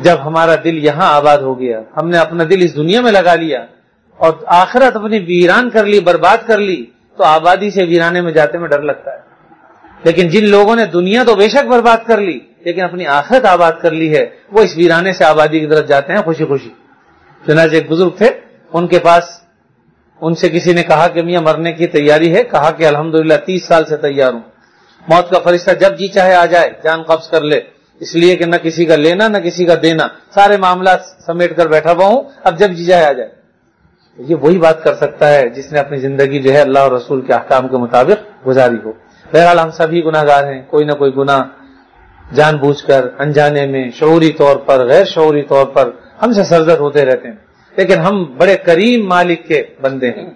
جب ہمارا دل یہاں آباد ہو گیا، ہم نے اپنا دل اس دنیا میں لگا لیا اور آخرت اپنی ویران کر لی، برباد کر لی، تو آبادی سے ویرانے میں جاتے میں ڈر لگتا ہے۔ لیکن جن لوگوں نے دنیا تو بے شک برباد کر لی، لیکن اپنی آخرت آباد کر لی ہے، وہ اس ویرانے سے آبادی کی طرف جاتے ہیں، خوشی خوشی۔ چنانچہ ایک بزرگ تھے، ان کے پاس ان سے کسی نے کہا کہ میاں مرنے کی تیاری ہے، کہا کہ الحمدللہ تیس سال سے تیار ہوں۔ موت کا فرشتہ جب جی چاہے آ جائے، جان قبض کر لے۔ اس لیے کہ نہ کسی کا لینا، نہ کسی کا دینا۔ سارے معاملات سمیٹ کر بیٹھا ہوا ہوں، اب جب جی چاہے آ جائے۔ یہ وہی بات کر سکتا ہے جس نے اپنی زندگی جو ہے اللہ اور رسول کے احکام کے مطابق گزاری ہو۔ بہرحال ہم سبھی گناہ گار ہیں، کوئی نہ کوئی گناہ جان بوجھ کر انجانے میں شعوری طور پر، غیر شعوری طور پر ہم سے سرزد ہوتے رہتے ہیں۔ لیکن ہم بڑے کریم مالک کے بندے ہیں۔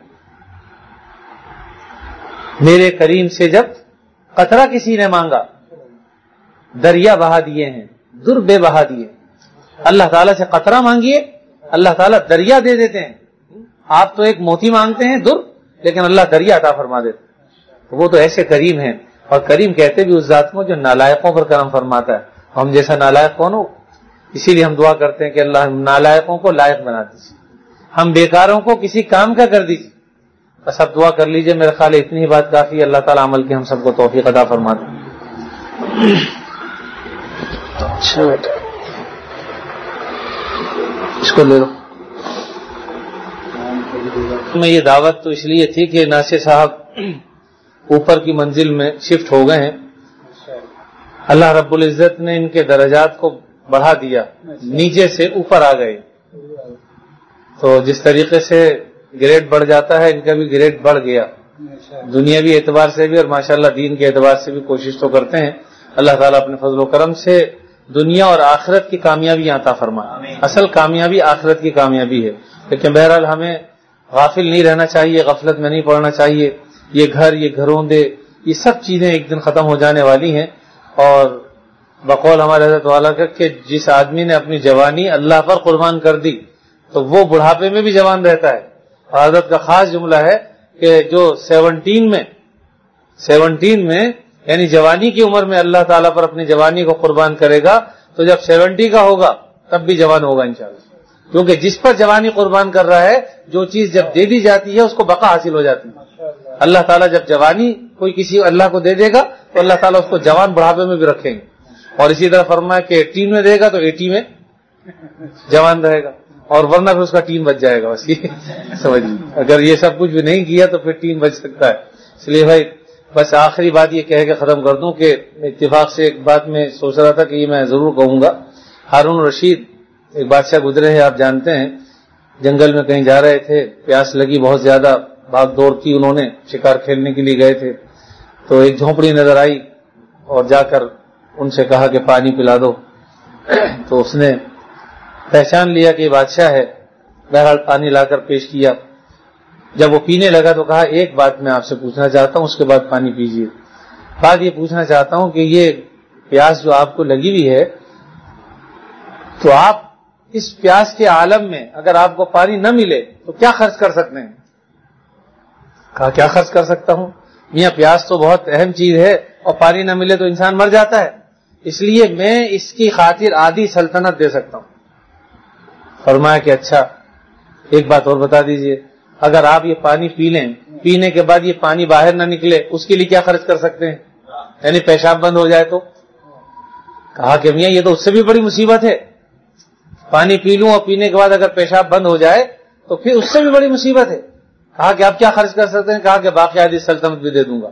میرے کریم سے جب قطرہ کسی نے مانگا، دریا بہا دیے ہیں در بے بہا دیے۔ اللہ تعالیٰ سے قطرہ مانگیے، اللہ تعالیٰ دریا دے دیتے ہیں۔ آپ تو ایک موتی مانگتے ہیں در، لیکن اللہ دریا عطا فرما دیتے وہ تو ایسے کریم ہیں۔ اور کریم کہتے بھی اس ذات کو جو نالائقوں پر کرم فرماتا ہے۔ ہم جیسا نالائق کون ہو؟ اسی لیے ہم دعا کرتے ہیں کہ اللہ نالائقوں کو لائق بنا دیجیے۔ ہم بیکاروں کو کسی کام کا کر دیجیے۔ بس اب دعا کر لیجیے میرے خیال اتنی ہی بات کافی ہے۔ اللہ تعالیٰ عمل کی ہم سب کو توفیق ادا فرما دیں اچھا بیٹا۔ اس کو لے لو۔ میں یہ دعوت تو اس لیے تھی کہ ناصر صاحب اوپر کی منزل میں شفٹ ہو گئے ہیں۔ اللہ رب العزت نے ان کے درجات کو بڑھا دیا نیچے سے اوپر آ گئے۔ تو جس طریقے سے گریڈ بڑھ جاتا ہے ان کا بھی گریڈ بڑھ گیا۔ دنیاوی اعتبار سے بھی اور ماشاءاللہ دین کے اعتبار سے بھی کوشش تو کرتے ہیں۔ اللہ تعالیٰ اپنے فضل و کرم سے دنیا اور آخرت کی کامیابی عطا فرمائے۔ اصل کامیابی آخرت کی کامیابی ہے۔ لیکن بہرحال ہمیں غافل نہیں رہنا چاہیے غفلت میں نہیں پڑنا چاہیے۔ یہ گھر یہ گھروں دے یہ سب چیزیں ایک دن ختم ہو جانے والی ہیں۔ اور بقول ہمارے حضرت والا کا کہ جس آدمی نے اپنی جوانی اللہ پر قربان کر دی، تو وہ بڑھاپے میں بھی جوان رہتا ہے۔ اور حضرت کا خاص جملہ ہے کہ جو سیونٹین میں سیونٹین میں یعنی جوانی کی عمر میں اللہ تعالیٰ پر اپنی جوانی کو قربان کرے گا، تو جب سیونٹی کا ہوگا، تب بھی جوان ہوگا انشاءاللہ۔ کیونکہ جس پر جوانی قربان کر رہا ہے، جو چیز جب دے دی جاتی ہے، اس کو بقا حاصل ہو جاتی ہے۔ اللہ تعالیٰ جب جوانی کوئی کسی اللہ کو دے دے گا، تو اللہ تعالیٰ اس کو جوان بڑھاپے میں بھی رکھیں گے۔ اور اسی طرح فرمایا کہ ایٹین میں دے گا تو ایٹی میں جوان رہے گا اور ورنہ پھر اس کا ٹیم بچ جائے گا، بس یہ سمجھ اگر یہ سب کچھ بھی نہیں کیا تو پھر ٹیم بچ سکتا ہے۔ اس لیے بھائی، بس آخری بات یہ کہہ کے ختم کر دوں کہ اتفاق سے ایک بات میں سوچ رہا تھا کہ یہ میں ضرور کہوں گا۔ ہارون رشید ایک بادشاہ گزرے ہیں، آپ جانتے ہیں، جنگل میں کہیں جا رہے تھے، پیاس لگی، بہت زیادہ بھاگ دوڑ کی انہوں نے، شکار کھیلنے کے لیے گئے تھے۔ تو ایک جھونپڑی نظر آئی اور جا کر ان سے کہا کہ پانی پلا دو۔ تو اس نے پہچان لیا کہ یہ بادشاہ ہے۔ بہرحال پانی لا کر پیش کیا۔ جب وہ پینے لگا تو کہا، ایک بات میں آپ سے پوچھنا چاہتا ہوں، اس کے بعد پانی پیجیے۔ بات یہ پوچھنا چاہتا ہوں کہ یہ پیاس جو آپ کو لگی ہوئی ہے، تو آپ اس پیاس کے عالم میں اگر آپ کو پانی نہ ملے تو کیا خرچ کر سکتے ہیں؟ کہا، کیا خرچ کر سکتا ہوں؟ میاں، پیاس تو بہت اہم چیز ہے اور پانی نہ ملے تو انسان مر جاتا ہے۔ اس لیے میں اس کی خاطر آدھی سلطنت دے سکتا ہوں۔ فرمایا کہ اچھا ایک بات اور بتا دیجیے، اگر آپ یہ پانی پی لیں، پینے کے بعد یہ پانی باہر نہ نکلے، اس کے لیے کیا خرچ کر سکتے ہیں؟ یعنی پیشاب بند ہو جائے تو؟ کہا کہ میاں، یہ تو اس سے بھی بڑی مصیبت ہے۔ پانی پی لوں اور پینے کے بعد اگر پیشاب بند ہو جائے، تو پھر اس سے بھی بڑی مصیبت ہے۔ کہا کہ آپ کیا خرچ کر سکتے ہیں؟ کہا کہ باقی آدھی سلطنت بھی دے دوں گا۔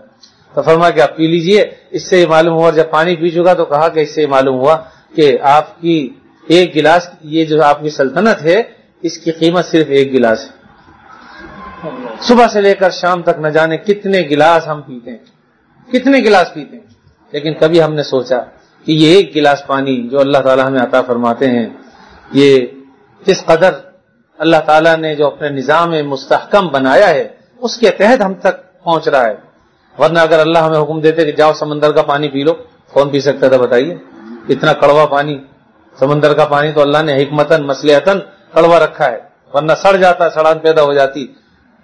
تو فرما کہ آپ پی لیجیے۔ اس سے یہ معلوم ہوا جب پانی پی چکا تو کہا کہ اس سے یہ معلوم ہوا کہ آپ کی ایک گلاس، یہ جو آپ کی سلطنت ہے، اس کی قیمت صرف ایک گلاس ہے۔ صبح سے لے کر شام تک نہ جانے کتنے گلاس ہم پیتے ہیں۔ کتنے گلاس پیتے ہیں؟ لیکن کبھی ہم نے سوچا کہ یہ ایک گلاس پانی جو اللہ تعالیٰ ہمیں عطا فرماتے ہیں، یہ کس قدر اللہ تعالیٰ نے جو اپنے نظام مستحکم بنایا ہے، اس کے تحت ہم تک پہنچ رہا ہے۔ ورنہ اگر اللہ ہمیں حکم دیتے کہ جاؤ سمندر کا پانی پی لو، کون پی سکتا تھا بتائیے؟ اتنا کڑوا پانی، سمندر کا پانی تو اللہ نے حکمتن مسلحتن کڑوا رکھا ہے۔ ورنہ سڑ جاتا، سڑان پیدا ہو جاتی۔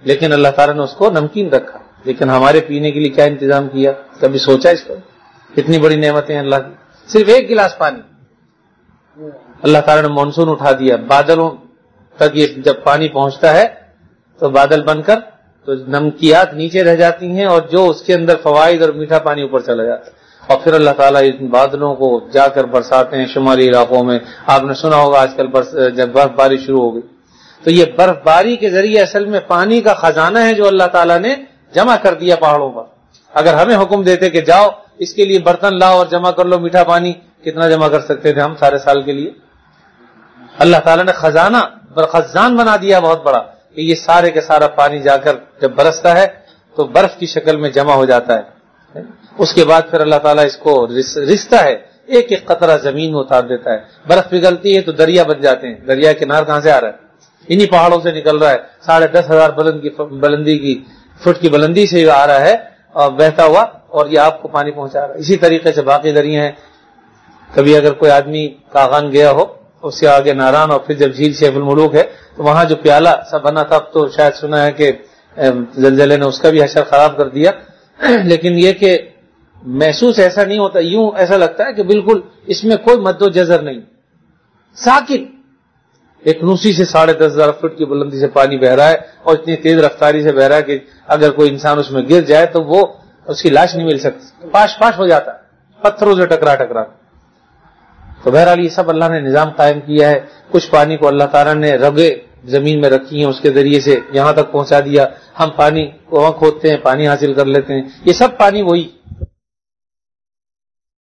لیکن اللہ تعالیٰ نے اس کو نمکین رکھا۔ لیکن ہمارے پینے کے لیے کیا انتظام کیا؟ کبھی سوچا اس پر؟ کتنی بڑی نعمتیں اللہ کی۔ صرف ایک گلاس پانی۔ اللہ تعالیٰ نے مانسون اٹھا دیا۔ بادلوں تک یہ جب پانی پہنچتا ہے تو بادل بن کر تو نمکیات نیچے رہ جاتی ہیں اور جو اس کے اندر فوائد اور میٹھا پانی اوپر چلا جاتا ہے۔ اور پھر اللہ تعالیٰ ان بادلوں کو جا کر برساتے ہیں شمالی علاقوں میں۔ آپ نے سنا ہوگا آج کل جب برف باری شروع ہو گئی۔ تو یہ برف باری کے ذریعے اصل میں پانی کا خزانہ ہے جو اللہ تعالیٰ نے جمع کر دیا پہاڑوں پر۔ اگر ہمیں حکم دیتے کہ جاؤ، اس کے لیے برتن لاؤ اور جمع کر لو میٹھا پانی، کتنا جمع کر سکتے تھے ہم سارے سال کے لیے؟ اللہ تعالیٰ نے خزانہ برخزان بنا دیا بہت بڑا۔ کہ یہ سارے کے سارا پانی جا کر جب برستا ہے تو برف کی شکل میں جمع ہو جاتا ہے۔ اس کے بعد پھر اللہ تعالیٰ اس کو رشتہ ہے۔ ایک ایک قطرہ زمین میں اتار دیتا ہے۔ برف پگھلتی ہے تو دریا بن جاتے ہیں۔ دریا کنار کہاں سے آ رہا ہے؟ انہی پہاڑوں سے نکل رہا ہے۔ ساڑھے دس ہزار بلند کی بلندی کی فٹ کی بلندی سے آ رہا ہے اور بہتا ہوا اور یہ آپ کو پانی پہنچا رہا ہے۔ اسی طریقے سے باقی دریا ہیں۔ کبھی اگر کوئی آدمی کاغان گیا ہو، اس سے آگے ناران اور پھر جب جھیل شیف الملوک ہے تو وہاں جو پیالہ سب بنا تھا تو شاید سنا ہے کہ زلزلے نے اس کا بھی حشر خراب کر دیا۔ لیکن یہ کہ محسوس ایسا نہیں ہوتا، یوں ایسا لگتا ہے کہ بالکل اس میں کوئی مد و جزر نہیں۔ ساکن۔ ایک نوسی سے ساڑھے دس ہزار فٹ کی بلندی سے پانی بہ رہا ہے اور اتنی تیز رفتاری سے بہ رہا ہے کہ اگر کوئی انسان اس میں گر جائے تو وہ اس کی لاش نہیں مل سکتی۔ پاش پاش ہو جاتا۔ پتھروں سے ٹکرا ٹکرا۔ تو بہرحال یہ سب اللہ نے نظام قائم کیا ہے۔ کچھ پانی کو اللہ تعالیٰ نے رگے زمین میں رکھی ہیں، اس کے ذریعے سے یہاں تک پہنچا دیا۔ ہم پانی کو وہاں کھودتے ہیں، پانی حاصل کر لیتے ہیں۔ یہ سب پانی وہی